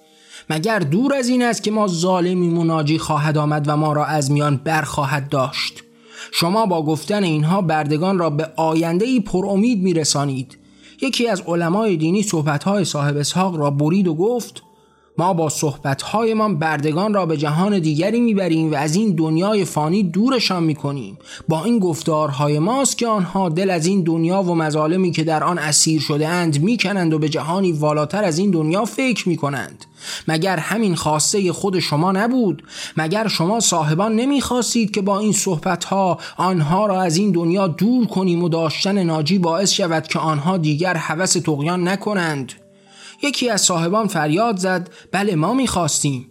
مگر دور از این است که ما ظالمی مناجی خواهد آمد و ما را از میان برخواهد داشت؟ شما با گفتن اینها بردگان را به آینده ای پر امید می رسانید. یکی از علمای دینی صحبتهای صاحب اسحاق را برید و گفت ما با صحبتهایمان بردگان را به جهان دیگری می‌بریم و از این دنیای فانی دورشان می‌کنیم. با این گفتارهای ماست که آنها دل از این دنیا و مظالمی که در آن اسیر شده اند می‌کنند و به جهانی والاتر از این دنیا فکر می‌کنند. مگر همین خواسته خود شما نبود؟ مگر شما صاحبان نمی‌خواستید که با این صحبتها آنها را از این دنیا دور کنیم و داشتن ناجی باعث شود که آنها دیگر حوث تقیان نکنند؟ یکی از صاحبان فریاد زد بله ما می‌خواستیم.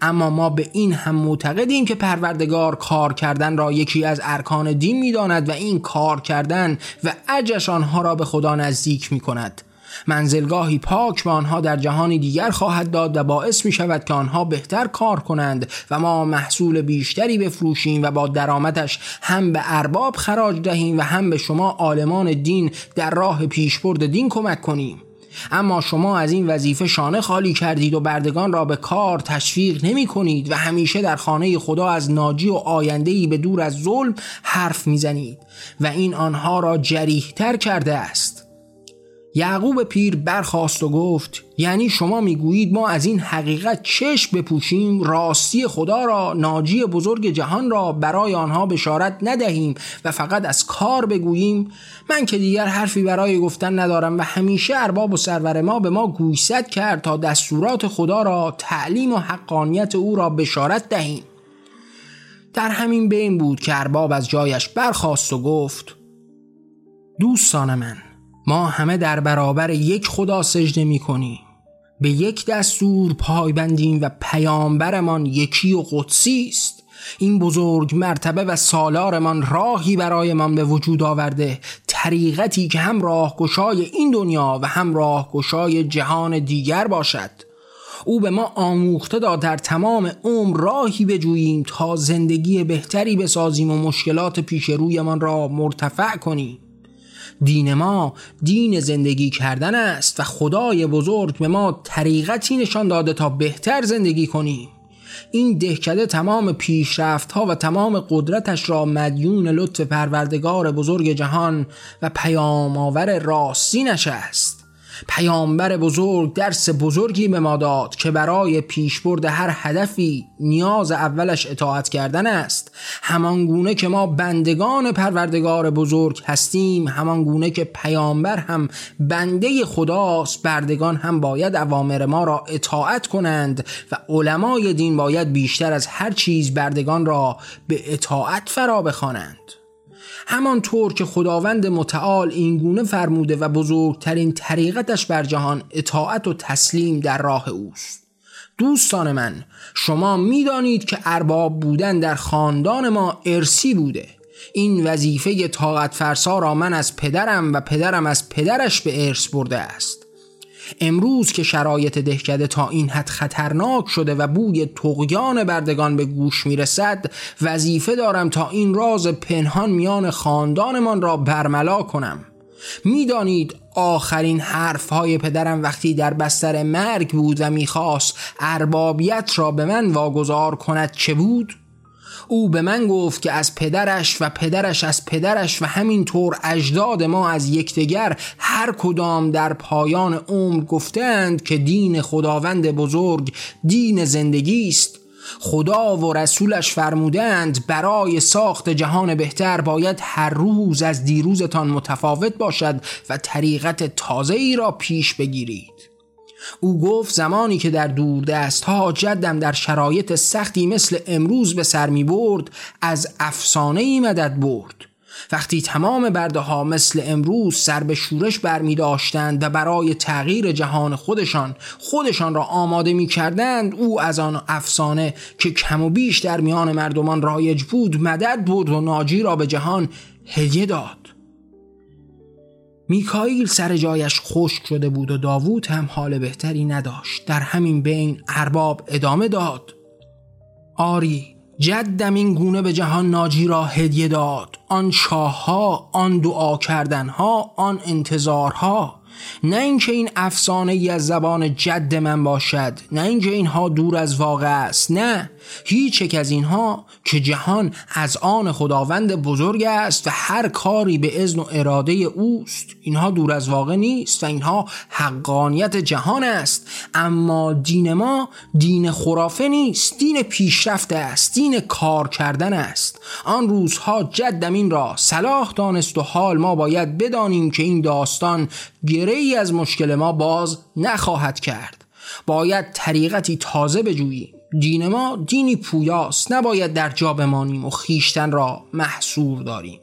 اما ما به این هم معتقدیم که پروردگار کار کردن را یکی از ارکان دین می‌داند و این کار کردن و اجش آنها را به خدا نزدیک می کند منزلگاهی پاک به آنها در جهانی دیگر خواهد داد و باعث می شود که آنها بهتر کار کنند و ما محصول بیشتری بفروشیم و با درآمدش هم به ارباب خراج دهیم و هم به شما عالمان دین در راه پیشبرد دین کمک کنیم. اما شما از این وظیفه شانه خالی کردید و بردگان را به کار تشویق نمی کنید و همیشه در خانه خدا از ناجی و آیندهی به دور از ظلم حرف می‌زنید و این آنها را جریحتر کرده است. یعقوب پیر برخواست و گفت یعنی شما می‌گویید ما از این حقیقت چشم بپوشیم راستی خدا را ناجی بزرگ جهان را برای آنها بشارت ندهیم و فقط از کار بگوییم. من که دیگر حرفی برای گفتن ندارم و همیشه ارباب و سرور ما به ما گویست کرد تا دستورات خدا را تعلیم و حقانیت او را بشارت دهیم. در همین بین بود که ارباب از جایش برخواست و گفت دوستان من ما همه در برابر یک خدا سجده می کنیم به یک دستور پای بندیم و پیامبرمان یکی و قدسی است. این بزرگ مرتبه و سالارمان راهی برایمان به وجود آورده طریقتی که هم راهگشای این دنیا و هم راهگشای جهان دیگر باشد. او به ما آموخته داد در تمام عمر راهی بجوییم تا زندگی بهتری بسازیم و مشکلات پیش رویمان را مرتفع کنیم. دین ما دین زندگی کردن است و خدای بزرگ به ما طریقتی نشان داده تا بهتر زندگی کنیم. این دهکده تمام پیشرفت ها و تمام قدرتش را مدیون لطف پروردگار بزرگ جهان و پیام آور راستینش است. پیامبر بزرگ درس بزرگی به ما داد که برای پیشبرد هر هدفی نیاز اولش اطاعت کردن است. همان گونه که ما بندگان پروردگار بزرگ هستیم همان گونه که پیامبر هم بنده خداست بردگان هم باید اوامر ما را اطاعت کنند و علمای دین باید بیشتر از هر چیز بردگان را به اطاعت فرا بخوانند. همانطور که خداوند متعال اینگونه فرموده و بزرگترین طریقتش بر جهان اطاعت و تسلیم در راه اوست. دوستان من شما می‌دانید که ارباب بودن در خاندان ما ارسی بوده. این وظیفه طاقت فرسا را من از پدرم و پدرم از پدرش به ارث برده است. امروز که شرایط دهکده تا این حد خطرناک شده و بوی تقیان بردگان به گوش می‌رسد وظیفه دارم تا این راز پنهان میان خاندانمان را برملا کنم می‌دانید آخرین حرف های پدرم وقتی در بستر مرگ بود و می‌خواست اربابیت را به من واگذار کند چه بود؟ او به من گفت که از پدرش و پدرش از پدرش و همینطور اجداد ما از یکدیگر هر کدام در پایان عمر گفتند که دین خداوند بزرگ دین زندگی است. خدا و رسولش فرمودند برای ساخت جهان بهتر باید هر روز از دیروزتان متفاوت باشد و طریقت تازه ای را پیش بگیرید. او گفت زمانی که در دور دست ها جدم در شرایط سختی مثل امروز به سر می برد از افسانه ای مدد برد. وقتی تمام برده ها مثل امروز سر به شورش برمی داشتند و برای تغییر جهان خودشان خودشان را آماده می کردند او از آن افسانه که کم و بیش در میان مردمان رایج بود مدد بود و ناجی را به جهان هدیه داد. میکائیل سر جایش خشک شده بود و داوود هم حال بهتری نداشت. در همین بین ارباب ادامه داد. آری جدم این گونه به جهان ناجی را هدیه داد. آن شاهها آن دعا کردنها آن انتظارها. نه اینکه این افسانه ای از زبان جد من باشد نه اینکه اینها دور از واقع است نه. هیچ یک از اینها که جهان از آن خداوند بزرگ است و هر کاری به اذن و اراده اوست اینها دور از واقع نیست و اینها حقانیت جهان است. اما دین ما دین خرافه نیست دین پیشرفت است دین کار کردن است. آن روزها جدم این را صلاح دانست و حال ما باید بدانیم که این داستان گره ای از مشکل ما باز نخواهد کرد. باید طریقتی تازه بجوییم. دین ما دینی پویاست. نباید در جا بمانیم و خیشتن را محصور داریم.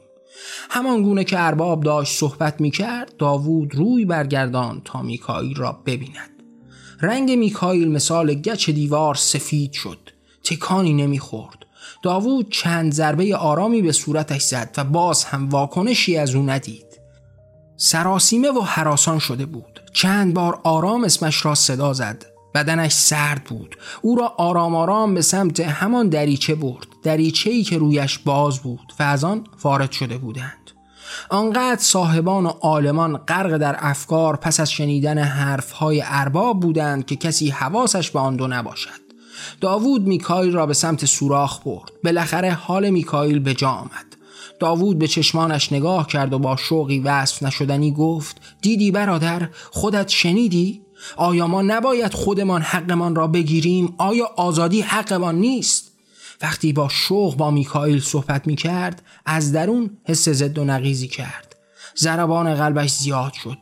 همان گونه که ارباب داشت صحبت می کرد داوود روی برگردان تا میکائیل را ببیند. رنگ میکائیل مثال گچ دیوار سفید شد. تکانی نمی‌خورد. داوود چند ضربه آرامی به صورتش زد و باز هم واکنشی از او ندید. سراسیمه و حراسان شده بود. چند بار آرام اسمش را صدا زد. بدنش سرد بود. او را آرام آرام به سمت همان دریچه برد. دریچه ای که رویش باز بود و از آن وارد شده بودند. آنقدر صاحبان و عالمان غرق در افکار پس از شنیدن حرفهای ارباب بودند که کسی حواسش به آن دو نباشد. داوود میکایل را به سمت سوراخ برد. بالاخره حال میکایل به جا آمد. داوود به چشمانش نگاه کرد و با شوقی وصف نشدنی گفت دیدی برادر خودت شنیدی؟ آیا ما نباید خودمان حقمان را بگیریم؟ آیا آزادی حقمان نیست؟ وقتی با شوق با میکائیل صحبت می کرد از درون حس زد و نقیزی کرد. ضربان قلبش زیاد شد.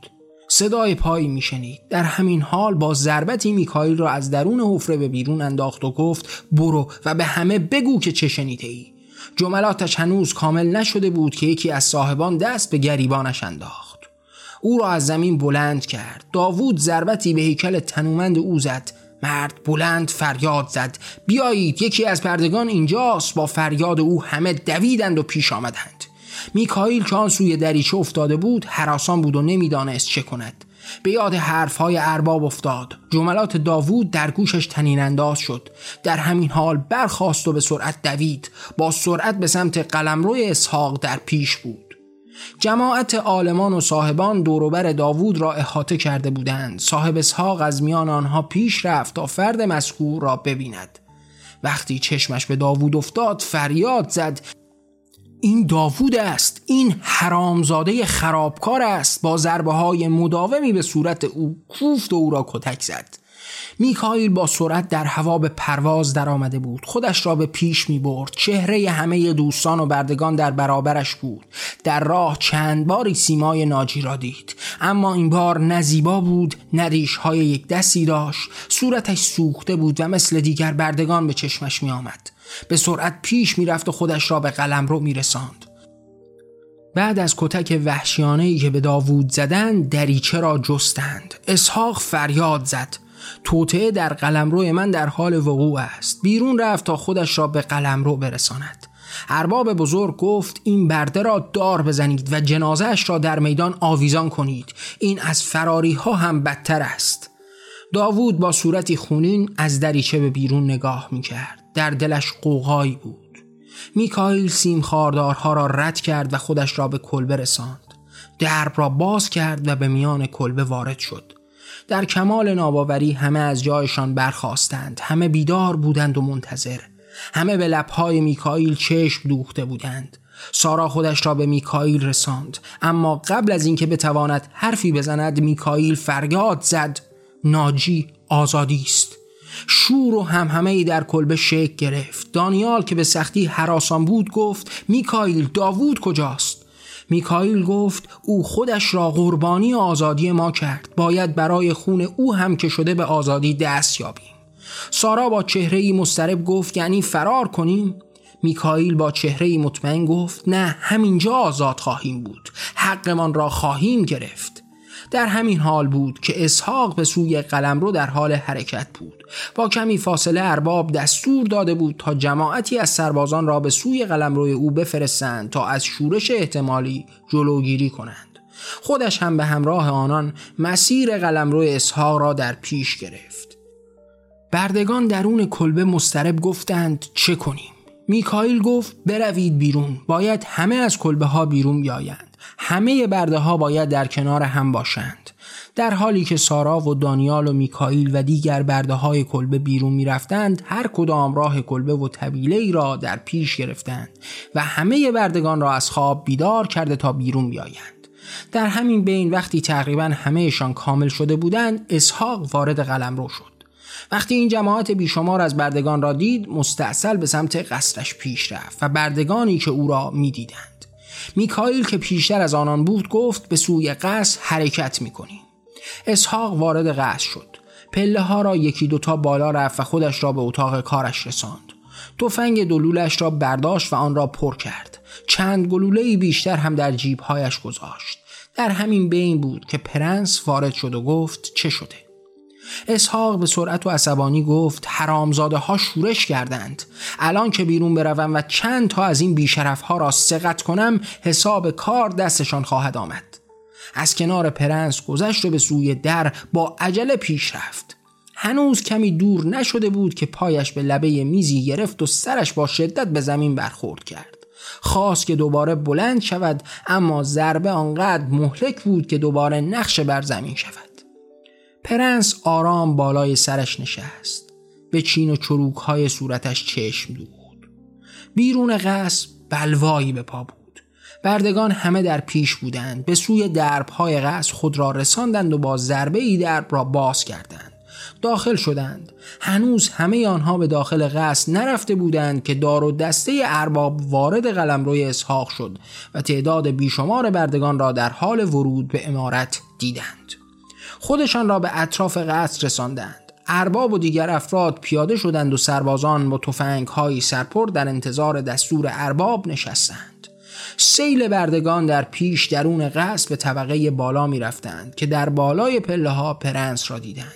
صدای پایی میشنید. در همین حال با ضربتی میکائیل را از درون حفره به بیرون انداخت و گفت برو و به همه بگو که چه شنیده ای جملاتش هنوز کامل نشده بود که یکی از صاحبان دست به گریبانش انداخت. او را از زمین بلند کرد. داوود ضربتی به هیکل تنومند او زد. مرد بلند فریاد زد. بیایید یکی از پردگان اینجاست. با فریاد او همه دویدند و پیش آمدند. میکائیل که آن سوی دریچه افتاده بود حراسان بود و نمی‌دانست چه کند. به یاد حرفهای ارباب افتاد. جملات داوود در گوشش تنین انداز شد. در همین حال برخاست و به سرعت دوید. با سرعت به سمت قلمروی اسحاق در پیش بود. جماعت عالمان و صاحبان دوروبر داوود را احاطه کرده بودند. صاحب اسحاق از میان آنها پیش رفت تا فرد مذکور را ببیند. وقتی چشمش به داوود افتاد فریاد زد. این داوود است. این حرامزاده خرابکار است. با ضربه های مداومی به صورت او کوفت و او را کتک زد. میکائیل با سرعت در هوا به پرواز در آمده بود. خودش را به پیش می برد چهره همه دوستان و بردگان در برابرش بود. در راه چند باری سیمای ناجی را دید. اما این بار نزیبا بود ندیش های یک دستی داشت. صورتش سوخته بود و مثل دیگر بردگان به چشمش می آمد به سرعت پیش می رفت و خودش را به قلم رو می رساند. بعد از کتک وحشیانه ای که به داوود زدن دریچه را جستند. اسحاق فریاد زد. توطعه در قلمرو من در حال وقوع است. بیرون رفت تا خودش را به قلمرو برساند. ارباب بزرگ گفت این برده را دار بزنید و جنازهش را در میدان آویزان کنید. این از فراری ها هم بدتر است. داوود با صورتی خونین از دریچه به بیرون نگاه می کرد در دلش قوقایی بود. میکائیل سیم خاردارها را رد کرد و خودش را به کلبه رساند. درب را باز کرد و به میان کلبه وارد شد. در کمال ناباوری همه از جایشان برخواستند همه بیدار بودند و منتظر. همه به لبهای میکائیل چشم دوخته بودند. سارا خودش را به میکائیل رساند. اما قبل از اینکه بتواند حرفی بزند میکائیل فریاد زد. ناجی آزادی است. شور و هم همه ای در کلبه شک گرفت. دانیال که به سختی حراسان بود گفت میکائیل داوود کجاست؟ میکائیل گفت او خودش را قربانی آزادی ما کرد. باید برای خون او هم که شده به آزادی دست یابیم. سارا با چهره مسترب گفت یعنی فرار کنیم؟ میکائیل با چهره مطمئن گفت نه همینجا آزاد خواهیم بود. حقمان را خواهیم گرفت. در همین حال بود که اسحاق به سوی قلمرو در حال حرکت بود. با کمی فاصله ارباب دستور داده بود تا جماعتی از سربازان را به سوی قلمروی او بفرستند تا از شورش احتمالی جلوگیری کنند. خودش هم به همراه آنان مسیر قلمرو اسحاق را در پیش گرفت. بردگان درون کلبه مسترب گفتند چه کنیم؟ میکائیل گفت بروید بیرون باید همه از کلبه ها بیرون بیایند. همه برده ها باید در کنار هم باشند. در حالی که سارا و دانیال و میکائیل و دیگر برده های کلبه بیرون می‌رفتند هر کدام راه کلبه و طویله ای را در پیش گرفتند و همه بردگان را از خواب بیدار کرده تا بیرون بیایند. در همین بین وقتی تقریبا همهشان کامل شده بودند اسحاق وارد قلمرو شد. وقتی این جماعت بیشمار از بردگان را دید مستاصل به سمت قصرش پیش رفت و بردگانی که او را می‌دیدند. میکائیل که پیشتر از آنان بود گفت به سوی قصر حرکت می‌کنیم اسحاق وارد قصر شد. پله ها را یکی دوتا بالا رفت و خودش را به اتاق کارش رساند. تفنگ دولولش را برداشت و آن را پر کرد. چند گلوله بیشتر هم در جیبهایش گذاشت. در همین بین بود که پرنس وارد شد و گفت چه شده؟ اسحاق به سرعت و عصبانی گفت حرامزاده ها شورش کردند. الان که بیرون بروم و چند تا از این بیشرف ها را سقط کنم حساب کار دستشان خواهد آمد. از کنار پرنس گذشت و به سوی در با عجله پیش رفت. هنوز کمی دور نشده بود که پایش به لبه میزی گرفت و سرش با شدت به زمین برخورد کرد. خواست که دوباره بلند شود اما ضربه آنقدر مهلک بود که دوباره نقش بر زمین شود. پرنس آرام بالای سرش نشست. به چین و چروک های صورتش چشم دوخت. بیرون قصر بلوایی به پا بود. بردگان همه در پیش بودند. به سوی درب های قصر خود را رساندند و با ضربه ای درب را باز کردند. داخل شدند. هنوز همه آنها به داخل قصر نرفته بودند که دار و دسته ارباب وارد قلمروی اسحاق شد و تعداد بیشمار بردگان را در حال ورود به امارت دیدند. خودشان را به اطراف قصر رساندند. ارباب و دیگر افراد پیاده شدند و سربازان با تفنگ هایی سرپر در انتظار دستور ارباب نشستند. سیل بردگان در پیش درون قصر به طبقه بالا می رفتند که در بالای پله ها پرنس را دیدند.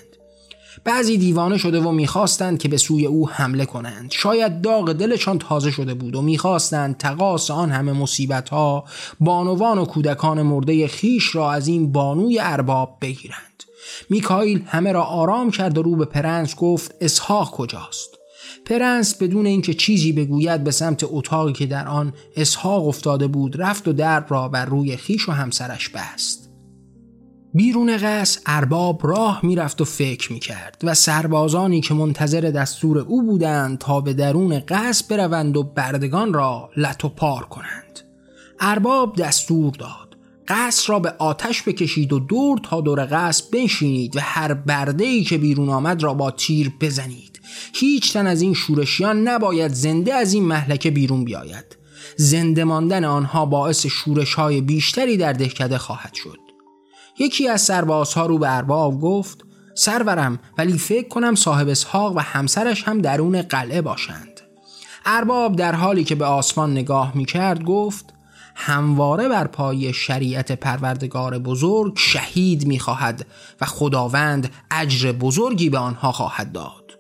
بعضی دیوانه شده و می‌خواستند که به سوی او حمله کنند. شاید داغ دلشان تازه شده بود و می‌خواستند تقاص آن همه مصیبت ها بانوان و کودکان مرده خویش را از این بانوی ارباب بگیرند. میکائیل همه را آرام کرد و رو به پرنس گفت اسحاق کجاست؟ پرنس بدون اینکه چیزی بگوید به سمت اتاقی که در آن اسحاق افتاده بود رفت و درب را بر روی خویش و همسرش بست. بیرون قصر ارباب راه می‌رفت و فکر می‌کرد و سربازانی که منتظر دستور او بودند تا به درون قصر بروند و بردگان را لط و پار کنند. ارباب دستور داد. قصر را به آتش بکشید و دور تا دور قصر بنشینید و هر برده ای که بیرون آمد را با تیر بزنید. هیچ تن از این شورشیان نباید زنده از این محلکه بیرون بیاید. زنده ماندن آنها باعث شورش های بیشتری در دهکده خواهد شد. یکی از سربازها رو به ارباب گفت سرورم ولی فکر کنم صاحب اسحاق و همسرش هم درون قلعه باشند. ارباب در حالی که به آسمان نگاه می کرد گفت همواره بر پای شریعت پروردگار بزرگ شهید می‌خواهد و خداوند اجر بزرگی به آنها خواهد داد.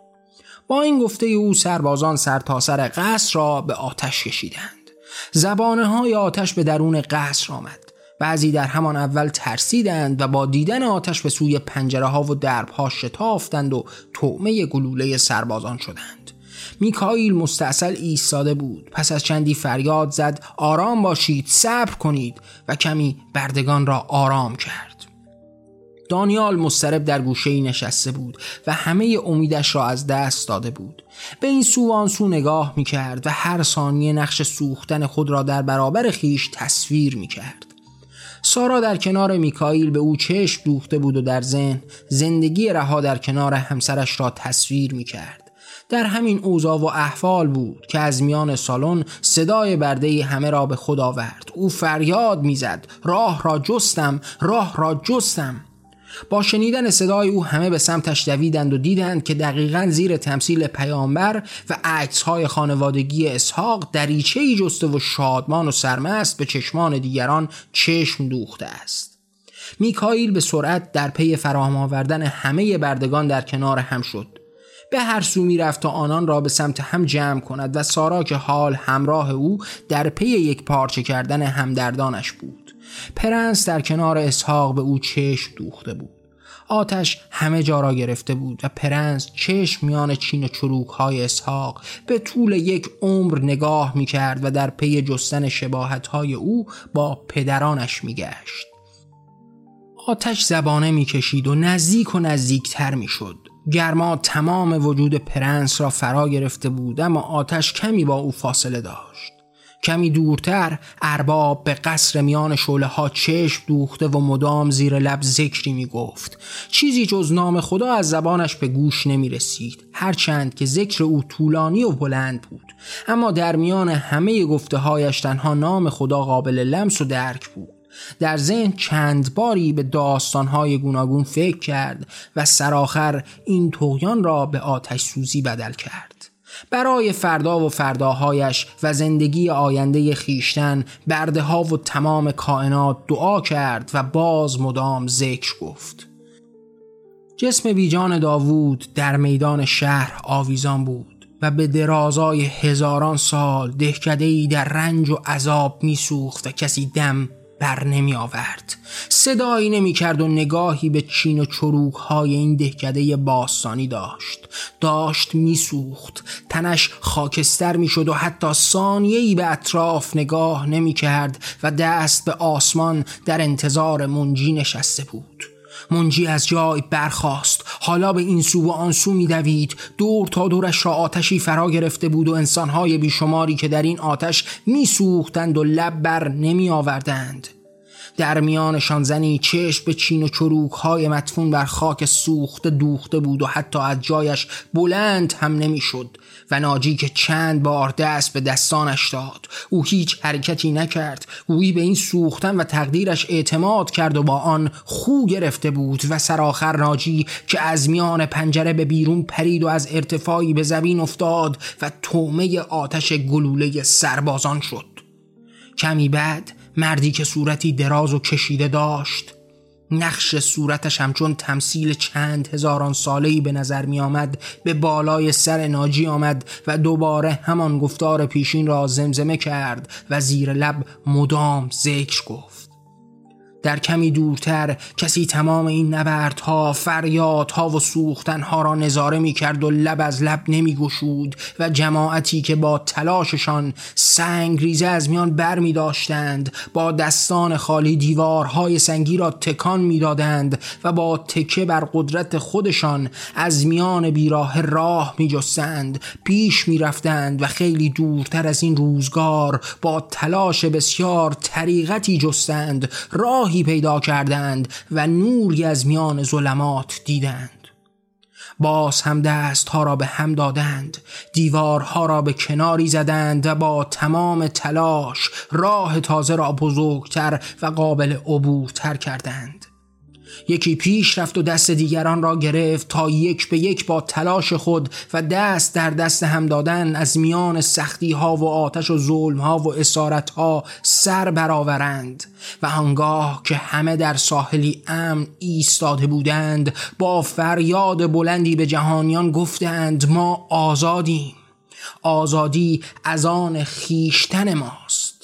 با این گفته او سربازان سرتاسر سر قصر را به آتش کشیدند. زبانه های آتش به درون قصر آمد بعضی در همان اول ترسیدند و با دیدن آتش به سوی پنجره ها و درب ها شتافتند و طعمه گلوله سربازان شدند. میکائیل مستاصل ایستاده بود. پس از چندی فریاد زد آرام باشید صبر کنید و کمی بردگان را آرام کرد. دانیال مسترب در گوشه نشسته بود و همه امیدش را از دست داده بود. به این سو سو نگاه می کرد و هر ثانیه نقش سوختن خود را در برابر خیش تصویر می کرد سارا در کنار میکائیل به او چشم دوخته بود و در ذهن زندگی رها در کنار همسرش را تصویر می کرد در همین اوضاع و احوال بود که از میان سالن صدای برده همه را به خود آورد. او فریاد می‌زد راه را جستم راه را جستم. با شنیدن صدای او همه به سمتش دویدند و دیدند که دقیقا زیر تمثیل پیامبر و عکس های خانوادگی اسحاق دریچه ای جسته و شادمان و سرمست به چشمان دیگران چشم دوخته است. میکائیل به سرعت در پی فراهم آوردن همه بردگان در کنار هم شد. به هر سو می‌رفت تا آنان را به سمت هم جمع کند و سارا که حال همراه او در پی یک پارچه کردن همدردانش بود پرنس در کنار اسحاق به او چشم دوخته بود آتش همه جا را گرفته بود و پرنس چشم میان چین و چروک های اسحاق به طول یک عمر نگاه می کرد و در پی جستن شباهت های او با پدرانش می گشت. آتش زبانه می کشید و نزدیک و نزدیکتر می شد. گرما تمام وجود پرنس را فرا گرفته بود اما آتش کمی با او فاصله داشت. کمی دورتر ارباب به قصر میان شعله ها چشم دوخته و مدام زیر لب ذکری می گفت چیزی جز نام خدا از زبانش به گوش نمی رسید هرچند که ذکر او طولانی و بلند بود. اما در میان همه گفته هایش تنها نام خدا قابل لمس و درک بود. در ذهن چند باری به داستانهای گوناگون فکر کرد و سرآخر این تویان را به آتش سوزی بدل کرد. برای فردا و فرداهایش و زندگی آینده خیشتن برده ها و تمام کائنات دعا کرد و باز مدام ذکر گفت. جسم بیجان داوود در میدان شهر آویزان بود و به درازای هزاران سال دهکدهی در رنج و عذاب میسوخت و کسی دم بر نمی آورد. صدایی نمی کرد و نگاهی به چین و چروک های این دهکده باستانی داشت. داشت میسوخت تنش خاکستر می شد و حتی ثانیه‌ای به اطراف نگاه نمی کرد و دست به آسمان در انتظار منجی نشسته بود. منجی از جای برخاست. حالا به این سو و آن سو میدوید دور تا دورش را آتشی فرا گرفته بود و انسانهای بیشماری که در این آتش میسوختند و لب بر نمی آوردند. در میانشان زنی چشم به چین و چروک های مدفون بر خاک سوخته دوخته بود و حتی از جایش بلند هم نمی‌شد و ناجی که چند بار دست به دستانش داد. او هیچ حرکتی نکرد. گویی به این سوختن و تقدیرش اعتماد کرد و با آن خو گرفته بود و سرآخر ناجی که از میان پنجره به بیرون پرید و از ارتفاعی به زمین افتاد و تومه آتش گلوله سربازان شد. کمی بعد مردی که صورتی دراز و کشیده داشت. نقش صورتش همچون تمثیل چند هزاران سالهی به نظر می آمد به بالای سر ناجی آمد و دوباره همان گفتار پیشین را زمزمه کرد و زیر لب مدام ذکر گفت. در کمی دورتر کسی تمام این نبردها فریادها و سوختنها را نظاره می کرد و لب از لب نمی گشود و جماعتی که با تلاششان سنگ ریزه از میان بر می داشتند با دستان خالی دیوارهای سنگی را تکان می دادند و با تکه بر قدرت خودشان از میان بیراه راه می جستند پیش می رفتند و خیلی دورتر از این روزگار با تلاش بسیار طریقتی جستند. راهی پیدا کردند و نوری از میان ظلمات دیدند. باز هم دستها را به هم دادند دیوارها را به کناری زدند و با تمام تلاش راه تازه را بزرگتر و قابل عبورتر کردند. یکی پیش رفت و دست دیگران را گرفت تا یک به یک با تلاش خود و دست در دست هم دادن از میان سختی ها و آتش و ظلم ها و اسارت ها سر برآورند و آنگاه که همه در ساحلی امن ایستاده بودند با فریاد بلندی به جهانیان گفتند ما آزادیم. آزادی از آن خیشتن ماست.